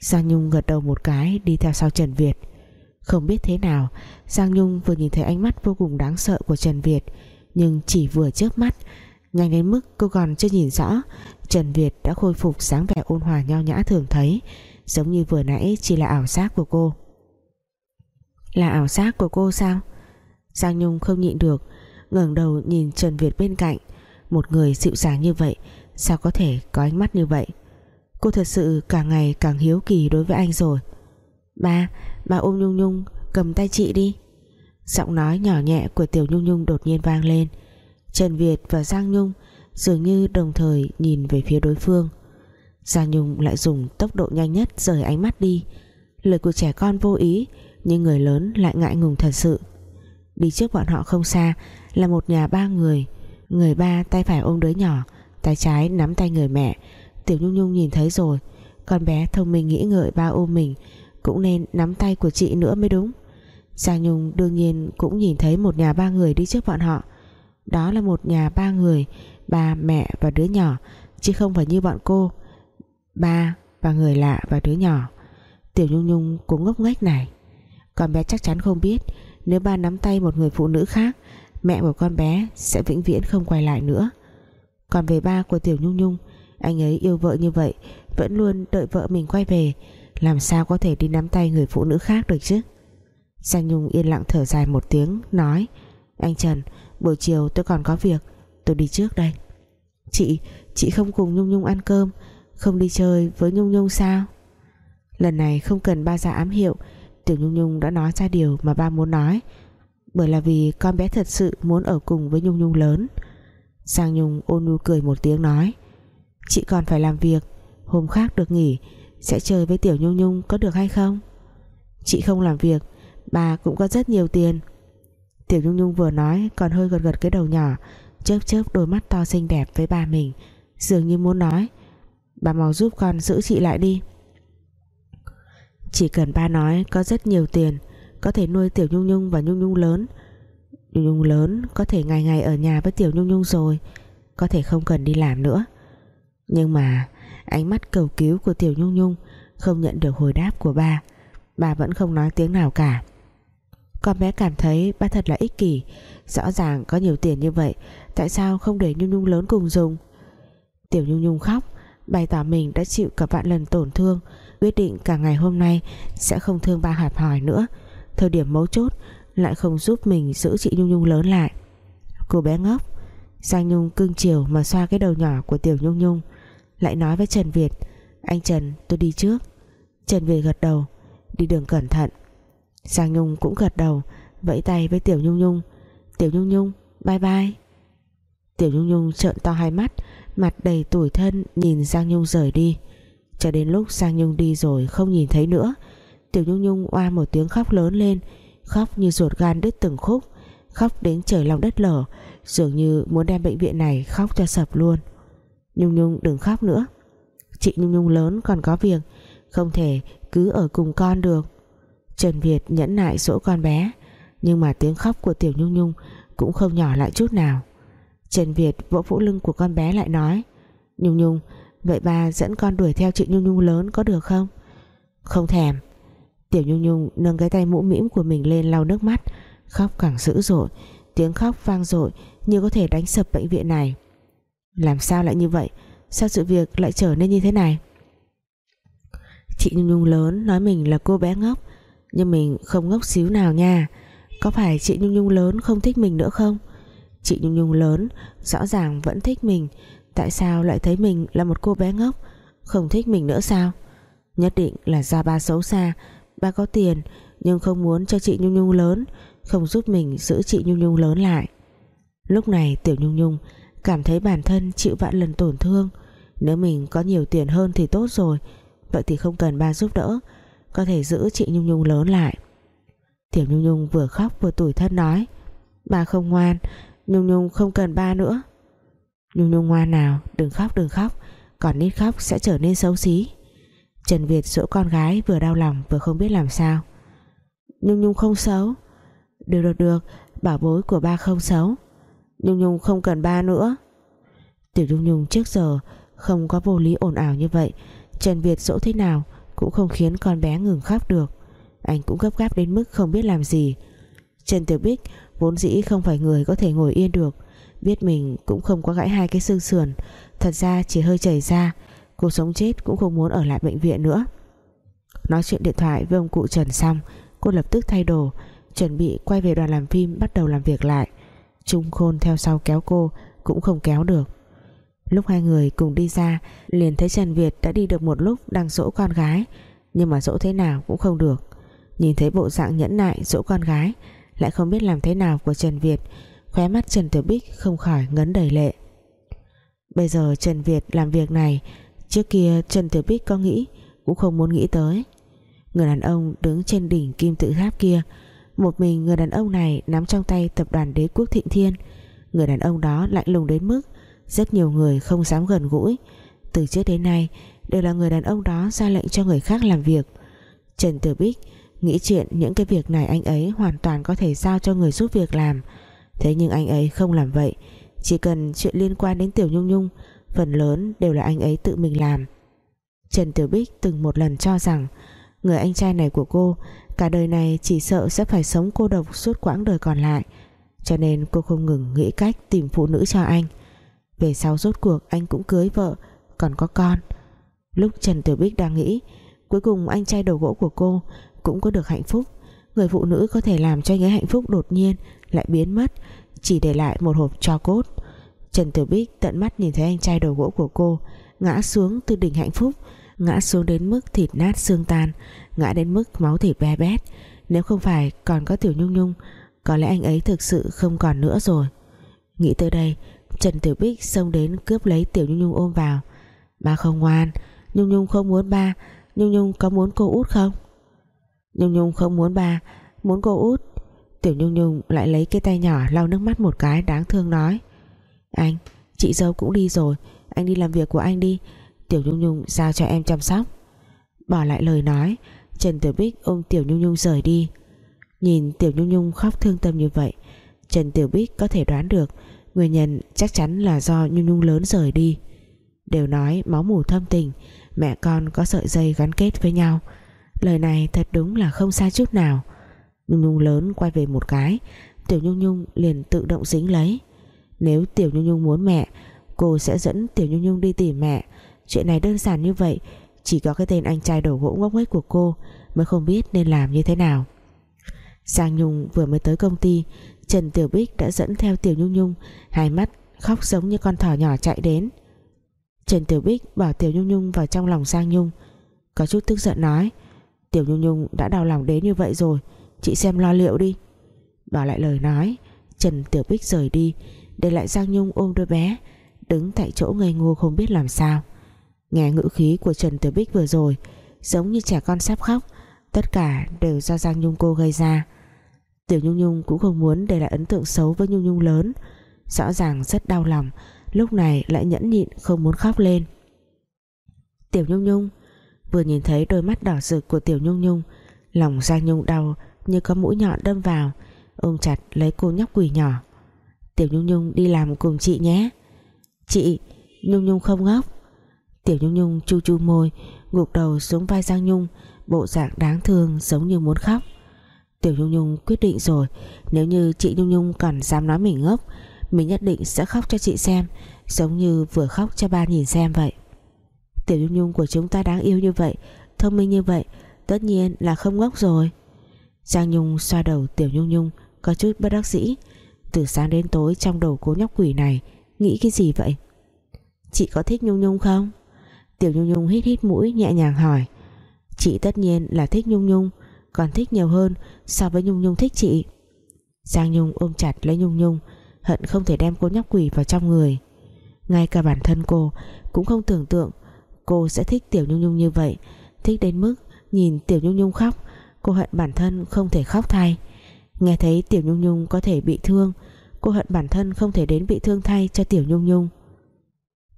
Giang Nhung gật đầu một cái, đi theo sau Trần Việt. Không biết thế nào, Giang Nhung vừa nhìn thấy ánh mắt vô cùng đáng sợ của Trần Việt, Nhưng chỉ vừa chớp mắt Nhanh đến mức cô còn chưa nhìn rõ, Trần Việt đã khôi phục sáng vẻ ôn hòa nho nhã thường thấy, Giống như vừa nãy chỉ là ảo giác của cô. Là ảo giác của cô sao? Giang Nhung không nhịn được, ngẩng đầu nhìn Trần Việt bên cạnh. Một người dịu dàng như vậy, Sao có thể có ánh mắt như vậy? Cô thật sự càng ngày càng hiếu kỳ đối với anh rồi. Ba Ba ôm Nhung Nhung, cầm tay chị đi. Giọng nói nhỏ nhẹ của Tiểu Nhung Nhung đột nhiên vang lên. Trần Việt và Giang Nhung dường như đồng thời nhìn về phía đối phương. Giang Nhung lại dùng tốc độ nhanh nhất rời ánh mắt đi. Lời của trẻ con vô ý, Nhưng người lớn lại ngại ngùng thật sự. Đi trước bọn họ không xa Là một nhà ba người. Người ba tay phải ôm đứa nhỏ Tay trái nắm tay người mẹ. Tiểu Nhung Nhung nhìn thấy rồi Con bé thông minh nghĩ ngợi ba ôm mình Cũng nên nắm tay của chị nữa mới đúng. Giang Nhung đương nhiên cũng nhìn thấy một nhà ba người đi trước bọn họ. Đó là một nhà ba người Ba, mẹ và đứa nhỏ Chứ không phải như bọn cô. Ba và người lạ và đứa nhỏ. Tiểu Nhung Nhung cũng ngốc nghếch này. Con bé chắc chắn không biết nếu ba nắm tay một người phụ nữ khác Mẹ của con bé sẽ vĩnh viễn không quay lại nữa. Còn về ba của Tiểu Nhung Nhung Anh ấy yêu vợ như vậy Vẫn luôn đợi vợ mình quay về. Làm sao có thể đi nắm tay người phụ nữ khác được chứ? Giang Nhung yên lặng thở dài một tiếng Nói Anh Trần buổi chiều tôi còn có việc Tôi đi trước đây. Chị, chị không cùng Nhung Nhung ăn cơm Không đi chơi với Nhung Nhung sao? Lần này không cần ba già ám hiệu Tiểu Nhung Nhung đã nói ra điều mà ba muốn nói, Bởi là vì con bé thật sự muốn ở cùng với Nhung Nhung lớn. Giang Nhung ôn nhu cười một tiếng nói, Chị còn phải làm việc, Hôm khác được nghỉ, Sẽ chơi với Tiểu Nhung Nhung có được hay không? Chị không làm việc, Bà cũng có rất nhiều tiền. Tiểu Nhung Nhung vừa nói còn hơi gật gật cái đầu nhỏ, chớp chớp đôi mắt to xinh đẹp với ba mình, dường như muốn nói, bà mau giúp con giữ chị lại đi chỉ cần ba nói, có rất nhiều tiền, có thể nuôi tiểu nhung nhung và nhung nhung lớn. Nhung nhung lớn, có thể ngày ngày ở nhà với tiểu nhung nhung rồi, có thể không cần đi làm nữa. Nhưng mà, ánh mắt cầu cứu của tiểu nhung nhung không nhận được hồi đáp của ba. Bà vẫn không nói tiếng nào cả. Con bé cảm thấy ba thật là ích kỷ. Rõ ràng có nhiều tiền như vậy, Tại sao không để Nhung Nhung lớn cùng dùng? Tiểu Nhung Nhung khóc, Bày tỏ mình đã chịu cả vạn lần tổn thương Quyết định cả ngày hôm nay Sẽ không thương ba hạp hỏi nữa. Thời điểm mấu chốt Lại không giúp mình giữ chị Nhung Nhung lớn lại. Cô bé ngốc, Giang Nhung cưng chiều mà xoa cái đầu nhỏ của Tiểu Nhung Nhung, Lại nói với Trần Việt, Anh Trần, tôi đi trước. Trần Việt gật đầu, Đi đường cẩn thận. Giang Nhung cũng gật đầu, Vẫy tay với Tiểu Nhung Nhung, Tiểu Nhung Nhung, bye bye. Tiểu Nhung Nhung trợn to hai mắt, Mặt đầy tủi thân nhìn Giang Nhung rời đi. Cho đến lúc sang Nhung đi rồi không nhìn thấy nữa, Tiểu Nhung Nhung oa một tiếng khóc lớn lên, Khóc như ruột gan đứt từng khúc, Khóc đến trời lòng đất lở, Dường như muốn đem bệnh viện này khóc cho sập luôn. Nhung Nhung đừng khóc nữa. Chị Nhung Nhung lớn còn có việc, Không thể cứ ở cùng con được. Trần Việt nhẫn nại dỗ con bé, Nhưng mà tiếng khóc của Tiểu Nhung Nhung Cũng không nhỏ lại chút nào. Trần Việt vỗ vỗ lưng của con bé lại nói, Nhung Nhung Vậy bà dẫn con đuổi theo chị Nhung Nhung lớn có được không? Không thèm. Tiểu Nhung Nhung nâng cái tay mũ mĩm của mình lên lau nước mắt, Khóc càng dữ dội. Tiếng khóc vang dội như có thể đánh sập bệnh viện này. Làm sao lại như vậy? Sao sự việc lại trở nên như thế này? Chị Nhung Nhung lớn nói mình là cô bé ngốc, Nhưng mình không ngốc xíu nào nha. Có phải chị Nhung Nhung lớn không thích mình nữa không? Chị Nhung Nhung lớn Rõ ràng vẫn thích mình Tại sao lại thấy mình là một cô bé ngốc? Không thích mình nữa sao? Nhất định là do ba xấu xa. Ba có tiền, Nhưng không muốn cho chị Nhung Nhung lớn, Không giúp mình giữ chị Nhung Nhung lớn lại. Lúc này Tiểu Nhung Nhung Cảm thấy bản thân chịu vạn lần tổn thương. Nếu mình có nhiều tiền hơn thì tốt rồi, Vậy thì không cần ba giúp đỡ, Có thể giữ chị Nhung Nhung lớn lại. Tiểu Nhung Nhung vừa khóc vừa tủi thân nói, Ba không ngoan, Nhung Nhung không cần ba nữa. Nhung Nhung ngoan nào, đừng khóc đừng khóc, Còn nít khóc sẽ trở nên xấu xí. Trần Việt dỗ con gái vừa đau lòng vừa không biết làm sao. Nhung Nhung không xấu. Được được được Bảo bối của ba không xấu. Nhung Nhung không cần ba nữa. Tiểu Nhung Nhung trước giờ Không có vô lý ồn ào như vậy. Trần Việt dỗ thế nào Cũng không khiến con bé ngừng khóc được. Anh cũng gấp gáp đến mức không biết làm gì. Trần Tiểu Bích Vốn dĩ không phải người có thể ngồi yên được. Biết mình cũng không có gãy hai cái xương sườn. Thật ra chỉ hơi chảy ra Cô sống chết cũng không muốn ở lại bệnh viện nữa. Nói chuyện điện thoại với ông cụ Trần xong, Cô lập tức thay đồ, Chuẩn bị quay về đoàn làm phim bắt đầu làm việc lại. Trung Khôn theo sau kéo cô, Cũng không kéo được. Lúc hai người cùng đi ra, Liền thấy Trần Việt đã đi được một lúc đang dỗ con gái, Nhưng mà dỗ thế nào cũng không được. Nhìn thấy bộ dạng nhẫn nại dỗ con gái, Lại không biết làm thế nào của Trần Việt Khóe mắt Trần Tiểu Bích không khỏi ngấn đầy lệ. Bây giờ Trần Việt làm việc này, Trước kia Trần Tiểu Bích có nghĩ, Cũng không muốn nghĩ tới. Người đàn ông đứng trên đỉnh kim tự tháp kia, Một mình người đàn ông này Nắm trong tay tập đoàn đế quốc thịnh thiên. Người đàn ông đó lạnh lùng đến mức Rất nhiều người không dám gần gũi. Từ trước đến nay, Đều là người đàn ông đó ra lệnh cho người khác làm việc. Trần Tiểu Bích Nghĩ chuyện những cái việc này anh ấy Hoàn toàn có thể giao cho người giúp việc làm. Thế nhưng anh ấy không làm vậy. Chỉ cần chuyện liên quan đến Tiểu Nhung Nhung, Phần lớn đều là anh ấy tự mình làm. Trần Tiểu Bích từng một lần cho rằng, Người anh trai này của cô, Cả đời này chỉ sợ sẽ phải sống cô độc Suốt quãng đời còn lại. Cho nên cô không ngừng nghĩ cách tìm phụ nữ cho anh. Về sau rốt cuộc anh cũng cưới vợ, Còn có con. Lúc Trần Tiểu Bích đang nghĩ, Cuối cùng anh trai đầu gỗ của cô Cũng có được hạnh phúc. Người phụ nữ có thể làm cho anh ấy hạnh phúc đột nhiên lại biến mất, Chỉ để lại một hộp cho cốt. Trần Tiểu Bích tận mắt nhìn thấy anh trai đầu gỗ của cô, Ngã xuống từ đỉnh hạnh phúc, Ngã xuống đến mức thịt nát xương tan, Ngã đến mức máu thịt bé bét. Nếu không phải còn có Tiểu Nhung Nhung, Có lẽ anh ấy thực sự không còn nữa rồi. Nghĩ tới đây, Trần Tiểu Bích xông đến cướp lấy Tiểu Nhung Nhung ôm vào. Ba không ngoan, Nhung Nhung không muốn ba, Nhung Nhung có muốn cô út không? Nhung Nhung không muốn ba, Muốn cô út Tiểu Nhung Nhung lại lấy cái tay nhỏ lau nước mắt một cái đáng thương nói. Anh, chị dâu cũng đi rồi Anh đi làm việc của anh đi. Tiểu Nhung Nhung giao cho em chăm sóc. Bỏ lại lời nói Trần Tiểu Bích ôm Tiểu Nhung Nhung rời đi. Nhìn Tiểu Nhung Nhung khóc thương tâm như vậy Trần Tiểu Bích có thể đoán được Nguyên nhân chắc chắn là do Nhung Nhung lớn rời đi. Đều nói máu mủ thâm tình Mẹ con có sợi dây gắn kết với nhau. Lời này thật đúng là không sai chút nào. Nhung Nhung lớn quay về một cái. Tiểu Nhung Nhung liền tự động dính lấy. Nếu Tiểu Nhung Nhung muốn mẹ, Cô sẽ dẫn Tiểu Nhung Nhung đi tìm mẹ. Chuyện này đơn giản như vậy, Chỉ có cái tên anh trai đầu gỗ ngốc nghếch của cô Mới không biết nên làm như thế nào. Giang Nhung vừa mới tới công ty, Trần Tiểu Bích đã dẫn theo Tiểu Nhung Nhung, Hai mắt khóc giống như con thỏ nhỏ chạy đến. Trần Tiểu Bích bảo Tiểu Nhung Nhung vào trong lòng Giang Nhung. Có chút tức giận nói, Tiểu Nhung Nhung đã đau lòng đến như vậy rồi Chị xem lo liệu đi. Bỏ lại lời nói. Trần Tiểu Bích rời đi. Để lại Giang Nhung ôm đứa bé. Đứng tại chỗ ngây ngô không biết làm sao. Nghe ngữ khí của Trần Tiểu Bích vừa rồi, Giống như trẻ con sắp khóc. Tất cả đều do Giang Nhung cô gây ra. Tiểu Nhung Nhung cũng không muốn để lại ấn tượng xấu với Nhung Nhung lớn. Rõ ràng rất đau lòng. Lúc này lại nhẫn nhịn, không muốn khóc lên. Tiểu Nhung Nhung, Vừa nhìn thấy đôi mắt đỏ rực của Tiểu Nhung Nhung, Lòng Giang Nhung đau như có mũi nhọn đâm vào. Ôm chặt lấy cô nhóc quỷ nhỏ. Tiểu Nhung Nhung đi làm cùng chị nhé. Chị, Nhung Nhung không ngốc. Tiểu Nhung Nhung chu chu môi Ngục đầu xuống vai Giang Nhung, Bộ dạng đáng thương giống như muốn khóc. Tiểu Nhung Nhung quyết định rồi, Nếu như chị Nhung Nhung còn dám nói mình ngốc, Mình nhất định sẽ khóc cho chị xem, Giống như vừa khóc cho ba nhìn xem vậy. Tiểu Nhung Nhung của chúng ta đáng yêu như vậy, Thông minh như vậy, Tất nhiên là không ngốc rồi. Giang Nhung xoa đầu Tiểu Nhung Nhung, Có chút bất đắc dĩ. Từ sáng đến tối trong đầu cô nhóc quỷ này, Nghĩ cái gì vậy? Chị có thích Nhung Nhung không? Tiểu Nhung Nhung hít hít mũi nhẹ nhàng hỏi. Chị tất nhiên là thích Nhung Nhung, Còn thích nhiều hơn so với Nhung Nhung thích chị. Giang Nhung ôm chặt lấy Nhung Nhung, Hận không thể đem cô nhóc quỷ vào trong người. Ngay cả bản thân cô Cũng không tưởng tượng Cô sẽ thích Tiểu Nhung Nhung như vậy, Thích đến mức nhìn Tiểu Nhung Nhung khóc Cô hận bản thân không thể khóc thay. Nghe thấy Tiểu Nhung Nhung có thể bị thương, Cô hận bản thân không thể đến bị thương thay cho Tiểu Nhung Nhung.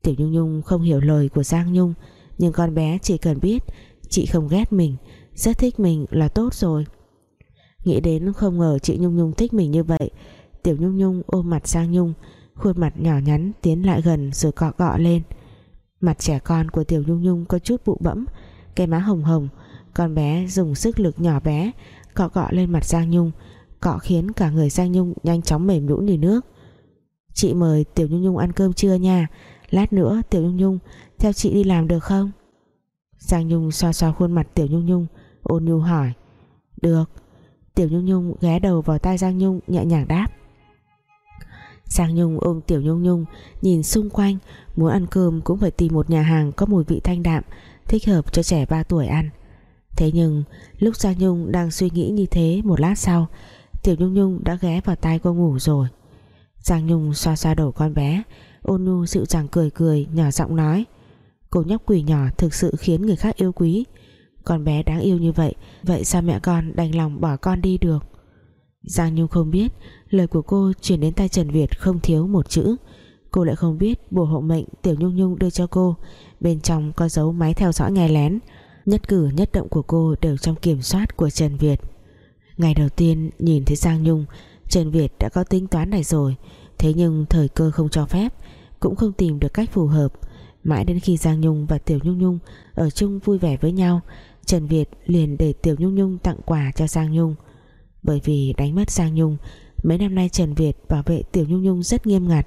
Tiểu Nhung Nhung không hiểu lời của Giang Nhung, Nhưng con bé chỉ cần biết Chị không ghét mình, Rất thích mình là tốt rồi. Nghĩ đến không ngờ chị Nhung Nhung thích mình như vậy, Tiểu Nhung Nhung ôm mặt Giang Nhung, Khuôn mặt nhỏ nhắn tiến lại gần Rồi cọ cọ lên. Mặt trẻ con của Tiểu Nhung Nhung có chút bụ bẫm, Cái má hồng hồng con bé dùng sức lực nhỏ bé, Cọ cọ lên mặt Giang Nhung. Cọ khiến cả người Giang Nhung nhanh chóng mềm nhũn như nước. Chị mời Tiểu Nhung Nhung ăn cơm trưa nha. Lát nữa Tiểu Nhung Nhung, Theo chị đi làm được không? Giang Nhung xoa xoa khuôn mặt Tiểu Nhung Nhung, Ôn nhu hỏi. Được. Tiểu Nhung Nhung ghé đầu vào tai Giang Nhung, nhẹ nhàng đáp. Giang Nhung ôm Tiểu Nhung Nhung, Nhìn xung quanh, Muốn ăn cơm cũng phải tìm một nhà hàng Có mùi vị thanh đạm, Thích hợp cho trẻ 3 tuổi ăn. Thế nhưng, lúc Giang Nhung đang suy nghĩ như thế Một lát sau, Tiểu Nhung Nhung đã ghé vào tai cô ngủ rồi. Giang Nhung xoa xoa đầu con bé, Ôn nhu dịu dàng cười cười, Nhỏ giọng nói, Cô nhóc quỷ nhỏ thực sự khiến người khác yêu quý. Con bé đáng yêu như vậy Vậy sao mẹ con đành lòng bỏ con đi được? Giang Nhung không biết, Lời của cô chuyển đến tay Trần Việt không thiếu một chữ. Cô lại không biết Bùa hộ mệnh Tiểu Nhung Nhung đưa cho cô, Bên trong có dấu máy theo dõi nghe lén. Nhất cử nhất động của cô đều trong kiểm soát của Trần Việt. Ngày đầu tiên nhìn thấy Giang Nhung, Trần Việt đã có tính toán này rồi, Thế nhưng thời cơ không cho phép, Cũng không tìm được cách phù hợp. Mãi đến khi Giang Nhung và Tiểu Nhung Nhung Ở chung vui vẻ với nhau, Trần Việt liền để Tiểu Nhung Nhung tặng quà cho Giang Nhung. Bởi vì đánh mất Giang Nhung, Mấy năm nay Trần Việt bảo vệ Tiểu Nhung Nhung rất nghiêm ngặt.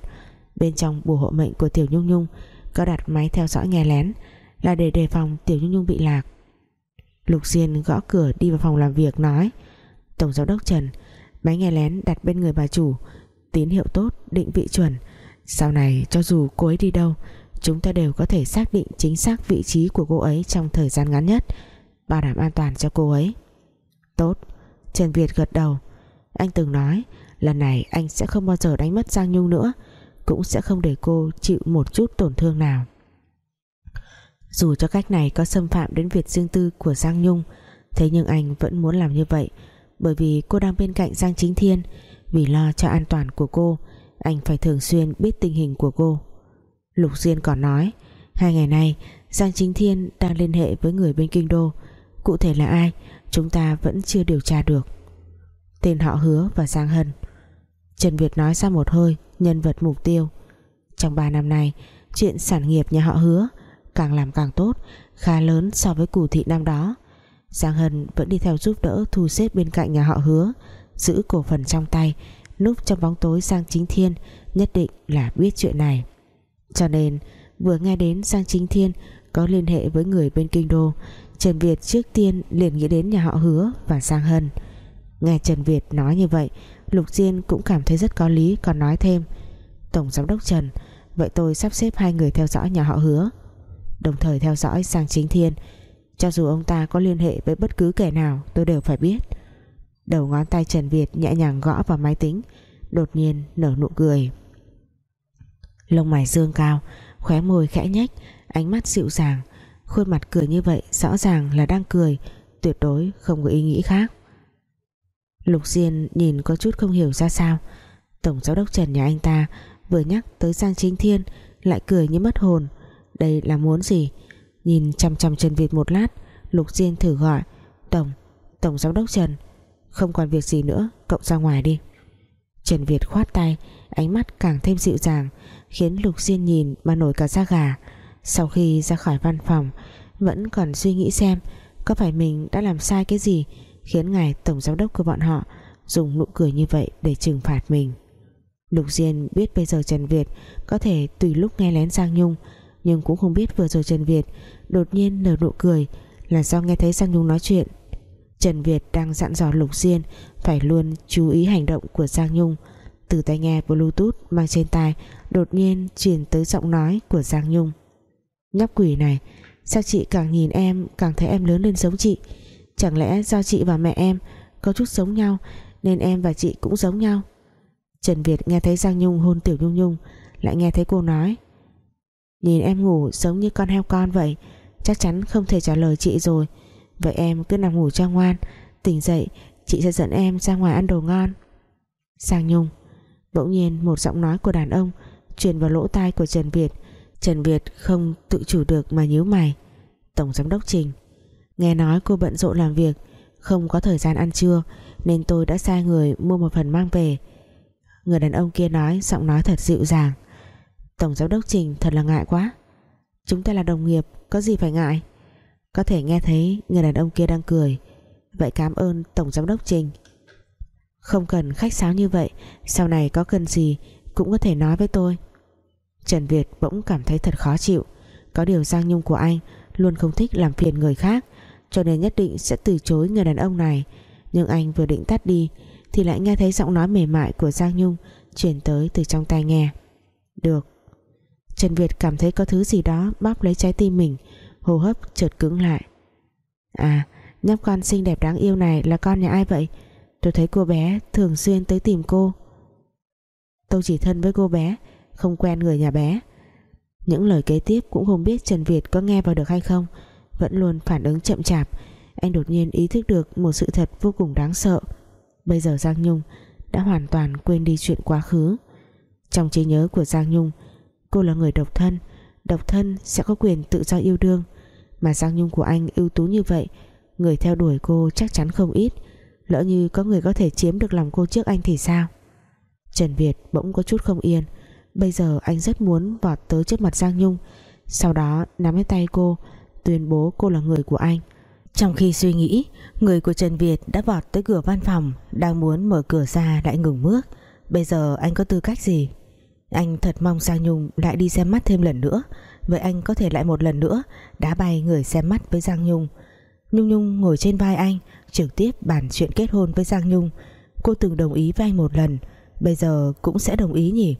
Bên trong bùa hộ mệnh của Tiểu Nhung Nhung Có đặt máy theo dõi nghe lén là để đề phòng Tiểu Nhung Nhung bị lạc. Lục Diên gõ cửa đi vào phòng làm việc nói Tổng giám đốc Trần Máy nghe lén đặt bên người bà chủ Tín hiệu tốt, định vị chuẩn. Sau này cho dù cô ấy đi đâu Chúng ta đều có thể xác định chính xác vị trí của cô ấy Trong thời gian ngắn nhất Bảo đảm an toàn cho cô ấy. Tốt, Trần Việt gật đầu. Anh từng nói Lần này anh sẽ không bao giờ đánh mất Giang Nhung nữa Cũng sẽ không để cô chịu một chút tổn thương nào. Dù cho cách này có xâm phạm đến việc riêng tư của Giang Nhung, Thế nhưng anh vẫn muốn làm như vậy, Bởi vì cô đang bên cạnh Giang Chính Thiên. Vì lo cho an toàn của cô, Anh phải thường xuyên biết tình hình của cô. Lục Diên còn nói, Hai ngày nay, Giang Chính Thiên đang liên hệ với người bên Kinh Đô. Cụ thể là ai, Chúng ta vẫn chưa điều tra được. Tên họ Hứa và Giang Hân. Trần Việt nói ra một hơi, Nhân vật mục tiêu. Trong 3 năm nay, Chuyện sản nghiệp nhà họ Hứa Càng làm càng tốt, Khá lớn so với củ thị năm đó. Giang Hân vẫn đi theo giúp đỡ Thu xếp bên cạnh nhà họ Hứa, Giữ cổ phần trong tay, Núp trong bóng tối Giang Chính Thiên, Nhất định là biết chuyện này. Cho nên, vừa nghe đến Giang Chính Thiên Có liên hệ với người bên Kinh Đô, Trần Việt trước tiên liền nghĩ đến nhà họ Hứa Và Giang Hân. Nghe Trần Việt nói như vậy, Lục Diên cũng cảm thấy rất có lý, Còn nói thêm, Tổng giám đốc Trần, Vậy tôi sắp xếp hai người theo dõi nhà họ hứa. Đồng thời theo dõi sang chính thiên. Cho dù ông ta có liên hệ với bất cứ kẻ nào, Tôi đều phải biết. Đầu ngón tay Trần Việt nhẹ nhàng gõ vào máy tính, Đột nhiên nở nụ cười. Lông mày dương cao, Khóe môi khẽ nhếch, Ánh mắt dịu dàng, Khuôn mặt cười như vậy rõ ràng là đang cười, tuyệt đối không có ý nghĩ khác. Lục Diên nhìn có chút không hiểu ra sao. Tổng giám đốc Trần nhà anh ta vừa nhắc tới Giang Chính Thiên, lại cười như mất hồn đây là muốn gì? Nhìn chăm chăm Trần Việt một lát Lục Diên thử gọi Tổng, Tổng giám đốc Trần không còn việc gì nữa cậu ra ngoài đi. Trần Việt khoát tay ánh mắt càng thêm dịu dàng khiến Lục Diên nhìn mà nổi cả da gà. Sau khi ra khỏi văn phòng vẫn còn suy nghĩ xem có phải mình đã làm sai cái gì khiến ngài tổng giám đốc của bọn họ dùng nụ cười như vậy để trừng phạt mình. Lục Diên biết bây giờ Trần Việt có thể tùy lúc nghe lén Giang Nhung nhưng cũng không biết vừa rồi Trần Việt đột nhiên nở nụ cười là do nghe thấy Giang Nhung nói chuyện. Trần Việt đang dặn dò Lục Diên phải luôn chú ý hành động của Giang Nhung. Từ tai nghe bluetooth mang trên tai, đột nhiên truyền tới giọng nói của Giang Nhung. Nhóc quỷ này, sao chị càng nhìn em, càng thấy em lớn lên giống chị? Chẳng lẽ do chị và mẹ em có chút giống nhau, nên em và chị cũng giống nhau? Trần Việt nghe thấy Giang Nhung hôn Tiểu Nhung Nhung, lại nghe thấy cô nói nhìn em ngủ giống như con heo con vậy, chắc chắn không thể trả lời chị rồi. Vậy em cứ nằm ngủ cho ngoan, tỉnh dậy, chị sẽ dẫn em ra ngoài ăn đồ ngon. Sang Nhung, bỗng nhiên một giọng nói của đàn ông truyền vào lỗ tai của Trần Việt. Trần Việt không tự chủ được mà nhíu mày. Tổng giám đốc Trình, nghe nói cô bận rộn làm việc, không có thời gian ăn trưa, nên tôi đã sai người mua một phần mang về. Người đàn ông kia nói giọng nói thật dịu dàng. Tổng giám đốc Trình thật là ngại quá. Chúng ta là đồng nghiệp, Có gì phải ngại? Có thể nghe thấy người đàn ông kia đang cười. Vậy cảm ơn Tổng giám đốc Trình. Không cần khách sáo như vậy, Sau này có cần gì Cũng có thể nói với tôi. Trần Việt bỗng cảm thấy thật khó chịu. Có điều Giang Nhung của anh Luôn không thích làm phiền người khác, Cho nên nhất định sẽ từ chối người đàn ông này. Nhưng anh vừa định tắt đi, thì lại nghe thấy giọng nói mềm mại của Giang Nhung chuyển tới từ trong tai nghe. Được. Trần Việt cảm thấy có thứ gì đó bóp lấy trái tim mình, hô hấp chợt cứng lại. À nhóc con xinh đẹp đáng yêu này là con nhà ai vậy? Tôi thấy cô bé thường xuyên tới tìm cô. Tôi chỉ thân với cô bé, không quen người nhà bé. Những lời kế tiếp cũng không biết Trần Việt có nghe vào được hay không, vẫn luôn phản ứng chậm chạp. Anh đột nhiên ý thức được một sự thật vô cùng đáng sợ. Bây giờ Giang Nhung đã hoàn toàn quên đi chuyện quá khứ. Trong trí nhớ của Giang Nhung Cô là người độc thân Độc thân sẽ có quyền tự do yêu đương. Mà Giang Nhung của anh ưu tú như vậy, Người theo đuổi cô chắc chắn không ít. Lỡ như có người có thể chiếm được lòng cô trước anh thì sao? Trần Việt bỗng có chút không yên. Bây giờ anh rất muốn vọt tới trước mặt Giang Nhung. Sau đó nắm lấy tay cô, Tuyên bố cô là người của anh. Trong khi suy nghĩ, Người của Trần Việt đã vọt tới cửa văn phòng, Đang muốn mở cửa ra lại ngừng bước. Bây giờ anh có tư cách gì? Anh thật mong Giang Nhung lại đi xem mắt thêm lần nữa. Vậy anh có thể lại một lần nữa Đá bay người xem mắt với Giang Nhung. Nhung Nhung ngồi trên vai anh, Trực tiếp bàn chuyện kết hôn với Giang Nhung. Cô từng đồng ý với anh một lần, Bây giờ cũng sẽ đồng ý nhỉ?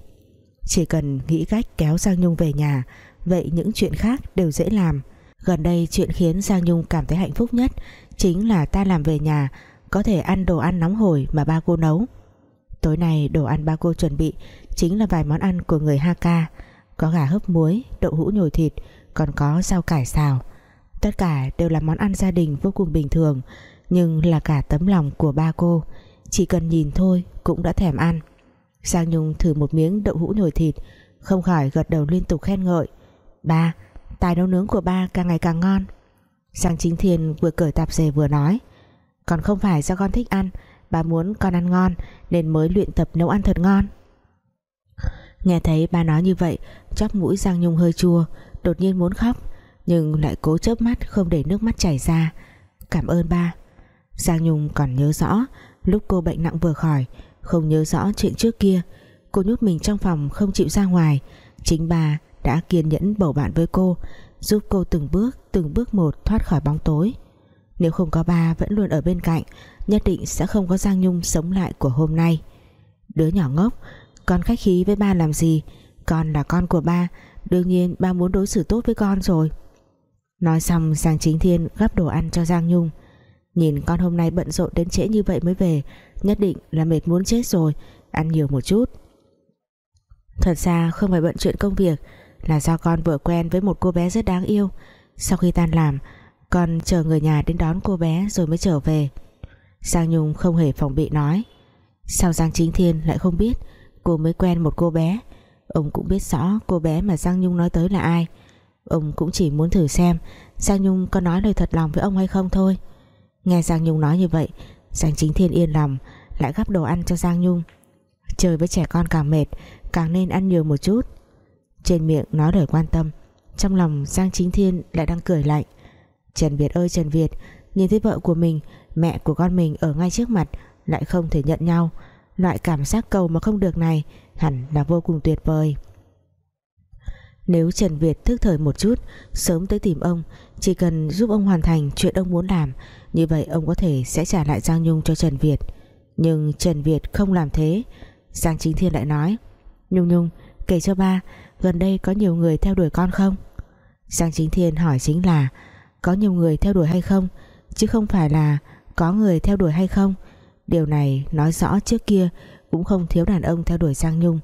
Chỉ cần nghĩ cách kéo Giang Nhung về nhà, Vậy những chuyện khác đều dễ làm. Gần đây chuyện khiến Giang Nhung cảm thấy hạnh phúc nhất Chính là ta làm về nhà, Có thể ăn đồ ăn nóng hổi mà ba cô nấu. Tối nay đồ ăn ba cô chuẩn bị Chính là vài món ăn của người Hakka. Có gà hấp muối, đậu hũ nhồi thịt Còn có rau cải xào. Tất cả đều là món ăn gia đình vô cùng bình thường Nhưng là cả tấm lòng của ba cô. Chỉ cần nhìn thôi cũng đã thèm ăn. Giang Nhung thử một miếng đậu hũ nhồi thịt Không khỏi gật đầu liên tục khen ngợi. Ba Tài nấu nướng của ba càng ngày càng ngon. Giang Chính Thiên vừa cởi tạp dề vừa nói Còn không phải do con thích ăn Bà muốn con ăn ngon Nên mới luyện tập nấu ăn thật ngon. Nghe thấy ba nói như vậy, Chóp mũi Giang Nhung hơi chua, Đột nhiên muốn khóc, Nhưng lại cố chớp mắt không để nước mắt chảy ra. Cảm ơn ba. Giang Nhung còn nhớ rõ, Lúc cô bệnh nặng vừa khỏi, Không nhớ rõ chuyện trước kia, Cô nhút mình trong phòng không chịu ra ngoài. Chính bà đã kiên nhẫn bầu bạn với cô, giúp cô từng bước từng bước một thoát khỏi bóng tối. Nếu không có ba vẫn luôn ở bên cạnh, nhất định sẽ không có Giang Nhung sống lại của hôm nay. Đứa nhỏ ngốc con khách khí với ba làm gì? Con là con của ba. Đương nhiên, ba muốn đối xử tốt với con rồi. Nói xong Giang Chính Thiên gắp đồ ăn cho Giang Nhung. Nhìn con hôm nay bận rộn đến trễ như vậy mới về, nhất định là mệt muốn chết rồi. Ăn nhiều một chút. Thật ra không phải bận chuyện công việc, là do con vừa quen với một cô bé rất đáng yêu. Sau khi tan làm, Con chờ người nhà đến đón cô bé rồi mới trở về. Giang Nhung không hề phòng bị nói. Sao Giang Chính Thiên lại không biết? Cô mới quen một cô bé. Ông cũng biết rõ cô bé mà Giang Nhung nói tới là ai. Ông cũng chỉ muốn thử xem Giang Nhung có nói lời thật lòng với ông hay không thôi. Nghe Giang Nhung nói như vậy, Giang Chính Thiên yên lòng, Lại gắp đồ ăn cho Giang Nhung. Chơi với trẻ con càng mệt, Càng nên ăn nhiều một chút. Trên miệng nói lời quan tâm, Trong lòng Giang Chính Thiên lại đang cười lạnh. Trần Việt ơi Trần Việt, Nhìn thấy vợ của mình, Mẹ của con mình ở ngay trước mặt, Lại không thể nhận nhau. Loại cảm giác cầu mà không được này Hẳn là vô cùng tuyệt vời. Nếu Trần Việt thức thời một chút, Sớm tới tìm ông, Chỉ cần giúp ông hoàn thành chuyện ông muốn làm, Như vậy ông có thể sẽ trả lại Giang Nhung cho Trần Việt. Nhưng Trần Việt không làm thế. Giang Chính Thiên lại nói, Nhung Nhung, kể cho ba, Gần đây có nhiều người theo đuổi con không? Giang Chính Thiên hỏi chính là, Có nhiều người theo đuổi hay không? Chứ không phải là có người theo đuổi hay không? Điều này nói rõ trước kia Cũng không thiếu đàn ông theo đuổi Giang Nhung.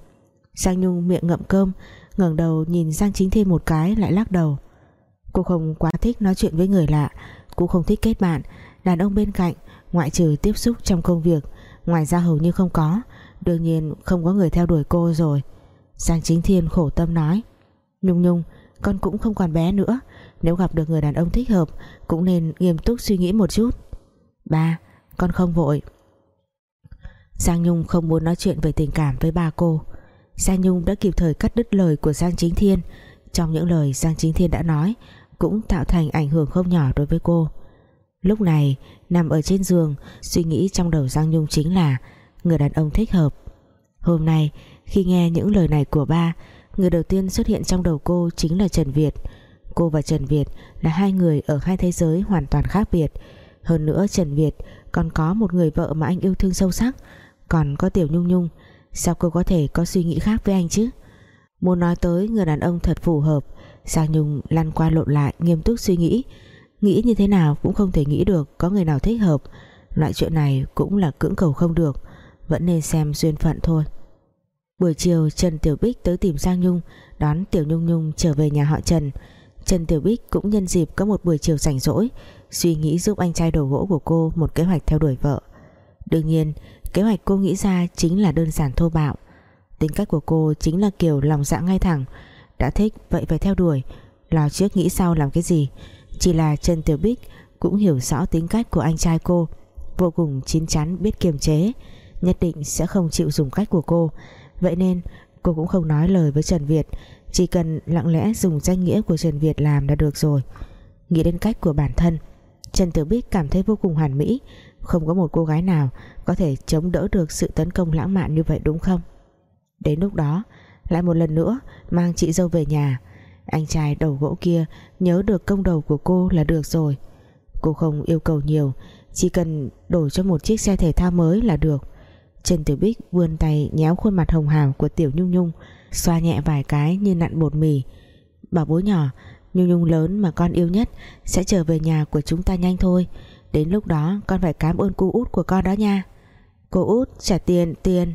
Giang Nhung miệng ngậm cơm, ngẩng đầu nhìn Giang Chính Thiên một cái Lại lắc đầu. Cô không quá thích nói chuyện với người lạ, Cũng không thích kết bạn. Đàn ông bên cạnh, Ngoại trừ tiếp xúc trong công việc, Ngoài ra hầu như không có. Đương nhiên không có người theo đuổi cô rồi. Giang Chính Thiên khổ tâm nói. Nhung Nhung, con cũng không còn bé nữa. Nếu gặp được người đàn ông thích hợp, Cũng nên nghiêm túc suy nghĩ một chút. Ba, con không vội. Giang Nhung không muốn nói chuyện về tình cảm với ba cô. Giang Nhung đã kịp thời cắt đứt lời của Giang Chính Thiên. Trong những lời Giang Chính Thiên đã nói, Cũng tạo thành ảnh hưởng không nhỏ đối với cô. Lúc này, Nằm ở trên giường, Suy nghĩ trong đầu Giang Nhung chính là Người đàn ông thích hợp. Hôm nay, khi nghe những lời này của ba, Người đầu tiên xuất hiện trong đầu cô Chính là Trần Việt. Cô và Trần Việt là hai người ở hai thế giới hoàn toàn khác biệt. Hơn nữa, Trần Việt còn có một người vợ mà anh yêu thương sâu sắc. Còn có Tiểu Nhung Nhung, Sao cô có thể có suy nghĩ khác với anh chứ? Muốn nói tới người đàn ông thật phù hợp, Giang Nhung lăn qua lộn lại, Nghiêm túc suy nghĩ. Nghĩ như thế nào cũng không thể nghĩ được Có người nào thích hợp. Loại chuyện này cũng là cưỡng cầu không được, Vẫn nên xem duyên phận thôi. Buổi chiều, Trần Tiểu Bích tới tìm Giang Nhung, Đón Tiểu Nhung Nhung trở về nhà họ Trần. Trần Tiểu Bích cũng nhân dịp có một buổi chiều rảnh rỗi, Suy nghĩ giúp anh trai đầu gỗ của cô Một kế hoạch theo đuổi vợ. Đương nhiên kế hoạch cô nghĩ ra Chính là đơn giản thô bạo. Tính cách của cô chính là kiểu lòng dạ ngay thẳng, Đã thích, vậy phải theo đuổi. Lo trước nghĩ sau làm cái gì? Chỉ là Trần Tiểu Bích Cũng hiểu rõ tính cách của anh trai cô, Vô cùng chín chắn biết kiềm chế, Nhất định sẽ không chịu dùng cách của cô. Vậy nên, cô cũng không nói lời với Trần Việt, Chỉ cần lặng lẽ dùng danh nghĩa của Trần Việt làm là được rồi. Nghĩ đến cách của bản thân, Trần Tiểu Bích cảm thấy vô cùng hoàn mỹ, Không có một cô gái nào có thể chống đỡ được sự tấn công lãng mạn như vậy đúng không? Đến lúc đó, Lại một lần nữa mang chị dâu về nhà. Anh trai đầu gỗ kia Nhớ được công đầu của cô là được rồi. Cô không yêu cầu nhiều, Chỉ cần đổi cho một chiếc xe thể thao mới là được. Trần Tiểu Bích vươn tay nhéo khuôn mặt hồng hào của Tiểu Nhung Nhung, xoa nhẹ vài cái như nặn bột mì. Bảo bố nhỏ, Nhung Nhung lớn mà con yêu nhất sẽ trở về nhà của chúng ta nhanh thôi. Đến lúc đó con phải cảm ơn cô út của con đó nha cô út, trả tiền tiền.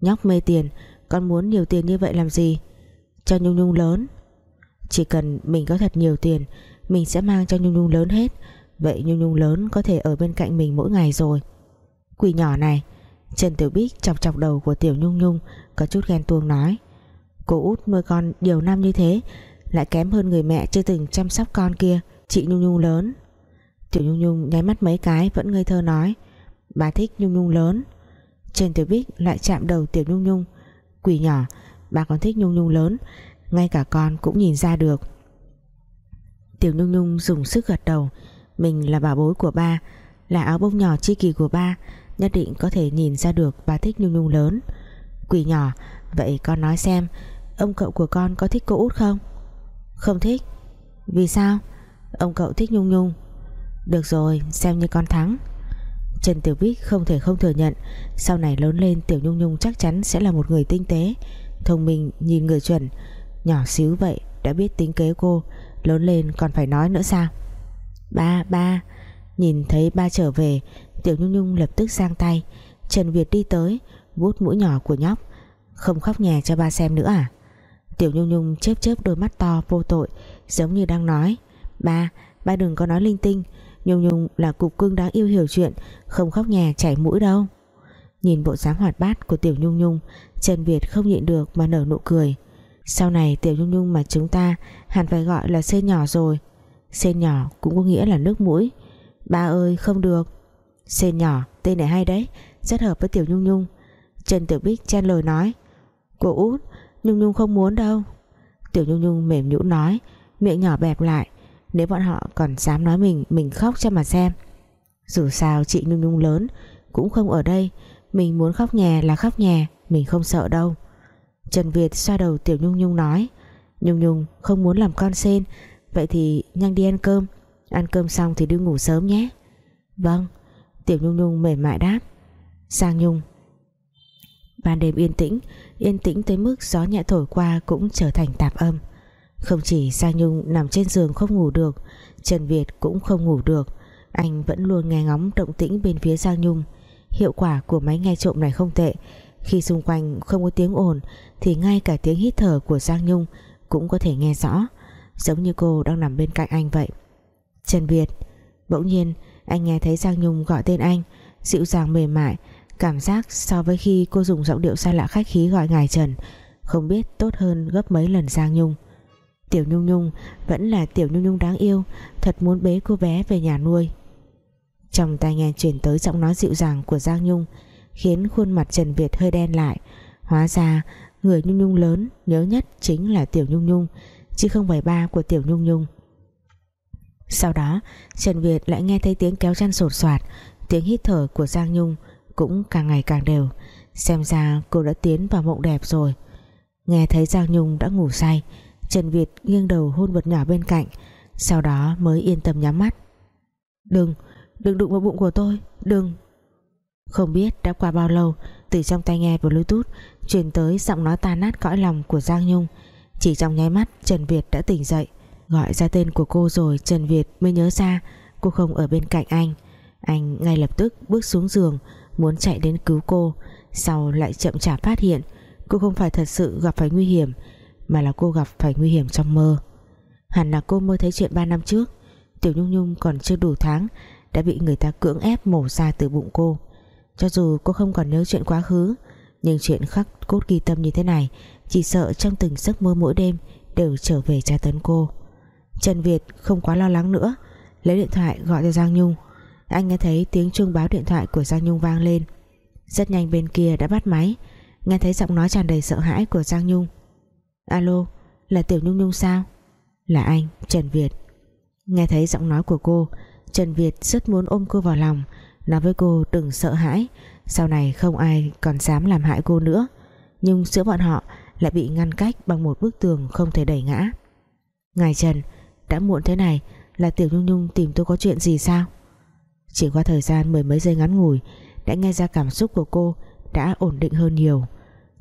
Nhóc mê tiền, con muốn nhiều tiền như vậy làm gì? Cho Nhung Nhung lớn. Chỉ cần mình có thật nhiều tiền, mình sẽ mang cho Nhung Nhung lớn hết. Vậy Nhung Nhung lớn có thể ở bên cạnh mình mỗi ngày rồi. Quỷ nhỏ này, Trần Tiểu Bích chọc chọc đầu của Tiểu Nhung Nhung, Có chút ghen tuông nói. Cô út nuôi con nhiều năm như thế, Lại kém hơn người mẹ chưa từng chăm sóc con kia, Chị Nhung Nhung lớn. Tiểu Nhung Nhung nháy mắt mấy cái, Vẫn ngây thơ nói. Bà thích Nhung Nhung lớn. Trên Tiểu Bích lại chạm đầu Tiểu Nhung Nhung. Quỷ nhỏ, Bà còn thích Nhung Nhung lớn. Ngay cả con cũng nhìn ra được. Tiểu Nhung Nhung dùng sức gật đầu. Mình là bà bối của ba, Là áo bông nhỏ chi kỳ của ba, Nhất định có thể nhìn ra được bà thích Nhung Nhung lớn. Quỷ nhỏ, Vậy con nói xem, Ông cậu của con có thích cô út không? Không thích. Vì sao? Ông cậu thích Nhung Nhung. Được rồi, xem như con thắng. Trần Tiểu Bích không thể không thừa nhận Sau này lớn lên Tiểu Nhung Nhung chắc chắn Sẽ là một người tinh tế Thông minh nhìn người chuẩn. Nhỏ xíu vậy đã biết tính kế cô Lớn lên còn phải nói nữa sao? Ba ba. Nhìn thấy ba trở về Tiểu Nhung Nhung lập tức sang tay. Trần Việt đi tới vuốt mũi nhỏ của nhóc. Không khóc nhè cho ba xem nữa à? Tiểu Nhung Nhung chớp chớp đôi mắt to vô tội Giống như đang nói. Ba, Ba đừng có nói linh tinh. Nhung Nhung là cục cưng đáng yêu hiểu chuyện, Không khóc nhè chảy mũi đâu. Nhìn bộ dáng hoạt bát của Tiểu Nhung Nhung, Trần Việt không nhịn được mà nở nụ cười. Sau này Tiểu Nhung Nhung mà chúng ta Hẳn phải gọi là sen nhỏ rồi. Sen nhỏ cũng có nghĩa là nước mũi. Ba ơi, không được. Sen nhỏ, tên này hay đấy, Rất hợp với Tiểu Nhung Nhung. Trần Tiểu Bích chen lời nói. Cô út, Nhung Nhung không muốn đâu. Tiểu Nhung Nhung mềm nhũn nói, Miệng nhỏ bẹp lại. Nếu bọn họ còn dám nói mình Mình khóc cho mà xem. Dù sao chị Nhung Nhung lớn, Cũng không ở đây. Mình muốn khóc nhè là khóc nhè, Mình không sợ đâu. Trần Việt xoa đầu Tiểu Nhung Nhung nói, Nhung Nhung, không muốn làm con sen Vậy thì nhanh đi ăn cơm. Ăn cơm xong thì đi ngủ sớm nhé. Vâng. Tiểu Nhung Nhung mềm mại đáp. Sang Nhung. Ban đêm yên tĩnh Yên tĩnh tới mức gió nhẹ thổi qua Cũng trở thành tạp âm. Không chỉ Sang Nhung nằm trên giường không ngủ được, Trần Việt cũng không ngủ được. Anh vẫn luôn nghe ngóng động tĩnh bên phía Giang Nhung. Hiệu quả của máy nghe trộm này không tệ. Khi xung quanh không có tiếng ồn, Thì ngay cả tiếng hít thở của Giang Nhung Cũng có thể nghe rõ, Giống như cô đang nằm bên cạnh anh vậy. Trần Việt, Bỗng nhiên anh nghe thấy Giang Nhung gọi tên anh, Dịu dàng mềm mại, Cảm giác so với khi cô dùng giọng điệu xa lạ khách khí gọi ngài Trần, Không biết tốt hơn gấp mấy lần Giang Nhung. Tiểu Nhung Nhung Vẫn là Tiểu Nhung Nhung đáng yêu, Thật muốn bế cô bé về nhà nuôi. Trong tai nghe chuyển tới giọng nói dịu dàng của Giang Nhung, Khiến khuôn mặt Trần Việt hơi đen lại. Hóa ra, Người Nhung Nhung lớn nhớ nhất chính là Tiểu Nhung Nhung, Chứ không phải ba của Tiểu Nhung Nhung. Sau đó, Trần Việt lại nghe thấy tiếng kéo chăn sột soạt, Tiếng hít thở của Giang Nhung cũng càng ngày càng đều. Xem ra cô đã tiến vào mộng đẹp rồi. Nghe thấy Giang Nhung đã ngủ say Trần Việt nghiêng đầu hôn vật nhỏ bên cạnh, sau đó mới yên tâm nhắm mắt. Đừng đừng đụng vào bụng của tôi, đừng. Không biết đã qua bao lâu, từ trong tai nghe của bluetooth truyền tới giọng nói tan nát cõi lòng của Giang Nhung. Chỉ trong nháy mắt, Trần Việt đã tỉnh dậy, gọi ra tên của cô rồi Trần Việt mới nhớ ra cô không ở bên cạnh anh. Anh ngay lập tức bước xuống giường, muốn chạy đến cứu cô, sau lại chậm chạp phát hiện cô không phải thật sự gặp phải nguy hiểm mà là cô gặp phải nguy hiểm trong mơ. Hẳn là cô mơ thấy chuyện 3 năm trước. Tiểu Nhung Nhung còn chưa đủ tháng, đã bị người ta cưỡng ép mổ ra từ bụng cô. Cho dù cô không còn nhớ chuyện quá khứ, nhưng chuyện khắc cốt ghi tâm như thế này, chỉ sợ trong từng giấc mơ mỗi đêm đều trở về tra tấn cô. Trần Việt không quá lo lắng nữa, lấy điện thoại gọi cho Giang Nhung. Anh nghe thấy tiếng chuông báo điện thoại của Giang Nhung vang lên. Rất nhanh bên kia đã bắt máy, nghe thấy giọng nói tràn đầy sợ hãi của Giang Nhung alo, là Tiểu Nhung Nhung sao? Là anh, Trần Việt. Nghe thấy giọng nói của cô, Trần Việt rất muốn ôm cô vào lòng, nói với cô đừng sợ hãi, sau này không ai còn dám làm hại cô nữa. Nhưng giữa bọn họ lại bị ngăn cách bằng một bức tường không thể đẩy ngã. Ngài Trần, đã muộn thế này, là Tiểu Nhung Nhung tìm tôi có chuyện gì sao? Chỉ qua thời gian mười mấy giây ngắn ngủi, đã nghe ra cảm xúc của cô đã ổn định hơn nhiều.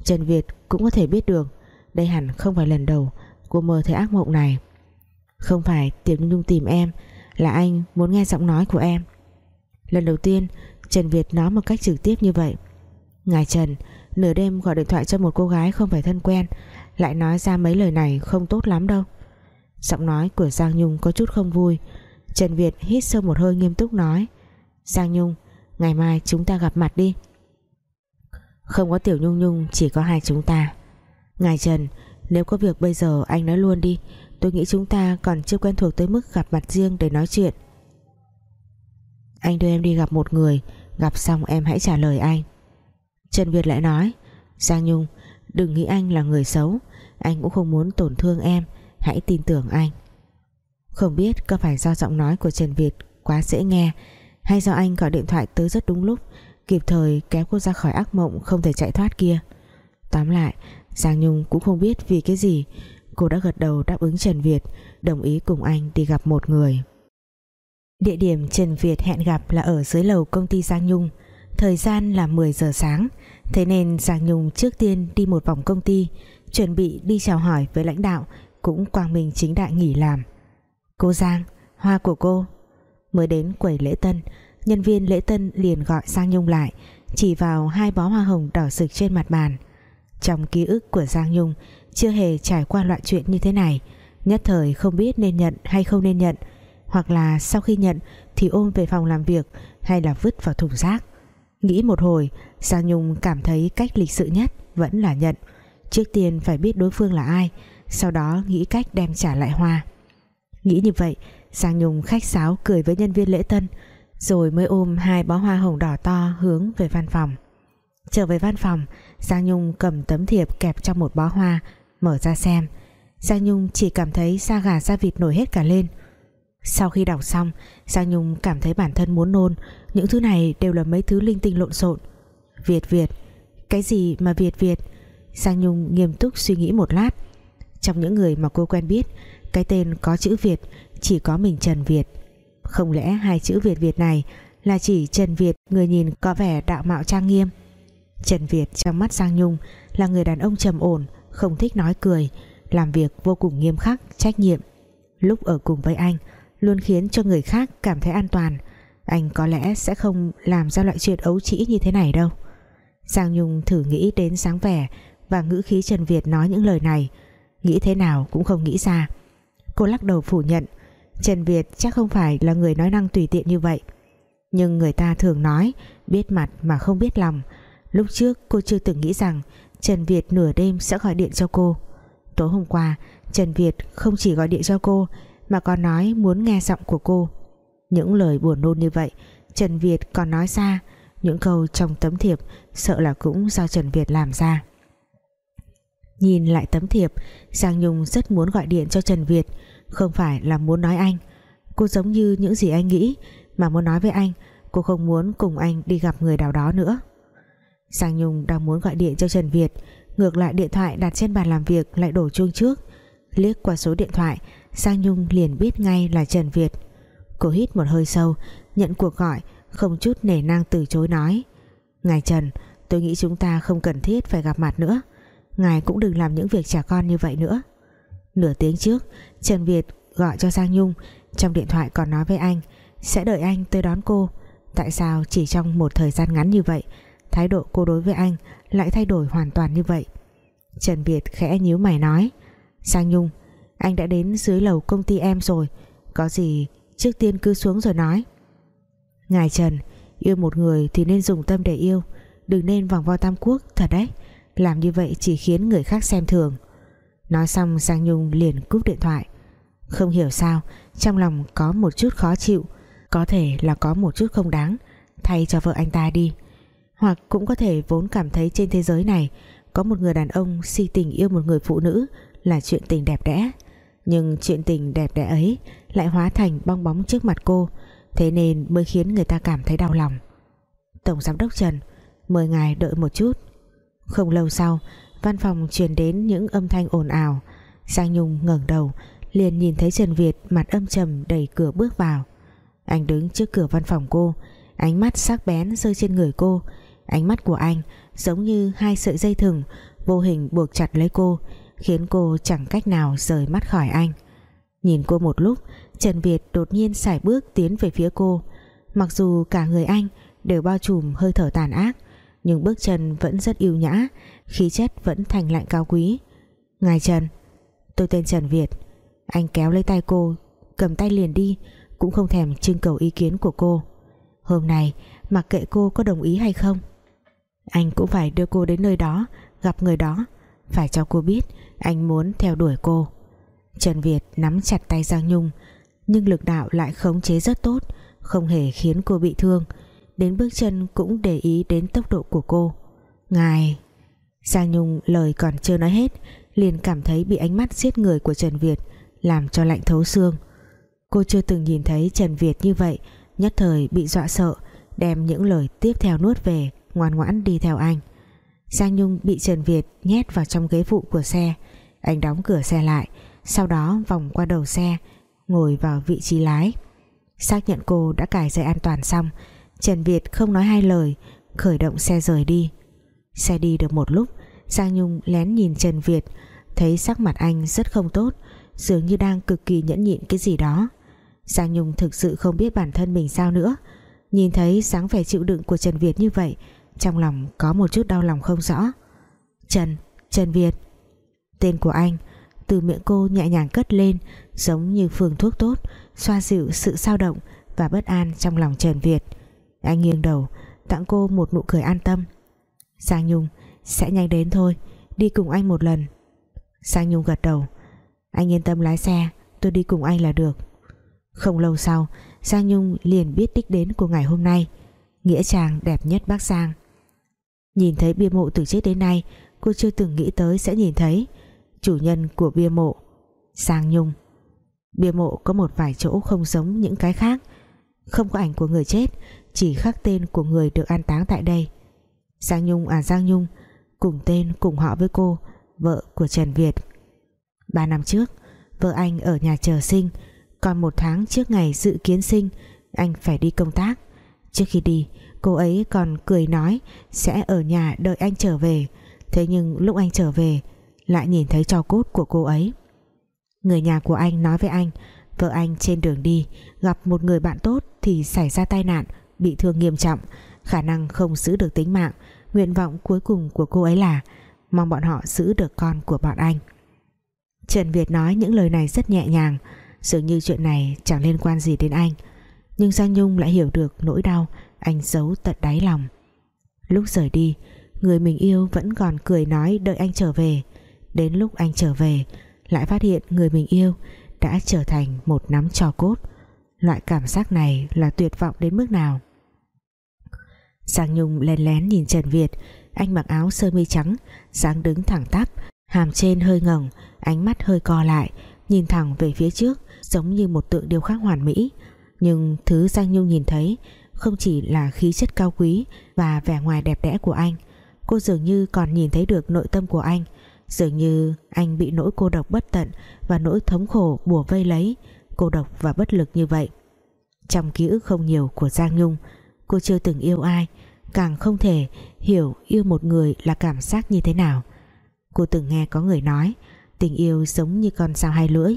Trần Việt cũng có thể biết được đây hẳn không phải lần đầu cô mơ thấy ác mộng này. Không phải Tiểu Nhung Nhung tìm em, là anh muốn nghe giọng nói của em. Lần đầu tiên, Trần Việt nói một cách trực tiếp như vậy. Ngài Trần, nửa đêm gọi điện thoại cho một cô gái không phải thân quen, lại nói ra mấy lời này không tốt lắm đâu. Giọng nói của Giang Nhung có chút không vui. Trần Việt hít sâu một hơi nghiêm túc nói, Giang Nhung, Ngày mai chúng ta gặp mặt đi. Không có Tiểu Nhung Nhung, Chỉ có hai chúng ta. Ngài Trần, Nếu có việc bây giờ anh nói luôn đi. Tôi nghĩ chúng ta còn chưa quen thuộc tới mức gặp mặt riêng để nói chuyện. Anh đưa em đi gặp một người, Gặp xong em hãy trả lời anh. Trần Việt lại nói, Giang Nhung, Đừng nghĩ anh là người xấu. Anh cũng không muốn tổn thương em, Hãy tin tưởng anh. Không biết có phải do giọng nói của Trần Việt Quá dễ nghe, hay do anh gọi điện thoại tới rất đúng lúc, kịp thời kéo cô ra khỏi ác mộng không thể chạy thoát kia. Tóm lại Giang Nhung cũng không biết vì cái gì. Cô đã gật đầu đáp ứng Trần Việt, đồng ý cùng anh đi gặp một người. Địa điểm Trần Việt hẹn gặp là ở dưới lầu công ty Giang Nhung. Thời gian là 10 giờ sáng. Thế nên Giang Nhung trước tiên đi một vòng công ty, chuẩn bị đi chào hỏi với lãnh đạo cũng quang minh chính đại nghỉ làm. Cô Giang, hoa của cô. Mới đến quầy lễ tân, nhân viên lễ tân liền gọi Giang Nhung lại, chỉ vào hai bó hoa hồng đỏ sực trên mặt bàn trong ký ức của Giang Nhung, chưa hề trải qua loại chuyện như thế này. Nhất thời không biết nên nhận hay không nên nhận, hoặc là sau khi nhận thì ôm về phòng làm việc hay là vứt vào thùng rác. Nghĩ một hồi, Giang Nhung cảm thấy cách lịch sự nhất vẫn là nhận. Trước tiên phải biết đối phương là ai, sau đó nghĩ cách đem trả lại hoa. Nghĩ như vậy, Giang Nhung khách sáo cười với nhân viên lễ tân, rồi mới ôm hai bó hoa hồng đỏ to hướng về văn phòng trở về văn phòng, Giang Nhung cầm tấm thiệp kẹp trong một bó hoa, mở ra xem. Giang Nhung chỉ cảm thấy da gà da vịt nổi hết cả lên. Sau khi đọc xong, Giang Nhung cảm thấy bản thân muốn nôn. Những thứ này đều là mấy thứ linh tinh lộn xộn. Việt Việt, Cái gì mà Việt Việt? Giang Nhung nghiêm túc suy nghĩ một lát. Trong những người mà cô quen biết, Cái tên có chữ Việt Chỉ có mình Trần Việt. Không lẽ hai chữ Việt Việt này Là chỉ Trần Việt người nhìn có vẻ đạo mạo trang nghiêm? Trần Việt trong mắt Giang Nhung Là người đàn ông trầm ổn Không thích nói cười Làm việc vô cùng nghiêm khắc, trách nhiệm. Lúc ở cùng với anh luôn khiến cho người khác cảm thấy an toàn. Anh có lẽ sẽ không làm ra loại chuyện ấu trĩ như thế này đâu. Giang Nhung thử nghĩ đến sáng vẻ và ngữ khí Trần Việt nói những lời này. Nghĩ thế nào cũng không nghĩ ra. Cô lắc đầu phủ nhận Trần Việt chắc không phải là người nói năng tùy tiện như vậy. Nhưng người ta thường nói biết mặt mà không biết lòng lúc trước cô chưa từng nghĩ rằng Trần Việt nửa đêm sẽ gọi điện cho cô. Tối hôm qua, Trần Việt không chỉ gọi điện cho cô, mà còn nói muốn nghe giọng của cô. Những lời buồn nôn như vậy, Trần Việt còn nói ra. Những câu trong tấm thiệp sợ là cũng do Trần Việt làm ra. Nhìn lại tấm thiệp, Giang Nhung rất muốn gọi điện cho Trần Việt, không phải là muốn nói anh. Cô giống như những gì anh nghĩ, mà muốn nói với anh, cô không muốn cùng anh đi gặp người nào đó nữa. Giang Nhung đang muốn gọi điện cho Trần Việt. Ngược lại điện thoại đặt trên bàn làm việc lại đổ chuông trước. Liếc qua số điện thoại, Giang Nhung liền biết ngay là Trần Việt. Cô hít một hơi sâu, Nhận cuộc gọi, Không chút nể nang từ chối nói. Ngài Trần, tôi nghĩ chúng ta không cần thiết phải gặp mặt nữa. Ngài cũng đừng làm những việc trả con như vậy nữa. Nửa tiếng trước, Trần Việt gọi cho Giang Nhung. Trong điện thoại còn nói với anh, Sẽ đợi anh tới đón cô. Tại sao chỉ trong một thời gian ngắn như vậy Thái độ cô đối với anh Lại thay đổi hoàn toàn như vậy. Trần Việt khẽ nhíu mày nói, Sang Nhung, anh đã đến dưới lầu công ty em rồi, Có gì trước tiên cứ xuống rồi nói. Ngài Trần, Yêu một người thì nên dùng tâm để yêu, Đừng nên vòng vo tam quốc, Thật đấy, Làm như vậy chỉ khiến người khác xem thường. Nói xong Giang Nhung liền cúp điện thoại. Không hiểu sao, Trong lòng có một chút khó chịu, Có thể là có một chút không đáng, Thay cho vợ anh ta đi. Hoặc cũng có thể vốn cảm thấy trên thế giới này Có một người đàn ông si tình yêu một người phụ nữ Là chuyện tình đẹp đẽ. Nhưng chuyện tình đẹp đẽ ấy lại hóa thành bong bóng trước mặt cô, thế nên mới khiến người ta cảm thấy đau lòng. Tổng Giám đốc Trần, mời ngài đợi một chút. Không lâu sau, văn phòng truyền đến những âm thanh ồn ào. Giang Nhung ngẩng đầu, liền nhìn thấy Trần Việt mặt âm trầm đẩy cửa bước vào. Anh đứng trước cửa văn phòng cô, ánh mắt sắc bén rơi trên người cô ánh mắt của anh giống như hai sợi dây thừng, vô hình buộc chặt lấy cô, khiến cô chẳng cách nào rời mắt khỏi anh. Nhìn cô một lúc, Trần Việt đột nhiên sải bước tiến về phía cô. Mặc dù cả người anh đều bao trùm hơi thở tàn ác, nhưng bước chân vẫn rất yêu nhã, khí chất vẫn thành lạnh cao quý. Ngài Trần, tôi tên Trần Việt. Anh kéo lấy tay cô, cầm tay liền đi, cũng không thèm trưng cầu ý kiến của cô. Hôm nay, mặc kệ cô có đồng ý hay không anh cũng phải đưa cô đến nơi đó, gặp người đó. Phải cho cô biết, anh muốn theo đuổi cô. Trần Việt nắm chặt tay Giang Nhung, nhưng lực đạo lại khống chế rất tốt, không hề khiến cô bị thương. Đến bước chân cũng để ý đến tốc độ của cô. Ngài! Giang Nhung lời còn chưa nói hết, liền cảm thấy bị ánh mắt giết người của Trần Việt làm cho lạnh thấu xương. Cô chưa từng nhìn thấy Trần Việt như vậy, nhất thời bị dọa sợ, đem những lời tiếp theo nuốt về ngoan ngoãn đi theo anh. Giang Nhung bị Trần Việt nhét vào trong ghế phụ của xe. Anh đóng cửa xe lại, sau đó vòng qua đầu xe, ngồi vào vị trí lái. Xác nhận cô đã cài dây an toàn xong, Trần Việt không nói hai lời, khởi động xe rời đi. Xe đi được một lúc, Giang Nhung lén nhìn Trần Việt, thấy sắc mặt anh rất không tốt, dường như đang cực kỳ nhẫn nhịn cái gì đó. Giang Nhung thực sự không biết bản thân mình sao nữa. Nhìn thấy dáng vẻ chịu đựng của Trần Việt như vậy trong lòng có một chút đau lòng không rõ. Trần, Trần Việt. Tên của anh từ miệng cô nhẹ nhàng cất lên giống như phương thuốc tốt xoa dịu sự sao động và bất an trong lòng Trần Việt. Anh nghiêng đầu tặng cô một nụ cười an tâm. Giang Nhung sẽ nhanh đến thôi đi cùng anh một lần. Giang Nhung gật đầu. Anh yên tâm lái xe tôi đi cùng anh là được. Không lâu sau Giang Nhung liền biết đích đến của ngày hôm nay. Nghĩa trang đẹp nhất Bắc Giang. Nhìn thấy bia mộ từ trước đến nay, Cô chưa từng nghĩ tới sẽ nhìn thấy. Chủ nhân của bia mộ Giang Nhung. Bia mộ có một vài chỗ không giống những cái khác. Không có ảnh của người chết, Chỉ khắc tên của người được an táng tại đây. Giang Nhung à Giang Nhung, Cùng tên cùng họ với cô, Vợ của Trần Việt. Ba năm trước, Vợ anh ở nhà chờ sinh. Còn một tháng trước ngày dự kiến sinh, Anh phải đi công tác. Trước khi đi cô ấy còn cười nói, Sẽ ở nhà đợi anh trở về. Thế nhưng lúc anh trở về, Lại nhìn thấy cho cốt của cô ấy. Người nhà của anh nói với anh, Vợ anh trên đường đi, Gặp một người bạn tốt thì xảy ra tai nạn, Bị thương nghiêm trọng, Khả năng không giữ được tính mạng. Nguyện vọng cuối cùng của cô ấy là Mong bọn họ giữ được con của bọn anh. Trần Việt nói những lời này rất nhẹ nhàng, Dường như chuyện này chẳng liên quan gì đến anh. Nhưng Giang Nhung lại hiểu được nỗi đau anh giấu tận đáy lòng. Lúc rời đi, Người mình yêu vẫn còn cười nói đợi anh trở về. Đến lúc anh trở về, Lại phát hiện người mình yêu Đã trở thành một nắm trò cốt. Loại cảm giác này là tuyệt vọng đến mức nào? Giang Nhung lén lén nhìn Trần Việt, Anh mặc áo sơ mi trắng, dáng đứng thẳng tắp, Hàm trên hơi ngẩng, Ánh mắt hơi co lại, Nhìn thẳng về phía trước, Giống như một tượng điêu khắc hoàn mỹ. Nhưng thứ Giang Nhung nhìn thấy không chỉ là khí chất cao quý Và vẻ ngoài đẹp đẽ của anh, Cô dường như còn nhìn thấy được nội tâm của anh, Dường như anh bị nỗi cô độc bất tận Và nỗi thống khổ bùa vây lấy, Cô độc và bất lực như vậy. Trong ký ức không nhiều của Giang Nhung, Cô chưa từng yêu ai, Càng không thể hiểu yêu một người là cảm giác như thế nào. Cô từng nghe có người nói, Tình yêu giống như con sao hai lưỡi,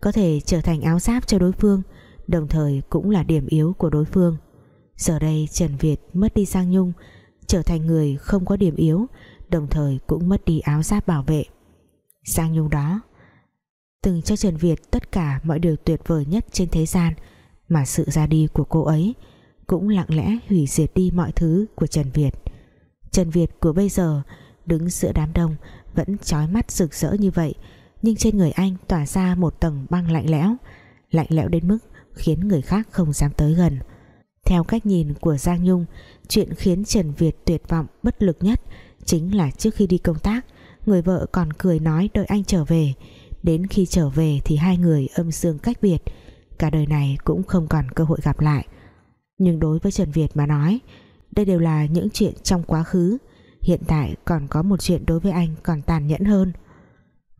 Có thể trở thành áo giáp cho đối phương, Đồng thời cũng là điểm yếu của đối phương. Giờ đây Trần Việt mất đi Giang Nhung, Trở thành người không có điểm yếu, Đồng thời cũng mất đi áo giáp bảo vệ. Giang Nhung đó, Từng cho Trần Việt tất cả mọi điều tuyệt vời nhất trên thế gian, Mà sự ra đi của cô ấy Cũng lặng lẽ hủy diệt đi mọi thứ của Trần Việt. Trần Việt của bây giờ Đứng giữa đám đông vẫn chói mắt rực rỡ như vậy, nhưng trên người anh tỏa ra một tầng băng lạnh lẽo lạnh lẽo đến mức khiến người khác không dám tới gần theo cách nhìn của Giang Nhung, chuyện khiến Trần Việt tuyệt vọng, bất lực nhất chính là trước khi đi công tác, người vợ còn cười nói đợi anh trở về. Đến khi trở về thì hai người âm dương cách biệt, cả đời này cũng không còn cơ hội gặp lại. Nhưng đối với Trần Việt mà nói, đây đều là những chuyện trong quá khứ, Hiện tại còn có một chuyện đối với anh còn tàn nhẫn hơn.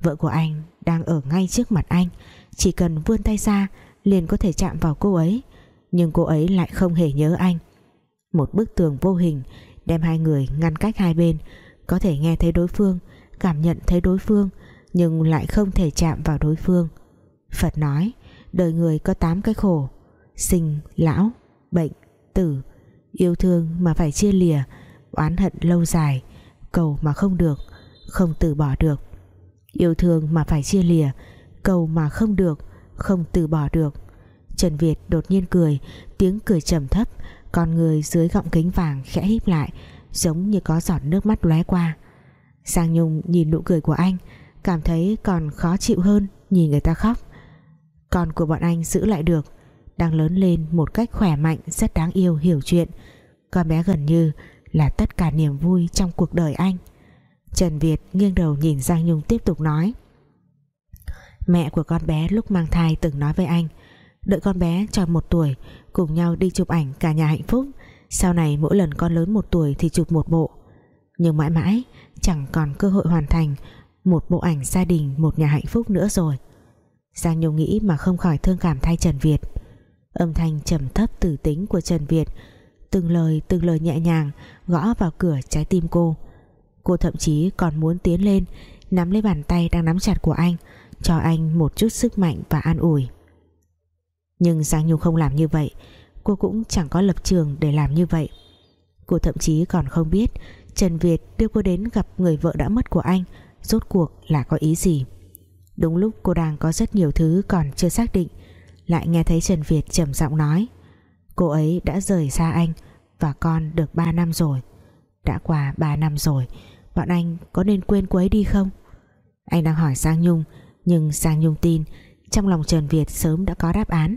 Vợ của anh đang ở ngay trước mặt anh, Chỉ cần vươn tay ra liền có thể chạm vào cô ấy. Nhưng cô ấy lại không hề nhớ anh. Một bức tường vô hình đem hai người ngăn cách hai bên Có thể nghe thấy đối phương Cảm nhận thấy đối phương Nhưng lại không thể chạm vào đối phương. Phật nói Đời người có 8 cái khổ Sinh, lão, bệnh, tử. Yêu thương mà phải chia lìa oán hận lâu dài cầu mà không được không từ bỏ được. Yêu thương mà phải chia lìa cầu mà không được không từ bỏ được. Trần Việt đột nhiên cười, tiếng cười trầm thấp, con người dưới gọng kính vàng khẽ híp lại, giống như có giọt nước mắt lóe qua. Giang Nhung nhìn nụ cười của anh, cảm thấy còn khó chịu hơn nhìn người ta khóc. Con của bọn anh giữ lại được, đang lớn lên một cách khỏe mạnh, rất đáng yêu, hiểu chuyện. Con bé gần như là tất cả niềm vui trong cuộc đời anh. Trần Việt nghiêng đầu nhìn Giang Nhung tiếp tục nói, Mẹ của con bé lúc mang thai từng nói với anh Đợi con bé tròn một tuổi, Cùng nhau đi chụp ảnh cả nhà hạnh phúc. Sau này mỗi lần con lớn một tuổi Thì chụp một bộ. Nhưng mãi mãi, chẳng còn cơ hội hoàn thành Một bộ ảnh gia đình, Một nhà hạnh phúc nữa rồi. Giang Nhung nghĩ mà không khỏi thương cảm thay Trần Việt. Âm thanh trầm thấp tử tính của Trần Việt, từng lời từng lời nhẹ nhàng gõ vào cửa trái tim cô. Cô thậm chí còn muốn tiến lên, nắm lấy bàn tay đang nắm chặt của anh, cho anh một chút sức mạnh và an ủi nhưng Giang Nhung không làm như vậy. Cô cũng chẳng có lập trường để làm như vậy. Cô thậm chí còn không biết Trần Việt đưa cô đến gặp người vợ đã mất của anh, rốt cuộc là có ý gì. Đúng lúc cô đang có rất nhiều thứ còn chưa xác định, Lại nghe thấy Trần Việt trầm giọng nói, Cô ấy đã rời xa anh Và con được 3 năm rồi. Đã qua 3 năm rồi, Bọn anh có nên quên cô ấy đi không? Anh đang hỏi Giang Nhung, Nhưng Giang Nhung tin trong lòng Trần Việt sớm đã có đáp án,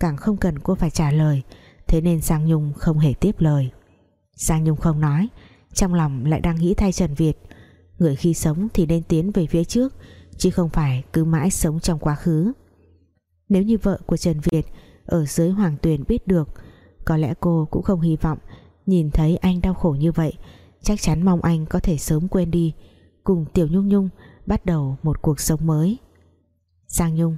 Càng không cần cô phải trả lời, Thế nên Giang Nhung không hề tiếp lời. Giang Nhung không nói, Trong lòng lại đang nghĩ thay Trần Việt. Người khi sống thì nên tiến về phía trước, Chứ không phải cứ mãi sống trong quá khứ. Nếu như vợ của Trần Việt Ở dưới Hoàng Tuyền biết được, Có lẽ cô cũng không hy vọng Nhìn thấy anh đau khổ như vậy. Chắc chắn mong anh có thể sớm quên đi, Cùng Tiểu Nhung Nhung Bắt đầu một cuộc sống mới. Giang Nhung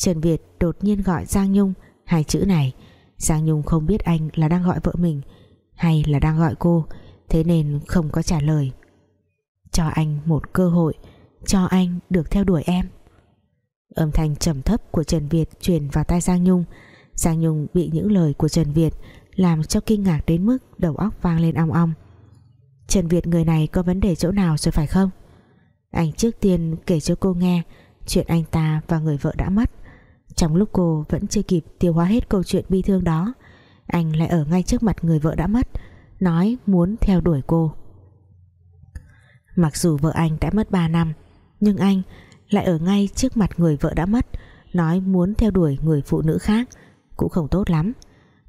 Trần Việt đột nhiên gọi Giang Nhung Hai chữ này. Giang Nhung không biết anh là đang gọi vợ mình Hay là đang gọi cô, Thế nên không có trả lời. Cho anh một cơ hội, Cho anh được theo đuổi em. Âm thanh trầm thấp của Trần Việt Truyền vào tai Giang Nhung. Giang Nhung bị những lời của Trần Việt Làm cho kinh ngạc đến mức Đầu óc vang lên ong ong. Trần Việt người này có vấn đề chỗ nào rồi phải không? Anh trước tiên kể cho cô nghe Chuyện anh ta và người vợ đã mất trong lúc cô vẫn chưa kịp tiêu hóa hết câu chuyện bi thương đó, Anh lại ở ngay trước mặt người vợ đã mất, Nói muốn theo đuổi cô. Mặc dù vợ anh đã mất 3 năm, Nhưng anh lại ở ngay trước mặt người vợ đã mất, Nói muốn theo đuổi người phụ nữ khác Cũng không tốt lắm.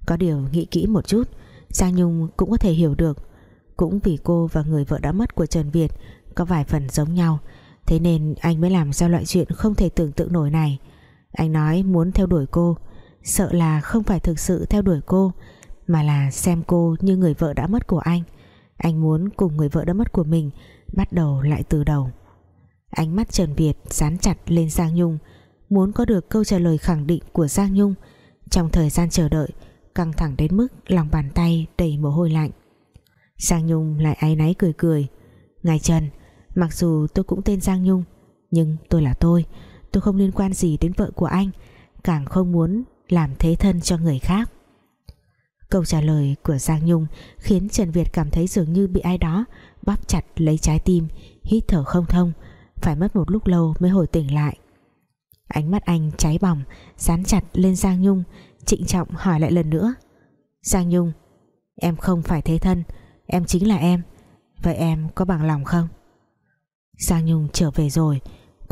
Có điều nghĩ kỹ một chút, Giang Nhung cũng có thể hiểu được. Cũng vì cô và người vợ đã mất của Trần Việt Có vài phần giống nhau, Thế nên anh mới làm ra loại chuyện không thể tưởng tượng nổi này anh nói muốn theo đuổi cô. Sợ là không phải thực sự theo đuổi cô, Mà là xem cô như người vợ đã mất của anh. Anh muốn cùng người vợ đã mất của mình Bắt đầu lại từ đầu. Ánh mắt Trần Việt dán chặt lên Giang Nhung, Muốn có được câu trả lời khẳng định của Giang Nhung. Trong thời gian chờ đợi, Căng thẳng đến mức lòng bàn tay đầy mồ hôi lạnh. Giang Nhung lại áy náy cười cười. Ngài Trần, Mặc dù tôi cũng tên Giang Nhung, Nhưng tôi là tôi. Tôi không liên quan gì đến vợ của anh, Càng không muốn làm thế thân cho người khác. Câu trả lời của Giang Nhung Khiến Trần Việt cảm thấy dường như bị ai đó Bóp chặt lấy trái tim, Hít thở không thông, Phải mất một lúc lâu mới hồi tỉnh lại. Ánh mắt anh cháy bỏng, Dán chặt lên Giang Nhung, Trịnh trọng hỏi lại lần nữa. Giang Nhung, Em không phải thế thân, Em chính là em, Vậy em có bằng lòng không? Giang Nhung trở về rồi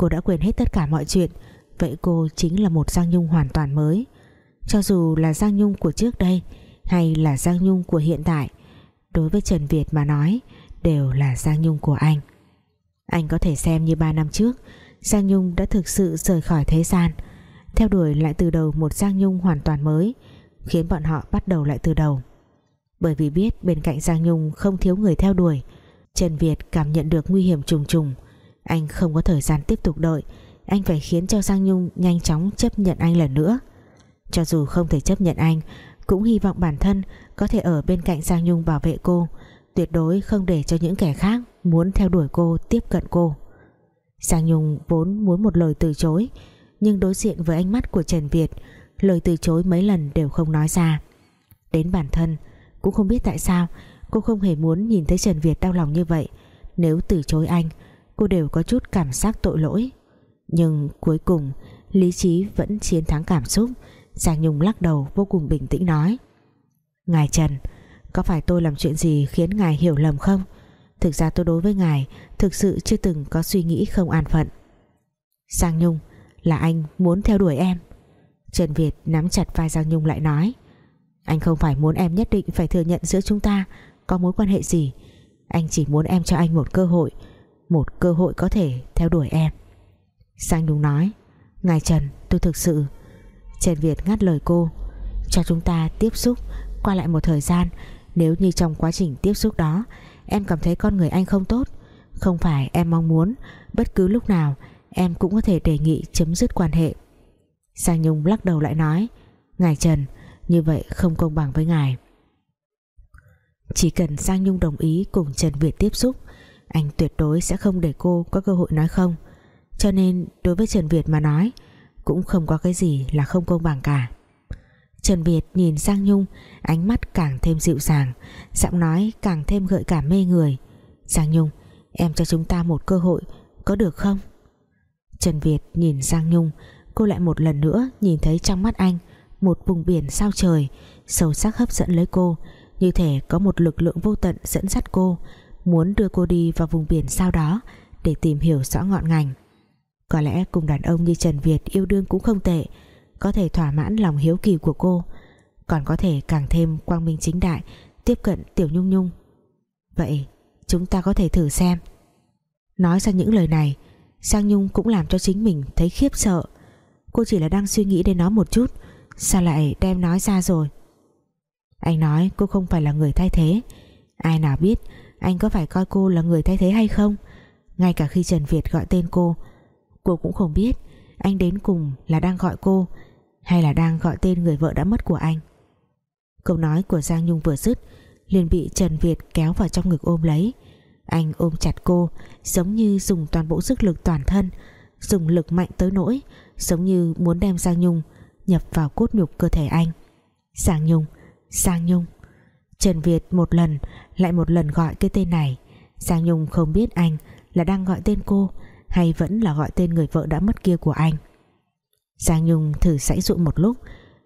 Cô đã quên hết tất cả mọi chuyện. Vậy cô chính là một Giang Nhung hoàn toàn mới. Cho dù là Giang Nhung của trước đây Hay là Giang Nhung của hiện tại, Đối với Trần Việt mà nói, Đều là Giang Nhung của anh. Anh có thể xem như 3 năm trước, Giang Nhung đã thực sự rời khỏi thế gian, Theo đuổi lại từ đầu một Giang Nhung hoàn toàn mới, Khiến bọn họ bắt đầu lại từ đầu. Bởi vì biết bên cạnh Giang Nhung không thiếu người theo đuổi, Trần Việt cảm nhận được nguy hiểm trùng trùng anh không có thời gian tiếp tục đợi. Anh phải khiến cho Giang Nhung nhanh chóng chấp nhận anh lần nữa. Cho dù không thể chấp nhận anh, Cũng hy vọng bản thân Có thể ở bên cạnh Giang Nhung bảo vệ cô. Tuyệt đối không để cho những kẻ khác Muốn theo đuổi cô, tiếp cận cô. Giang Nhung vốn muốn một lời từ chối, Nhưng đối diện với ánh mắt của Trần Việt, Lời từ chối mấy lần đều không nói ra. Đến bản thân, Cũng không biết tại sao, Cô không hề muốn nhìn thấy Trần Việt đau lòng như vậy. Nếu từ chối anh cô đều có chút cảm giác tội lỗi. Nhưng cuối cùng, lý trí vẫn chiến thắng cảm xúc. Giang Nhung lắc đầu, vô cùng bình tĩnh nói, Ngài Trần, Có phải tôi làm chuyện gì khiến ngài hiểu lầm không? Thực ra tôi đối với ngài Thực sự chưa từng có suy nghĩ không an phận. Giang Nhung, Là anh muốn theo đuổi em. Trần Việt nắm chặt vai Giang Nhung lại nói, Anh không phải muốn em nhất định Phải thừa nhận giữa chúng ta Có mối quan hệ gì. Anh chỉ muốn em cho anh một cơ hội một cơ hội có thể theo đuổi em. Sang nhung nói, Ngài Trần, tôi thực sự Trần Việt ngắt lời cô, Cho chúng ta tiếp xúc qua lại một thời gian, Nếu như trong quá trình tiếp xúc đó, Em cảm thấy con người anh không tốt, Không phải em mong muốn, Bất cứ lúc nào, em cũng có thể đề nghị chấm dứt quan hệ. Sang Nhung lắc đầu lại nói, Ngài Trần, Như vậy không công bằng với ngài. Chỉ cần Sang Nhung đồng ý cùng Trần Việt tiếp xúc anh tuyệt đối sẽ không để cô có cơ hội nói không. Cho nên đối với Trần Việt mà nói, cũng không có cái gì là không công bằng cả. Trần Việt nhìn sang Nhung, ánh mắt càng thêm dịu dàng, giọng nói càng thêm gợi cảm mê người. Giang Nhung, em cho chúng ta một cơ hội, có được không? Trần Việt nhìn Giang Nhung, Cô lại một lần nữa nhìn thấy trong mắt anh Một vùng biển sao trời, Sâu sắc hấp dẫn lấy cô. Như thể có một lực lượng vô tận dẫn dắt cô Muốn đưa cô đi vào vùng biển sau đó Để tìm hiểu rõ ngọn ngành. Có lẽ cùng đàn ông như Trần Việt Yêu đương cũng không tệ, Có thể thỏa mãn lòng hiếu kỳ của cô. Còn có thể càng thêm quang minh chính đại, Tiếp cận Tiểu Nhung Nhung. Vậy, chúng ta có thể thử xem. Nói ra những lời này Giang Nhung cũng làm cho chính mình thấy khiếp sợ. Cô chỉ là đang suy nghĩ đến nó một chút, Sao lại đem nói ra rồi? Anh nói cô không phải là người thay thế. Ai nào biết anh có phải coi cô là người thay thế hay không? Ngay cả khi Trần Việt gọi tên cô Cô cũng không biết Anh đến cùng là đang gọi cô Hay là đang gọi tên người vợ đã mất của anh. Câu nói của Giang Nhung vừa dứt, liền bị Trần Việt kéo vào trong ngực ôm lấy. Anh ôm chặt cô, giống như dùng toàn bộ sức lực toàn thân, dùng lực mạnh tới nỗi, giống như muốn đem Giang Nhung nhập vào cốt nhục cơ thể anh. Giang Nhung Giang Nhung. Trần Việt một lần lại một lần gọi cái tên này. Giang Nhung không biết anh là đang gọi tên cô hay vẫn là gọi tên người vợ đã mất kia của anh. Giang Nhung thử sãy dụ một lúc,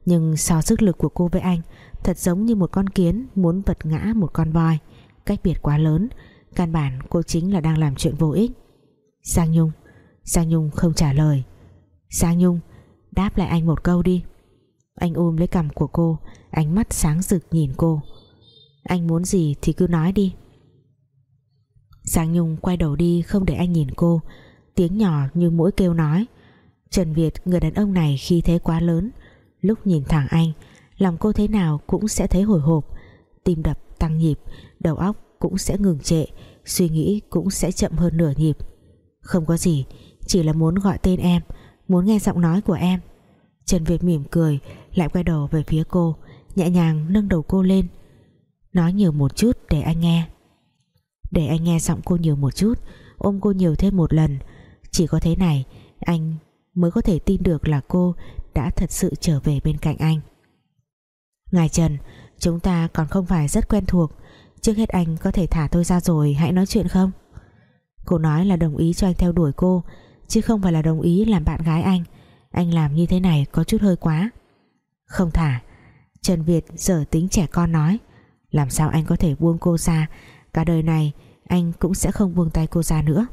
nhưng so sức lực của cô với anh thật giống như một con kiến muốn vật ngã một con voi. Cách biệt quá lớn, căn bản cô chính là đang làm chuyện vô ích. Giang Nhung Giang Nhung không trả lời. Giang Nhung, đáp lại anh một câu đi. Anh ôm lấy cằm của cô, ánh mắt sáng rực nhìn cô anh muốn gì thì cứ nói đi. Giang Nhung quay đầu đi, không để anh nhìn cô. Tiếng nhỏ như mũi kêu nói. Trần Việt, người đàn ông này khi thế quá lớn. Lúc nhìn thẳng anh, lòng cô thế nào cũng sẽ thấy hồi hộp. Tim đập tăng nhịp, đầu óc cũng sẽ ngừng trệ, suy nghĩ cũng sẽ chậm hơn nửa nhịp. Không có gì, chỉ là muốn gọi tên em, muốn nghe giọng nói của em. Trần Việt mỉm cười, lại quay đầu về phía cô, nhẹ nhàng nâng đầu cô lên nói nhiều một chút để anh nghe. Để anh nghe giọng cô nhiều một chút, ôm cô nhiều thêm một lần. Chỉ có thế này, anh mới có thể tin được là cô đã thật sự trở về bên cạnh anh. Ngài Trần, Chúng ta còn không phải rất quen thuộc. Trước hết anh có thể thả tôi ra rồi, Hãy nói chuyện không? Cô nói là đồng ý cho anh theo đuổi cô, Chứ không phải là đồng ý làm bạn gái anh. Anh làm như thế này có chút hơi quá. Không thả. Trần Việt giờ tính trẻ con nói. Làm sao anh có thể buông cô ra? Cả đời này, anh cũng sẽ không buông tay cô ra nữa.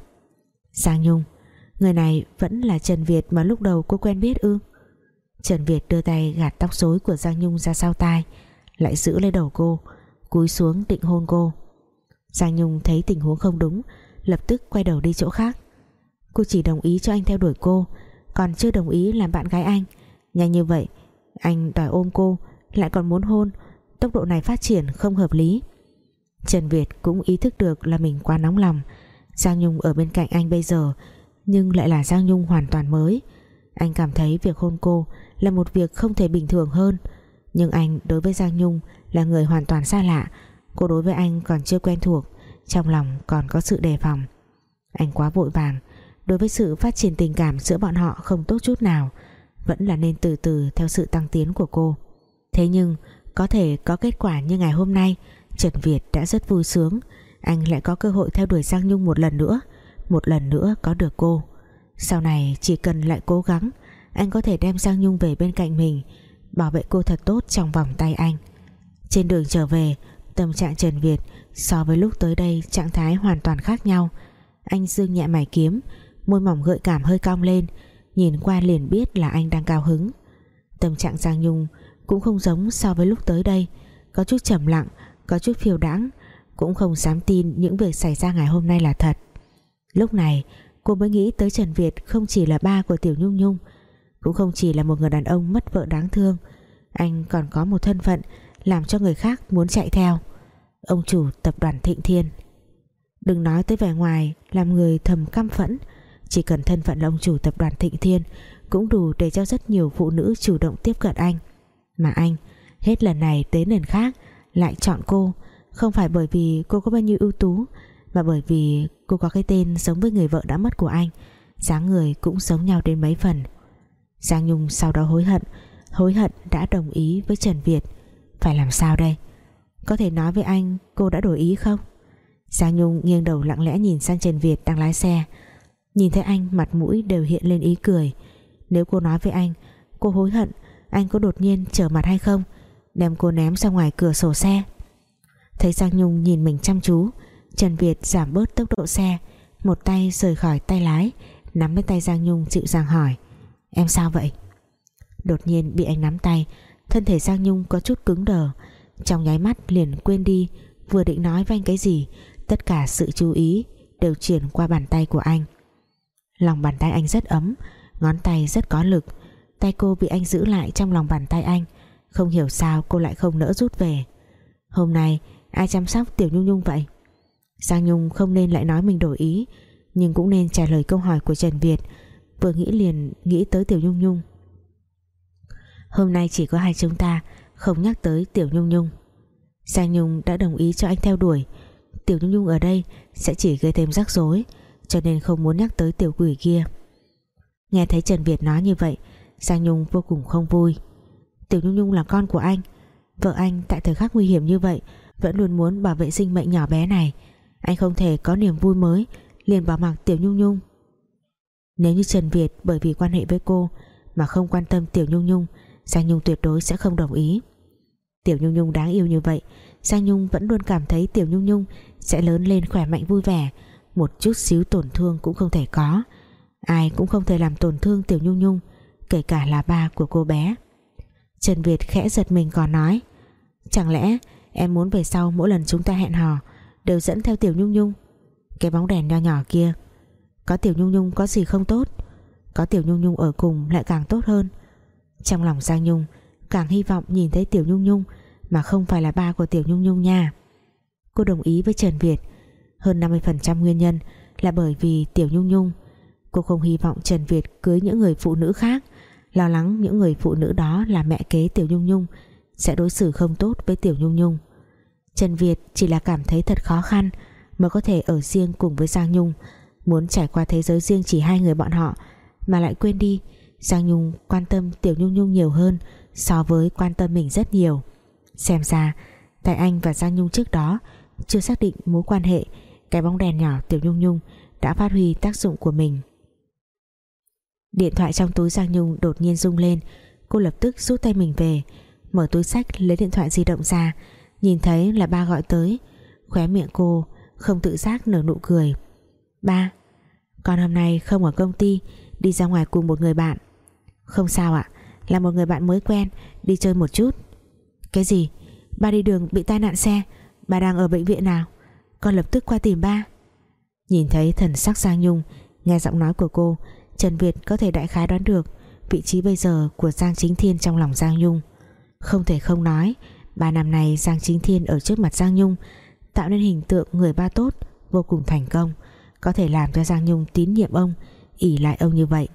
Giang Nhung, Người này vẫn là Trần Việt mà lúc đầu cô quen biết ư? Trần Việt đưa tay gạt tóc rối của Giang Nhung ra sau tai, lại giữ lấy đầu cô, cúi xuống định hôn cô. Giang Nhung thấy tình huống không đúng, lập tức quay đầu đi chỗ khác. Cô chỉ đồng ý cho anh theo đuổi cô, còn chưa đồng ý làm bạn gái anh. Nhanh như vậy, anh đòi ôm cô, lại còn muốn hôn tốc độ này phát triển không hợp lý. Trần Việt cũng ý thức được là mình quá nóng lòng. Giang Nhung ở bên cạnh anh bây giờ, nhưng lại là Giang Nhung hoàn toàn mới. Anh cảm thấy việc hôn cô là một việc không thể bình thường hơn. Nhưng anh đối với Giang Nhung là người hoàn toàn xa lạ. Cô đối với anh còn chưa quen thuộc, trong lòng còn có sự đề phòng. Anh quá vội vàng, đối với sự phát triển tình cảm giữa bọn họ không tốt chút nào, vẫn là nên từ từ theo sự tăng tiến của cô. Thế nhưng có thể có kết quả như ngày hôm nay. Trần Việt đã rất vui sướng. Anh lại có cơ hội theo đuổi Giang Nhung một lần nữa. Một lần nữa có được cô. Sau này chỉ cần lại cố gắng, anh có thể đem Giang Nhung về bên cạnh mình, bảo vệ cô thật tốt trong vòng tay anh. Trên đường trở về, tâm trạng Trần Việt so với lúc tới đây trạng thái hoàn toàn khác nhau. Anh dương nhẹ mải kiếm, môi mỏng gợi cảm hơi cong lên, nhìn qua liền biết là anh đang cao hứng. Tâm trạng Giang Nhung cũng không giống so với lúc tới đây. Có chút trầm lặng, có chút phiêu đãng, cũng không dám tin những việc xảy ra ngày hôm nay là thật. Lúc này, cô mới nghĩ tới Trần Việt không chỉ là ba của Tiểu Nhung Nhung, cũng không chỉ là một người đàn ông mất vợ đáng thương. Anh còn có một thân phận làm cho người khác muốn chạy theo. Ông chủ tập đoàn Thịnh Thiên. Đừng nói tới vẻ ngoài làm người thầm căm phẫn, chỉ cần thân phận là ông chủ tập đoàn Thịnh Thiên cũng đủ để cho rất nhiều phụ nữ chủ động tiếp cận anh mà anh, hết lần này tới lần khác, lại chọn cô. Không phải bởi vì cô có bao nhiêu ưu tú, mà bởi vì cô có cái tên giống với người vợ đã mất của anh. Dáng người cũng giống nhau đến mấy phần. Giang Nhung sau đó hối hận hối hận đã đồng ý với Trần Việt. Phải làm sao đây? Có thể nói với anh cô đã đổi ý không? Giang Nhung nghiêng đầu lặng lẽ nhìn sang Trần Việt đang lái xe. Nhìn thấy anh mặt mũi đều hiện lên ý cười. Nếu cô nói với anh, Cô hối hận anh có đột nhiên trở mặt hay không? Đem cô ném ra ngoài cửa sổ xe. Thấy Giang Nhung nhìn mình chăm chú, Trần Việt giảm bớt tốc độ xe. Một tay rời khỏi tay lái, Nắm lấy tay Giang Nhung dịu dàng hỏi, Em sao vậy? Đột nhiên bị anh nắm tay, Thân thể Giang Nhung có chút cứng đờ. Trong nháy mắt liền quên đi, Vừa định nói với anh cái gì, Tất cả sự chú ý đều chuyển qua bàn tay của anh. Lòng bàn tay anh rất ấm, Ngón tay rất có lực Tay cô bị anh giữ lại trong lòng bàn tay anh. Không hiểu sao cô lại không nỡ rút về. Hôm nay, ai chăm sóc Tiểu Nhung Nhung vậy? Giang Nhung không nên lại nói mình đổi ý, Nhưng cũng nên trả lời câu hỏi của Trần Việt, Vừa nghĩ liền nghĩ tới Tiểu Nhung Nhung. Hôm nay chỉ có hai chúng ta, Không nhắc tới Tiểu Nhung Nhung. Giang Nhung đã đồng ý cho anh theo đuổi. Tiểu Nhung Nhung ở đây Sẽ chỉ gây thêm rắc rối, Cho nên không muốn nhắc tới tiểu quỷ kia. Nghe thấy Trần Việt nói như vậy Giang Nhung vô cùng không vui. Tiểu Nhung Nhung là con của anh. Vợ anh tại thời khắc nguy hiểm như vậy Vẫn luôn muốn bảo vệ sinh mệnh nhỏ bé này. Anh không thể có niềm vui mới, Liền bỏ mặc Tiểu Nhung Nhung. Nếu như Trần Việt bởi vì quan hệ với cô Mà không quan tâm Tiểu Nhung Nhung, Giang Nhung tuyệt đối sẽ không đồng ý. Tiểu Nhung Nhung đáng yêu như vậy, Giang Nhung vẫn luôn cảm thấy Tiểu Nhung Nhung Sẽ lớn lên khỏe mạnh vui vẻ. Một chút xíu tổn thương cũng không thể có. Ai cũng không thể làm tổn thương Tiểu Nhung Nhung. Kể cả là ba của cô bé. Trần Việt khẽ giật mình còn nói, Chẳng lẽ em muốn về sau Mỗi lần chúng ta hẹn hò Đều dẫn theo Tiểu Nhung Nhung? Cái bóng đèn nho nhỏ kia, Có Tiểu Nhung Nhung có gì không tốt? Có Tiểu Nhung Nhung ở cùng lại càng tốt hơn. Trong lòng Giang Nhung Càng hy vọng nhìn thấy Tiểu Nhung Nhung Mà không phải là ba của Tiểu Nhung Nhung nha. Cô đồng ý với Trần Việt. Hơn 50% nguyên nhân Là bởi vì Tiểu Nhung Nhung. Cô không hy vọng Trần Việt cưới những người phụ nữ khác Lo lắng những người phụ nữ đó là mẹ kế Tiểu Nhung Nhung Sẽ đối xử không tốt với Tiểu Nhung Nhung. Trần Việt chỉ là cảm thấy thật khó khăn Mới có thể ở riêng cùng với Giang Nhung, Muốn trải qua thế giới riêng chỉ hai người bọn họ, Mà lại quên đi Giang Nhung quan tâm Tiểu Nhung Nhung nhiều hơn So với quan tâm mình rất nhiều. Xem ra, Tại anh và Giang Nhung trước đó Chưa xác định mối quan hệ, Cái bóng đèn nhỏ Tiểu Nhung Nhung Đã phát huy tác dụng của mình. Điện thoại trong túi Giang Nhung đột nhiên rung lên. Cô lập tức rút tay mình về, Mở túi sách, lấy điện thoại di động ra. Nhìn thấy là ba gọi tới. Khóe miệng cô, không tự giác nở nụ cười. Ba, Con hôm nay không ở công ty, Đi ra ngoài cùng một người bạn. Không sao ạ, Là một người bạn mới quen, Đi chơi một chút. Cái gì? Ba đi đường bị tai nạn xe, Ba đang ở bệnh viện nào? Con lập tức qua tìm ba. Nhìn thấy thần sắc Giang Nhung, Nghe giọng nói của cô Trần Việt có thể đại khái đoán được vị trí bây giờ của Giang Chính Thiên trong lòng Giang Nhung. Không thể không nói, ba năm này Giang Chính Thiên ở trước mặt Giang Nhung tạo nên hình tượng người ba tốt, vô cùng thành công, có thể làm cho Giang Nhung tín nhiệm ông ỉ lại ông như vậy.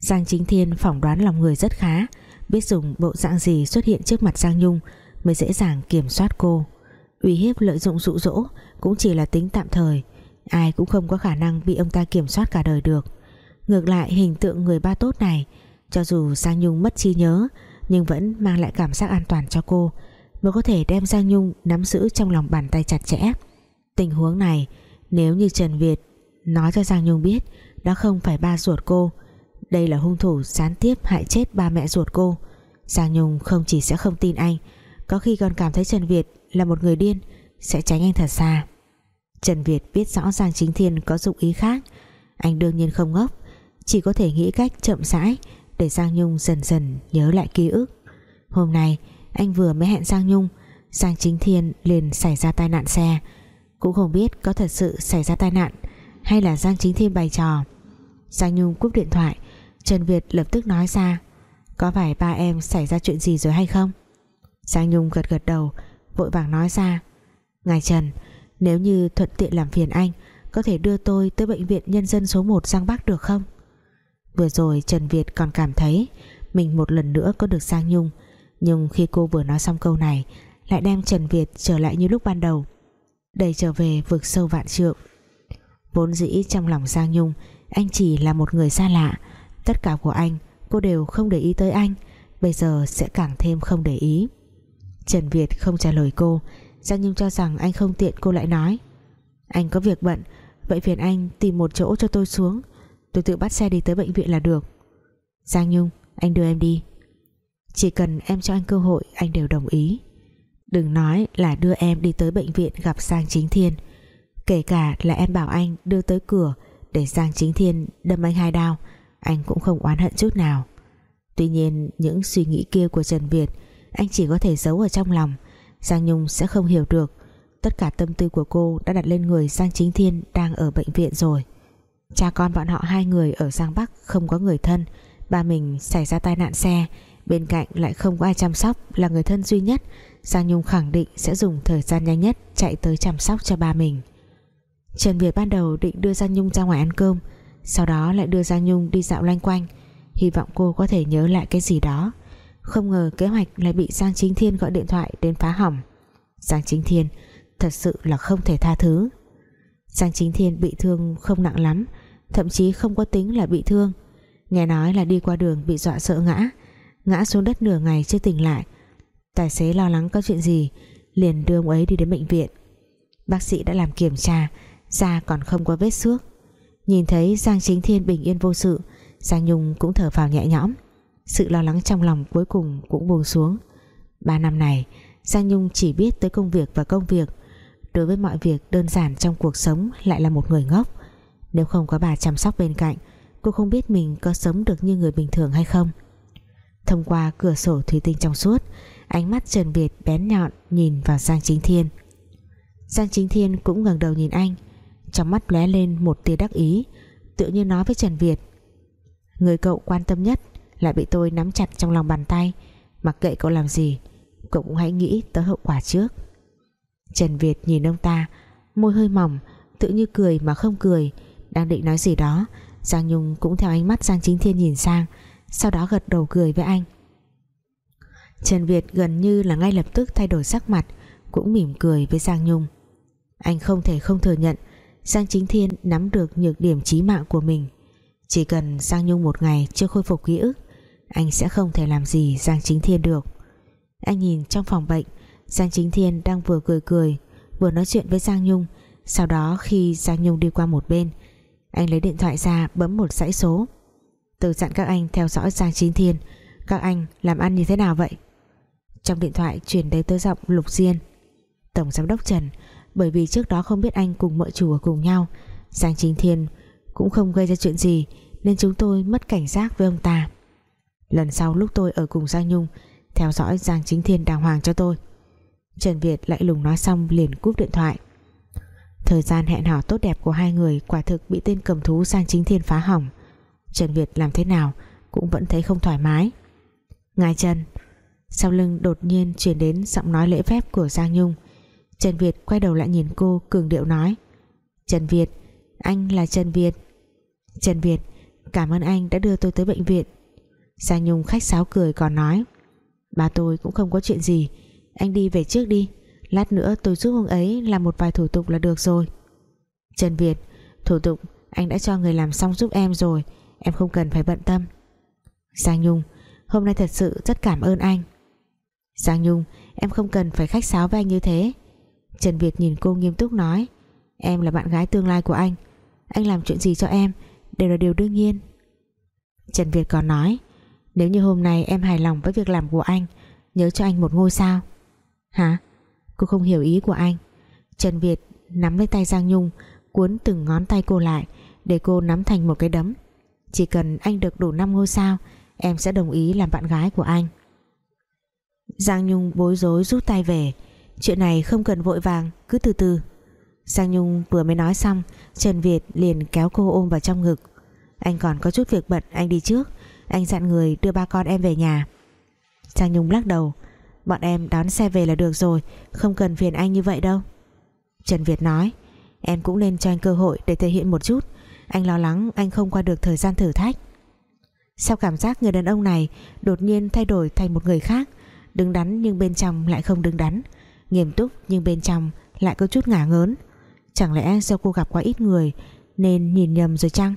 Giang Chính Thiên phỏng đoán lòng người rất khá, biết dùng bộ dạng gì xuất hiện trước mặt Giang Nhung mới dễ dàng kiểm soát cô. Uy hiếp lợi dụng dụ dỗ cũng chỉ là tính tạm thời, ai cũng không có khả năng bị ông ta kiểm soát cả đời được. Ngược lại hình tượng người ba tốt này, Cho dù Giang Nhung mất trí nhớ, Nhưng vẫn mang lại cảm giác an toàn cho cô, Mới có thể đem Giang Nhung Nắm giữ trong lòng bàn tay chặt chẽ. Tình huống này, Nếu như Trần Việt nói cho Giang Nhung biết Đó không phải ba ruột cô, Đây là hung thủ gián tiếp hại chết ba mẹ ruột cô, Giang Nhung không chỉ sẽ không tin anh, Có khi còn cảm thấy Trần Việt là một người điên, Sẽ tránh anh thật xa. Trần Việt biết rõ Giang Chính Thiên có dụng ý khác, Anh đương nhiên không ngốc chỉ có thể nghĩ cách chậm rãi để Giang Nhung dần dần nhớ lại ký ức. Hôm nay, anh vừa mới hẹn Giang Nhung, Giang Chính Thiên liền xảy ra tai nạn xe. Cũng không biết có thật sự xảy ra tai nạn hay là Giang Chính Thiên bày trò. Giang Nhung cúp điện thoại, Trần Việt lập tức nói ra, có phải ba em xảy ra chuyện gì rồi hay không? Giang Nhung gật gật đầu, vội vàng nói ra, Ngài Trần, nếu như thuận tiện làm phiền anh, có thể đưa tôi tới bệnh viện nhân dân số 1 Giang Bắc được không? Vừa rồi Trần Việt còn cảm thấy Mình một lần nữa có được Giang Nhung. Nhưng khi cô vừa nói xong câu này, Lại đem Trần Việt trở lại như lúc ban đầu Đầy trở về vực sâu vạn trượng. Vốn dĩ trong lòng Giang Nhung, Anh chỉ là một người xa lạ. Tất cả của anh, Cô đều không để ý tới anh. Bây giờ sẽ càng thêm không để ý. Trần Việt không trả lời cô. Giang Nhung cho rằng anh không tiện, cô lại nói. Anh có việc bận, Vậy phiền anh tìm một chỗ cho tôi xuống. Tôi tự bắt xe đi tới bệnh viện là được. Giang Nhung, anh đưa em đi. Chỉ cần em cho anh cơ hội, Anh đều đồng ý. Đừng nói là đưa em đi tới bệnh viện Gặp Giang Chính Thiên. Kể cả là em bảo anh đưa tới cửa Để Giang Chính Thiên đâm anh hai đao Anh cũng không oán hận chút nào. Tuy nhiên, những suy nghĩ kia của Trần Việt, Anh chỉ có thể giấu ở trong lòng. Giang Nhung sẽ không hiểu được. Tất cả tâm tư của cô đã đặt lên người Giang Chính Thiên đang ở bệnh viện rồi. Cha con bọn họ hai người ở Giang Bắc không có người thân. Ba mình xảy ra tai nạn xe, Bên cạnh lại không có ai chăm sóc, Là người thân duy nhất. Giang Nhung khẳng định sẽ dùng thời gian nhanh nhất Chạy tới chăm sóc cho ba mình. Trần Việt ban đầu định đưa Giang Nhung ra ngoài ăn cơm, Sau đó lại đưa Giang Nhung đi dạo loanh quanh. Hy vọng cô có thể nhớ lại cái gì đó. Không ngờ kế hoạch lại bị Giang Chính Thiên gọi điện thoại đến phá hỏng. Giang Chính Thiên, thật sự là không thể tha thứ. Giang Chính Thiên bị thương không nặng lắm Thậm chí không có tính là bị thương. Nghe nói là đi qua đường bị dọa sợ ngã Ngã xuống đất nửa ngày chưa tỉnh lại. Tài xế lo lắng có chuyện gì, Liền đưa ông ấy đi đến bệnh viện. Bác sĩ đã làm kiểm tra, Da còn không có vết xước. Nhìn thấy Giang Chính Thiên bình yên vô sự, Giang Nhung cũng thở phào nhẹ nhõm. Sự lo lắng trong lòng cuối cùng cũng buông xuống. Ba năm này, Giang Nhung chỉ biết tới công việc và công việc. Đối với mọi việc đơn giản trong cuộc sống Lại là một người ngốc. Nếu không có bà chăm sóc bên cạnh, Cô không biết mình có sống được như người bình thường hay không. Thông qua cửa sổ thủy tinh trong suốt, Ánh mắt Trần Việt bén nhọn Nhìn vào Giang Chính Thiên. Giang Chính Thiên cũng ngẩng đầu nhìn anh, Trong mắt lóe lên một tia đắc ý, Tự như nói với Trần Việt, Người cậu quan tâm nhất Lại bị tôi nắm chặt trong lòng bàn tay, Mặc kệ cậu làm gì, Cậu cũng hãy nghĩ tới hậu quả trước. Trần Việt nhìn ông ta, Môi hơi mỏng, Tự như cười mà không cười đang định nói gì đó. Giang Nhung cũng theo ánh mắt Giang Chính Thiên nhìn sang, Sau đó gật đầu cười với anh. Trần Việt gần như là ngay lập tức thay đổi sắc mặt, Cũng mỉm cười với Giang Nhung. Anh không thể không thừa nhận, Giang Chính Thiên nắm được nhược điểm chí mạng của mình. Chỉ cần Giang Nhung một ngày chưa khôi phục ký ức, Anh sẽ không thể làm gì Giang Chính Thiên được. Anh nhìn trong phòng bệnh, Giang Chính Thiên đang vừa cười cười, Vừa nói chuyện với Giang Nhung. Sau đó khi Giang Nhung đi qua một bên anh lấy điện thoại ra, bấm một dãy số. Từ dặn các anh theo dõi Giang Chính Thiên, Các anh làm ăn như thế nào vậy? Trong điện thoại chuyển đến tới giọng Lục Diên. Tổng giám đốc Trần, Bởi vì trước đó không biết anh cùng mợ chủ ở cùng nhau, Giang Chính Thiên cũng không gây ra chuyện gì, Nên chúng tôi mất cảnh giác với ông ta. Lần sau lúc tôi ở cùng Giang Nhung, Theo dõi Giang Chính Thiên đàng hoàng cho tôi. Trần Việt lại lùng nói xong liền cúp điện thoại. Thời gian hẹn hò tốt đẹp của hai người Quả thực bị tên cầm thú Giang Chính Thiên phá hỏng. Trần Việt làm thế nào Cũng vẫn thấy không thoải mái. Ngài Trần, Sau lưng đột nhiên chuyển đến giọng nói lễ phép của Giang Nhung. Trần Việt quay đầu lại nhìn cô, cường điệu nói, Trần Việt, Anh là Trần Việt. Trần Việt, Cảm ơn anh đã đưa tôi tới bệnh viện. Giang Nhung khách sáo cười còn nói Bà tôi cũng không có chuyện gì, Anh đi về trước đi. Lát nữa tôi giúp ông ấy làm một vài thủ tục là được rồi. Trần Việt, Thủ tục anh đã cho người làm xong giúp em rồi, Em không cần phải bận tâm. Giang Nhung, Hôm nay thật sự rất cảm ơn anh. Giang Nhung, Em không cần phải khách sáo với anh như thế. Trần Việt nhìn cô nghiêm túc nói, Em là bạn gái tương lai của anh Anh làm chuyện gì cho em Đều là điều đương nhiên. Trần Việt còn nói, Nếu như hôm nay em hài lòng với việc làm của anh, Nhớ cho anh một ngôi sao. Hả? Cô không hiểu ý của anh. Trần Việt nắm lấy tay Giang Nhung, Cuốn từng ngón tay cô lại Để cô nắm thành một cái đấm. Chỉ cần anh được đủ 5 ngôi sao, Em sẽ đồng ý làm bạn gái của anh. Giang Nhung bối rối rút tay về. Chuyện này không cần vội vàng, Cứ từ từ. Giang Nhung vừa mới nói xong, Trần Việt liền kéo cô ôm vào trong ngực. Anh còn có chút việc bận, anh đi trước. Anh dặn người đưa ba con em về nhà. Giang Nhung lắc đầu. Bọn em đón xe về là được rồi, Không cần phiền anh như vậy đâu. Trần Việt nói, Em cũng nên cho anh cơ hội để thể hiện một chút. Anh lo lắng anh không qua được thời gian thử thách. Sao cảm giác người đàn ông này Đột nhiên thay đổi thành một người khác, Đứng đắn nhưng bên trong lại không đứng đắn, Nghiêm túc nhưng bên trong lại có chút ngả ngớn. Chẳng lẽ do cô gặp quá ít người Nên nhìn nhầm rồi chăng?